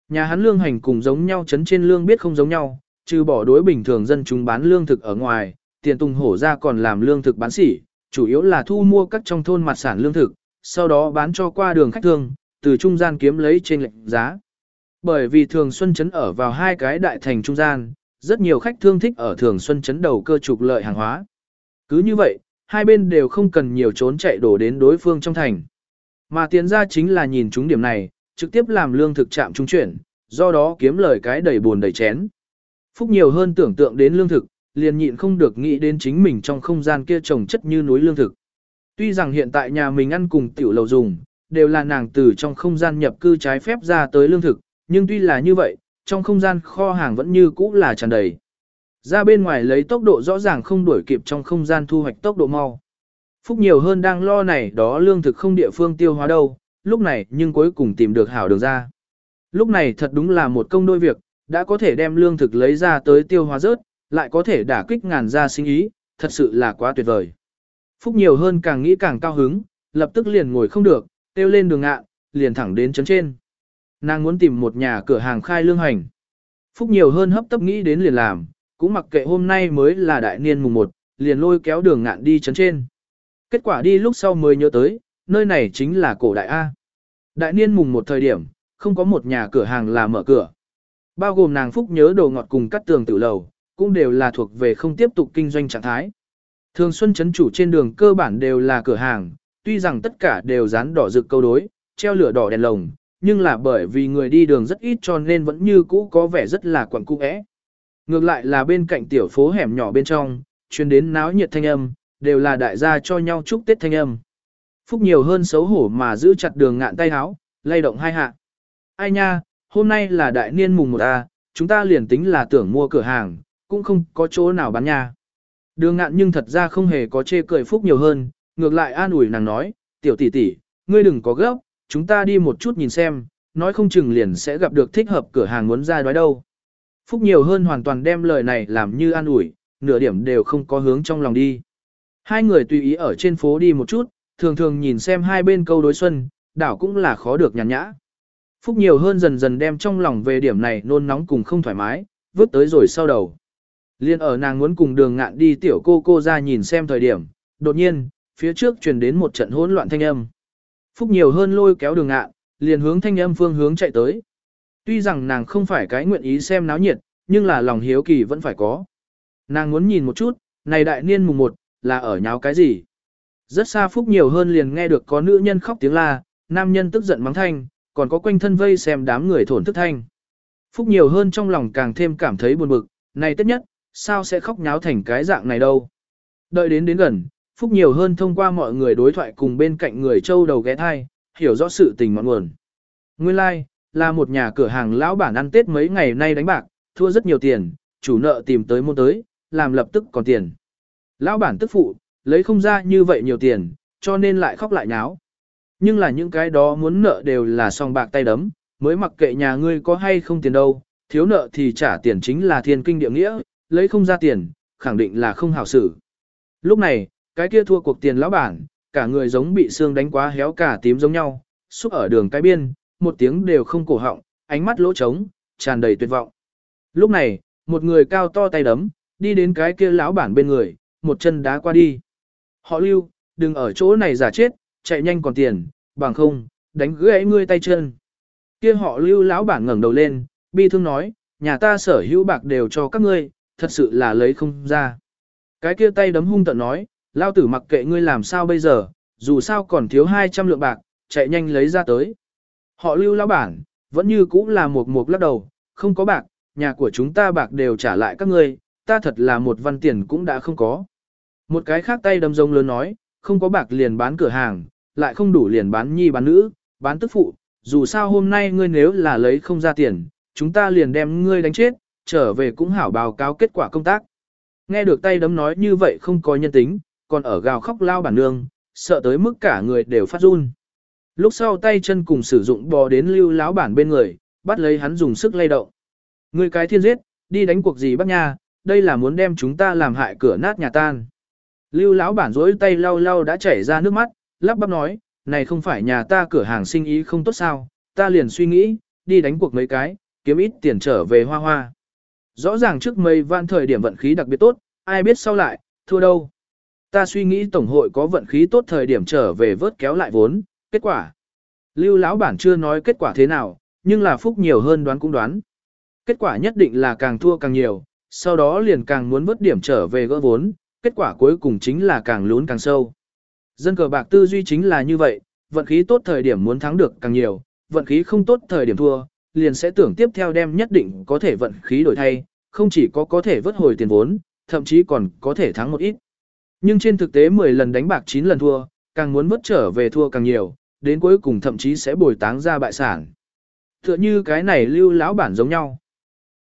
Nhà hắn lương hành cùng giống nhau chấn trên lương biết không giống nhau, trừ bỏ đối bình thường dân chúng bán lương thực ở ngoài, tiền tung hổ ra còn làm lương thực bán sỉ, chủ yếu là thu mua các trong thôn mặt sản lương thực, sau đó bán cho qua đường khách thương, từ trung gian kiếm lấy trên lệnh giá. Bởi vì thường xuân chấn ở vào hai cái đại thành trung gian, rất nhiều khách thương thích ở thường xuân chấn đầu cơ trục lợi hàng hóa. Cứ như vậy, hai bên đều không cần nhiều trốn chạy đổ đến đối phương trong thành. Mà tiền ra chính là nhìn chúng điểm này, trực tiếp làm lương thực chạm trung chuyển, do đó kiếm lời cái đầy buồn đầy chén. Phúc nhiều hơn tưởng tượng đến lương thực, liền nhịn không được nghĩ đến chính mình trong không gian kia trồng chất như núi lương thực. Tuy rằng hiện tại nhà mình ăn cùng tiểu lầu dùng, đều là nàng từ trong không gian nhập cư trái phép ra tới lương thực, nhưng tuy là như vậy, trong không gian kho hàng vẫn như cũ là tràn đầy. Ra bên ngoài lấy tốc độ rõ ràng không đuổi kịp trong không gian thu hoạch tốc độ mau. Phúc nhiều hơn đang lo này đó lương thực không địa phương tiêu hóa đâu, lúc này nhưng cuối cùng tìm được hảo đường ra. Lúc này thật đúng là một công đôi việc, đã có thể đem lương thực lấy ra tới tiêu hóa rớt, lại có thể đả kích ngàn ra sinh ý, thật sự là quá tuyệt vời. Phúc nhiều hơn càng nghĩ càng cao hứng, lập tức liền ngồi không được, tiêu lên đường ngạ, liền thẳng đến chấn trên. Nàng muốn tìm một nhà cửa hàng khai lương hành. Phúc nhiều hơn hấp tấp nghĩ đến liền làm, cũng mặc kệ hôm nay mới là đại niên mùng 1, liền lôi kéo đường ngạn đi chấn trên. Kết quả đi lúc sau mới nhớ tới, nơi này chính là cổ đại A. Đại niên mùng một thời điểm, không có một nhà cửa hàng là mở cửa. Bao gồm nàng Phúc nhớ đồ ngọt cùng cắt tường tử lầu, cũng đều là thuộc về không tiếp tục kinh doanh trạng thái. Thường xuân chấn chủ trên đường cơ bản đều là cửa hàng, tuy rằng tất cả đều dán đỏ rực câu đối, treo lửa đỏ đèn lồng, nhưng là bởi vì người đi đường rất ít cho nên vẫn như cũ có vẻ rất là quẩn cung ẽ. Ngược lại là bên cạnh tiểu phố hẻm nhỏ bên trong, chuyên đến náo nhiệt thanh âm, đều là đại gia cho nhau chúc Tết thanh âm. Phúc nhiều hơn xấu hổ mà giữ chặt đường ngạn tay háo, lay động hai hạ. Ai nha, hôm nay là đại niên mùng 1A, chúng ta liền tính là tưởng mua cửa hàng, cũng không có chỗ nào bán nha. Đường ngạn nhưng thật ra không hề có chê cười Phúc nhiều hơn, ngược lại an ủi nàng nói, tiểu tỷ tỷ, ngươi đừng có gấp, chúng ta đi một chút nhìn xem, nói không chừng liền sẽ gặp được thích hợp cửa hàng muốn ra đói đâu. Phúc nhiều hơn hoàn toàn đem lời này làm như an ủi, nửa điểm đều không có hướng trong lòng đi. Hai người tùy ý ở trên phố đi một chút, thường thường nhìn xem hai bên câu đối xuân, đảo cũng là khó được nhàn nhã. Phúc nhiều hơn dần dần đem trong lòng về điểm này nôn nóng cùng không thoải mái, vứt tới rồi sau đầu. Liên ở nàng muốn cùng đường ngạn đi tiểu cô cô ra nhìn xem thời điểm, đột nhiên, phía trước truyền đến một trận hỗn loạn thanh âm. Phúc nhiều hơn lôi kéo đường ngạn, liền hướng thanh âm phương hướng chạy tới. Tuy rằng nàng không phải cái nguyện ý xem náo nhiệt, nhưng là lòng hiếu kỳ vẫn phải có. Nàng muốn nhìn một chút, này đại niên mùng một, là ở nháo cái gì? Rất xa Phúc nhiều hơn liền nghe được có nữ nhân khóc tiếng la, nam nhân tức giận mắng thanh, còn có quanh thân vây xem đám người thổn thức thanh. Phúc nhiều hơn trong lòng càng thêm cảm thấy buồn bực, này tất nhất, sao sẽ khóc nháo thành cái dạng này đâu. Đợi đến đến gần, Phúc nhiều hơn thông qua mọi người đối thoại cùng bên cạnh người châu đầu ghé thai, hiểu rõ sự tình ngọn nguồn. Nguyên lai, like, là một nhà cửa hàng lão bản ăn Tết mấy ngày nay đánh bạc, thua rất nhiều tiền, chủ nợ tìm tới môn tới, làm lập tức còn tiền. Lão bản tức phụ, lấy không ra như vậy nhiều tiền, cho nên lại khóc lại nháo. Nhưng là những cái đó muốn nợ đều là song bạc tay đấm, mới mặc kệ nhà ngươi có hay không tiền đâu, thiếu nợ thì trả tiền chính là thiên kinh địa nghĩa, lấy không ra tiền, khẳng định là không hảo xử. Lúc này, cái kia thua cuộc tiền lão bản, cả người giống bị xương đánh quá héo cả tím giống nhau, xúc ở đường cái biên, một tiếng đều không cổ họng, ánh mắt lỗ trống, tràn đầy tuyệt vọng. Lúc này, một người cao to tay đấm, đi đến cái kia lão bản bên người, một chân đá qua đi. Họ lưu, đừng ở chỗ này giả chết, chạy nhanh còn tiền, bằng không, đánh gãy ngươi tay chân. Kia họ lưu lão bản ngẩng đầu lên, bi thương nói, nhà ta sở hữu bạc đều cho các ngươi, thật sự là lấy không ra. Cái kia tay đấm hung tận nói, lao tử mặc kệ ngươi làm sao bây giờ, dù sao còn thiếu 200 lượng bạc, chạy nhanh lấy ra tới. Họ lưu lão bản, vẫn như cũ là một mục lắc đầu, không có bạc, nhà của chúng ta bạc đều trả lại các ngươi, ta thật là một văn tiền cũng đã không có. Một cái khác tay đấm rông lớn nói, không có bạc liền bán cửa hàng, lại không đủ liền bán nhi bán nữ, bán tức phụ, dù sao hôm nay ngươi nếu là lấy không ra tiền, chúng ta liền đem ngươi đánh chết, trở về cũng hảo báo cáo kết quả công tác. Nghe được tay đấm nói như vậy không có nhân tính, còn ở gào khóc lao bản nương, sợ tới mức cả người đều phát run. Lúc sau tay chân cùng sử dụng bò đến lưu lão bản bên người, bắt lấy hắn dùng sức lay động. Ngươi cái thiên giết, đi đánh cuộc gì bác nha, đây là muốn đem chúng ta làm hại cửa nát nhà tan. Lưu lão bản rỗi tay lau lau đã chảy ra nước mắt, lắp bắp nói, này không phải nhà ta cửa hàng sinh ý không tốt sao, ta liền suy nghĩ, đi đánh cuộc mấy cái, kiếm ít tiền trở về hoa hoa. Rõ ràng trước mây vạn thời điểm vận khí đặc biệt tốt, ai biết sau lại, thua đâu. Ta suy nghĩ tổng hội có vận khí tốt thời điểm trở về vớt kéo lại vốn, kết quả. Lưu lão bản chưa nói kết quả thế nào, nhưng là phúc nhiều hơn đoán cũng đoán. Kết quả nhất định là càng thua càng nhiều, sau đó liền càng muốn vớt điểm trở về gỡ vốn, kết quả cuối cùng chính là càng lún càng sâu. Dân cờ bạc tư duy chính là như vậy, vận khí tốt thời điểm muốn thắng được càng nhiều, vận khí không tốt thời điểm thua, liền sẽ tưởng tiếp theo đem nhất định có thể vận khí đổi thay, không chỉ có có thể vớt hồi tiền vốn, thậm chí còn có thể thắng một ít. Nhưng trên thực tế 10 lần đánh bạc 9 lần thua, càng muốn vớt trở về thua càng nhiều, đến cuối cùng thậm chí sẽ bồi táng ra bại sản. Tựa như cái này lưu lão bản giống nhau.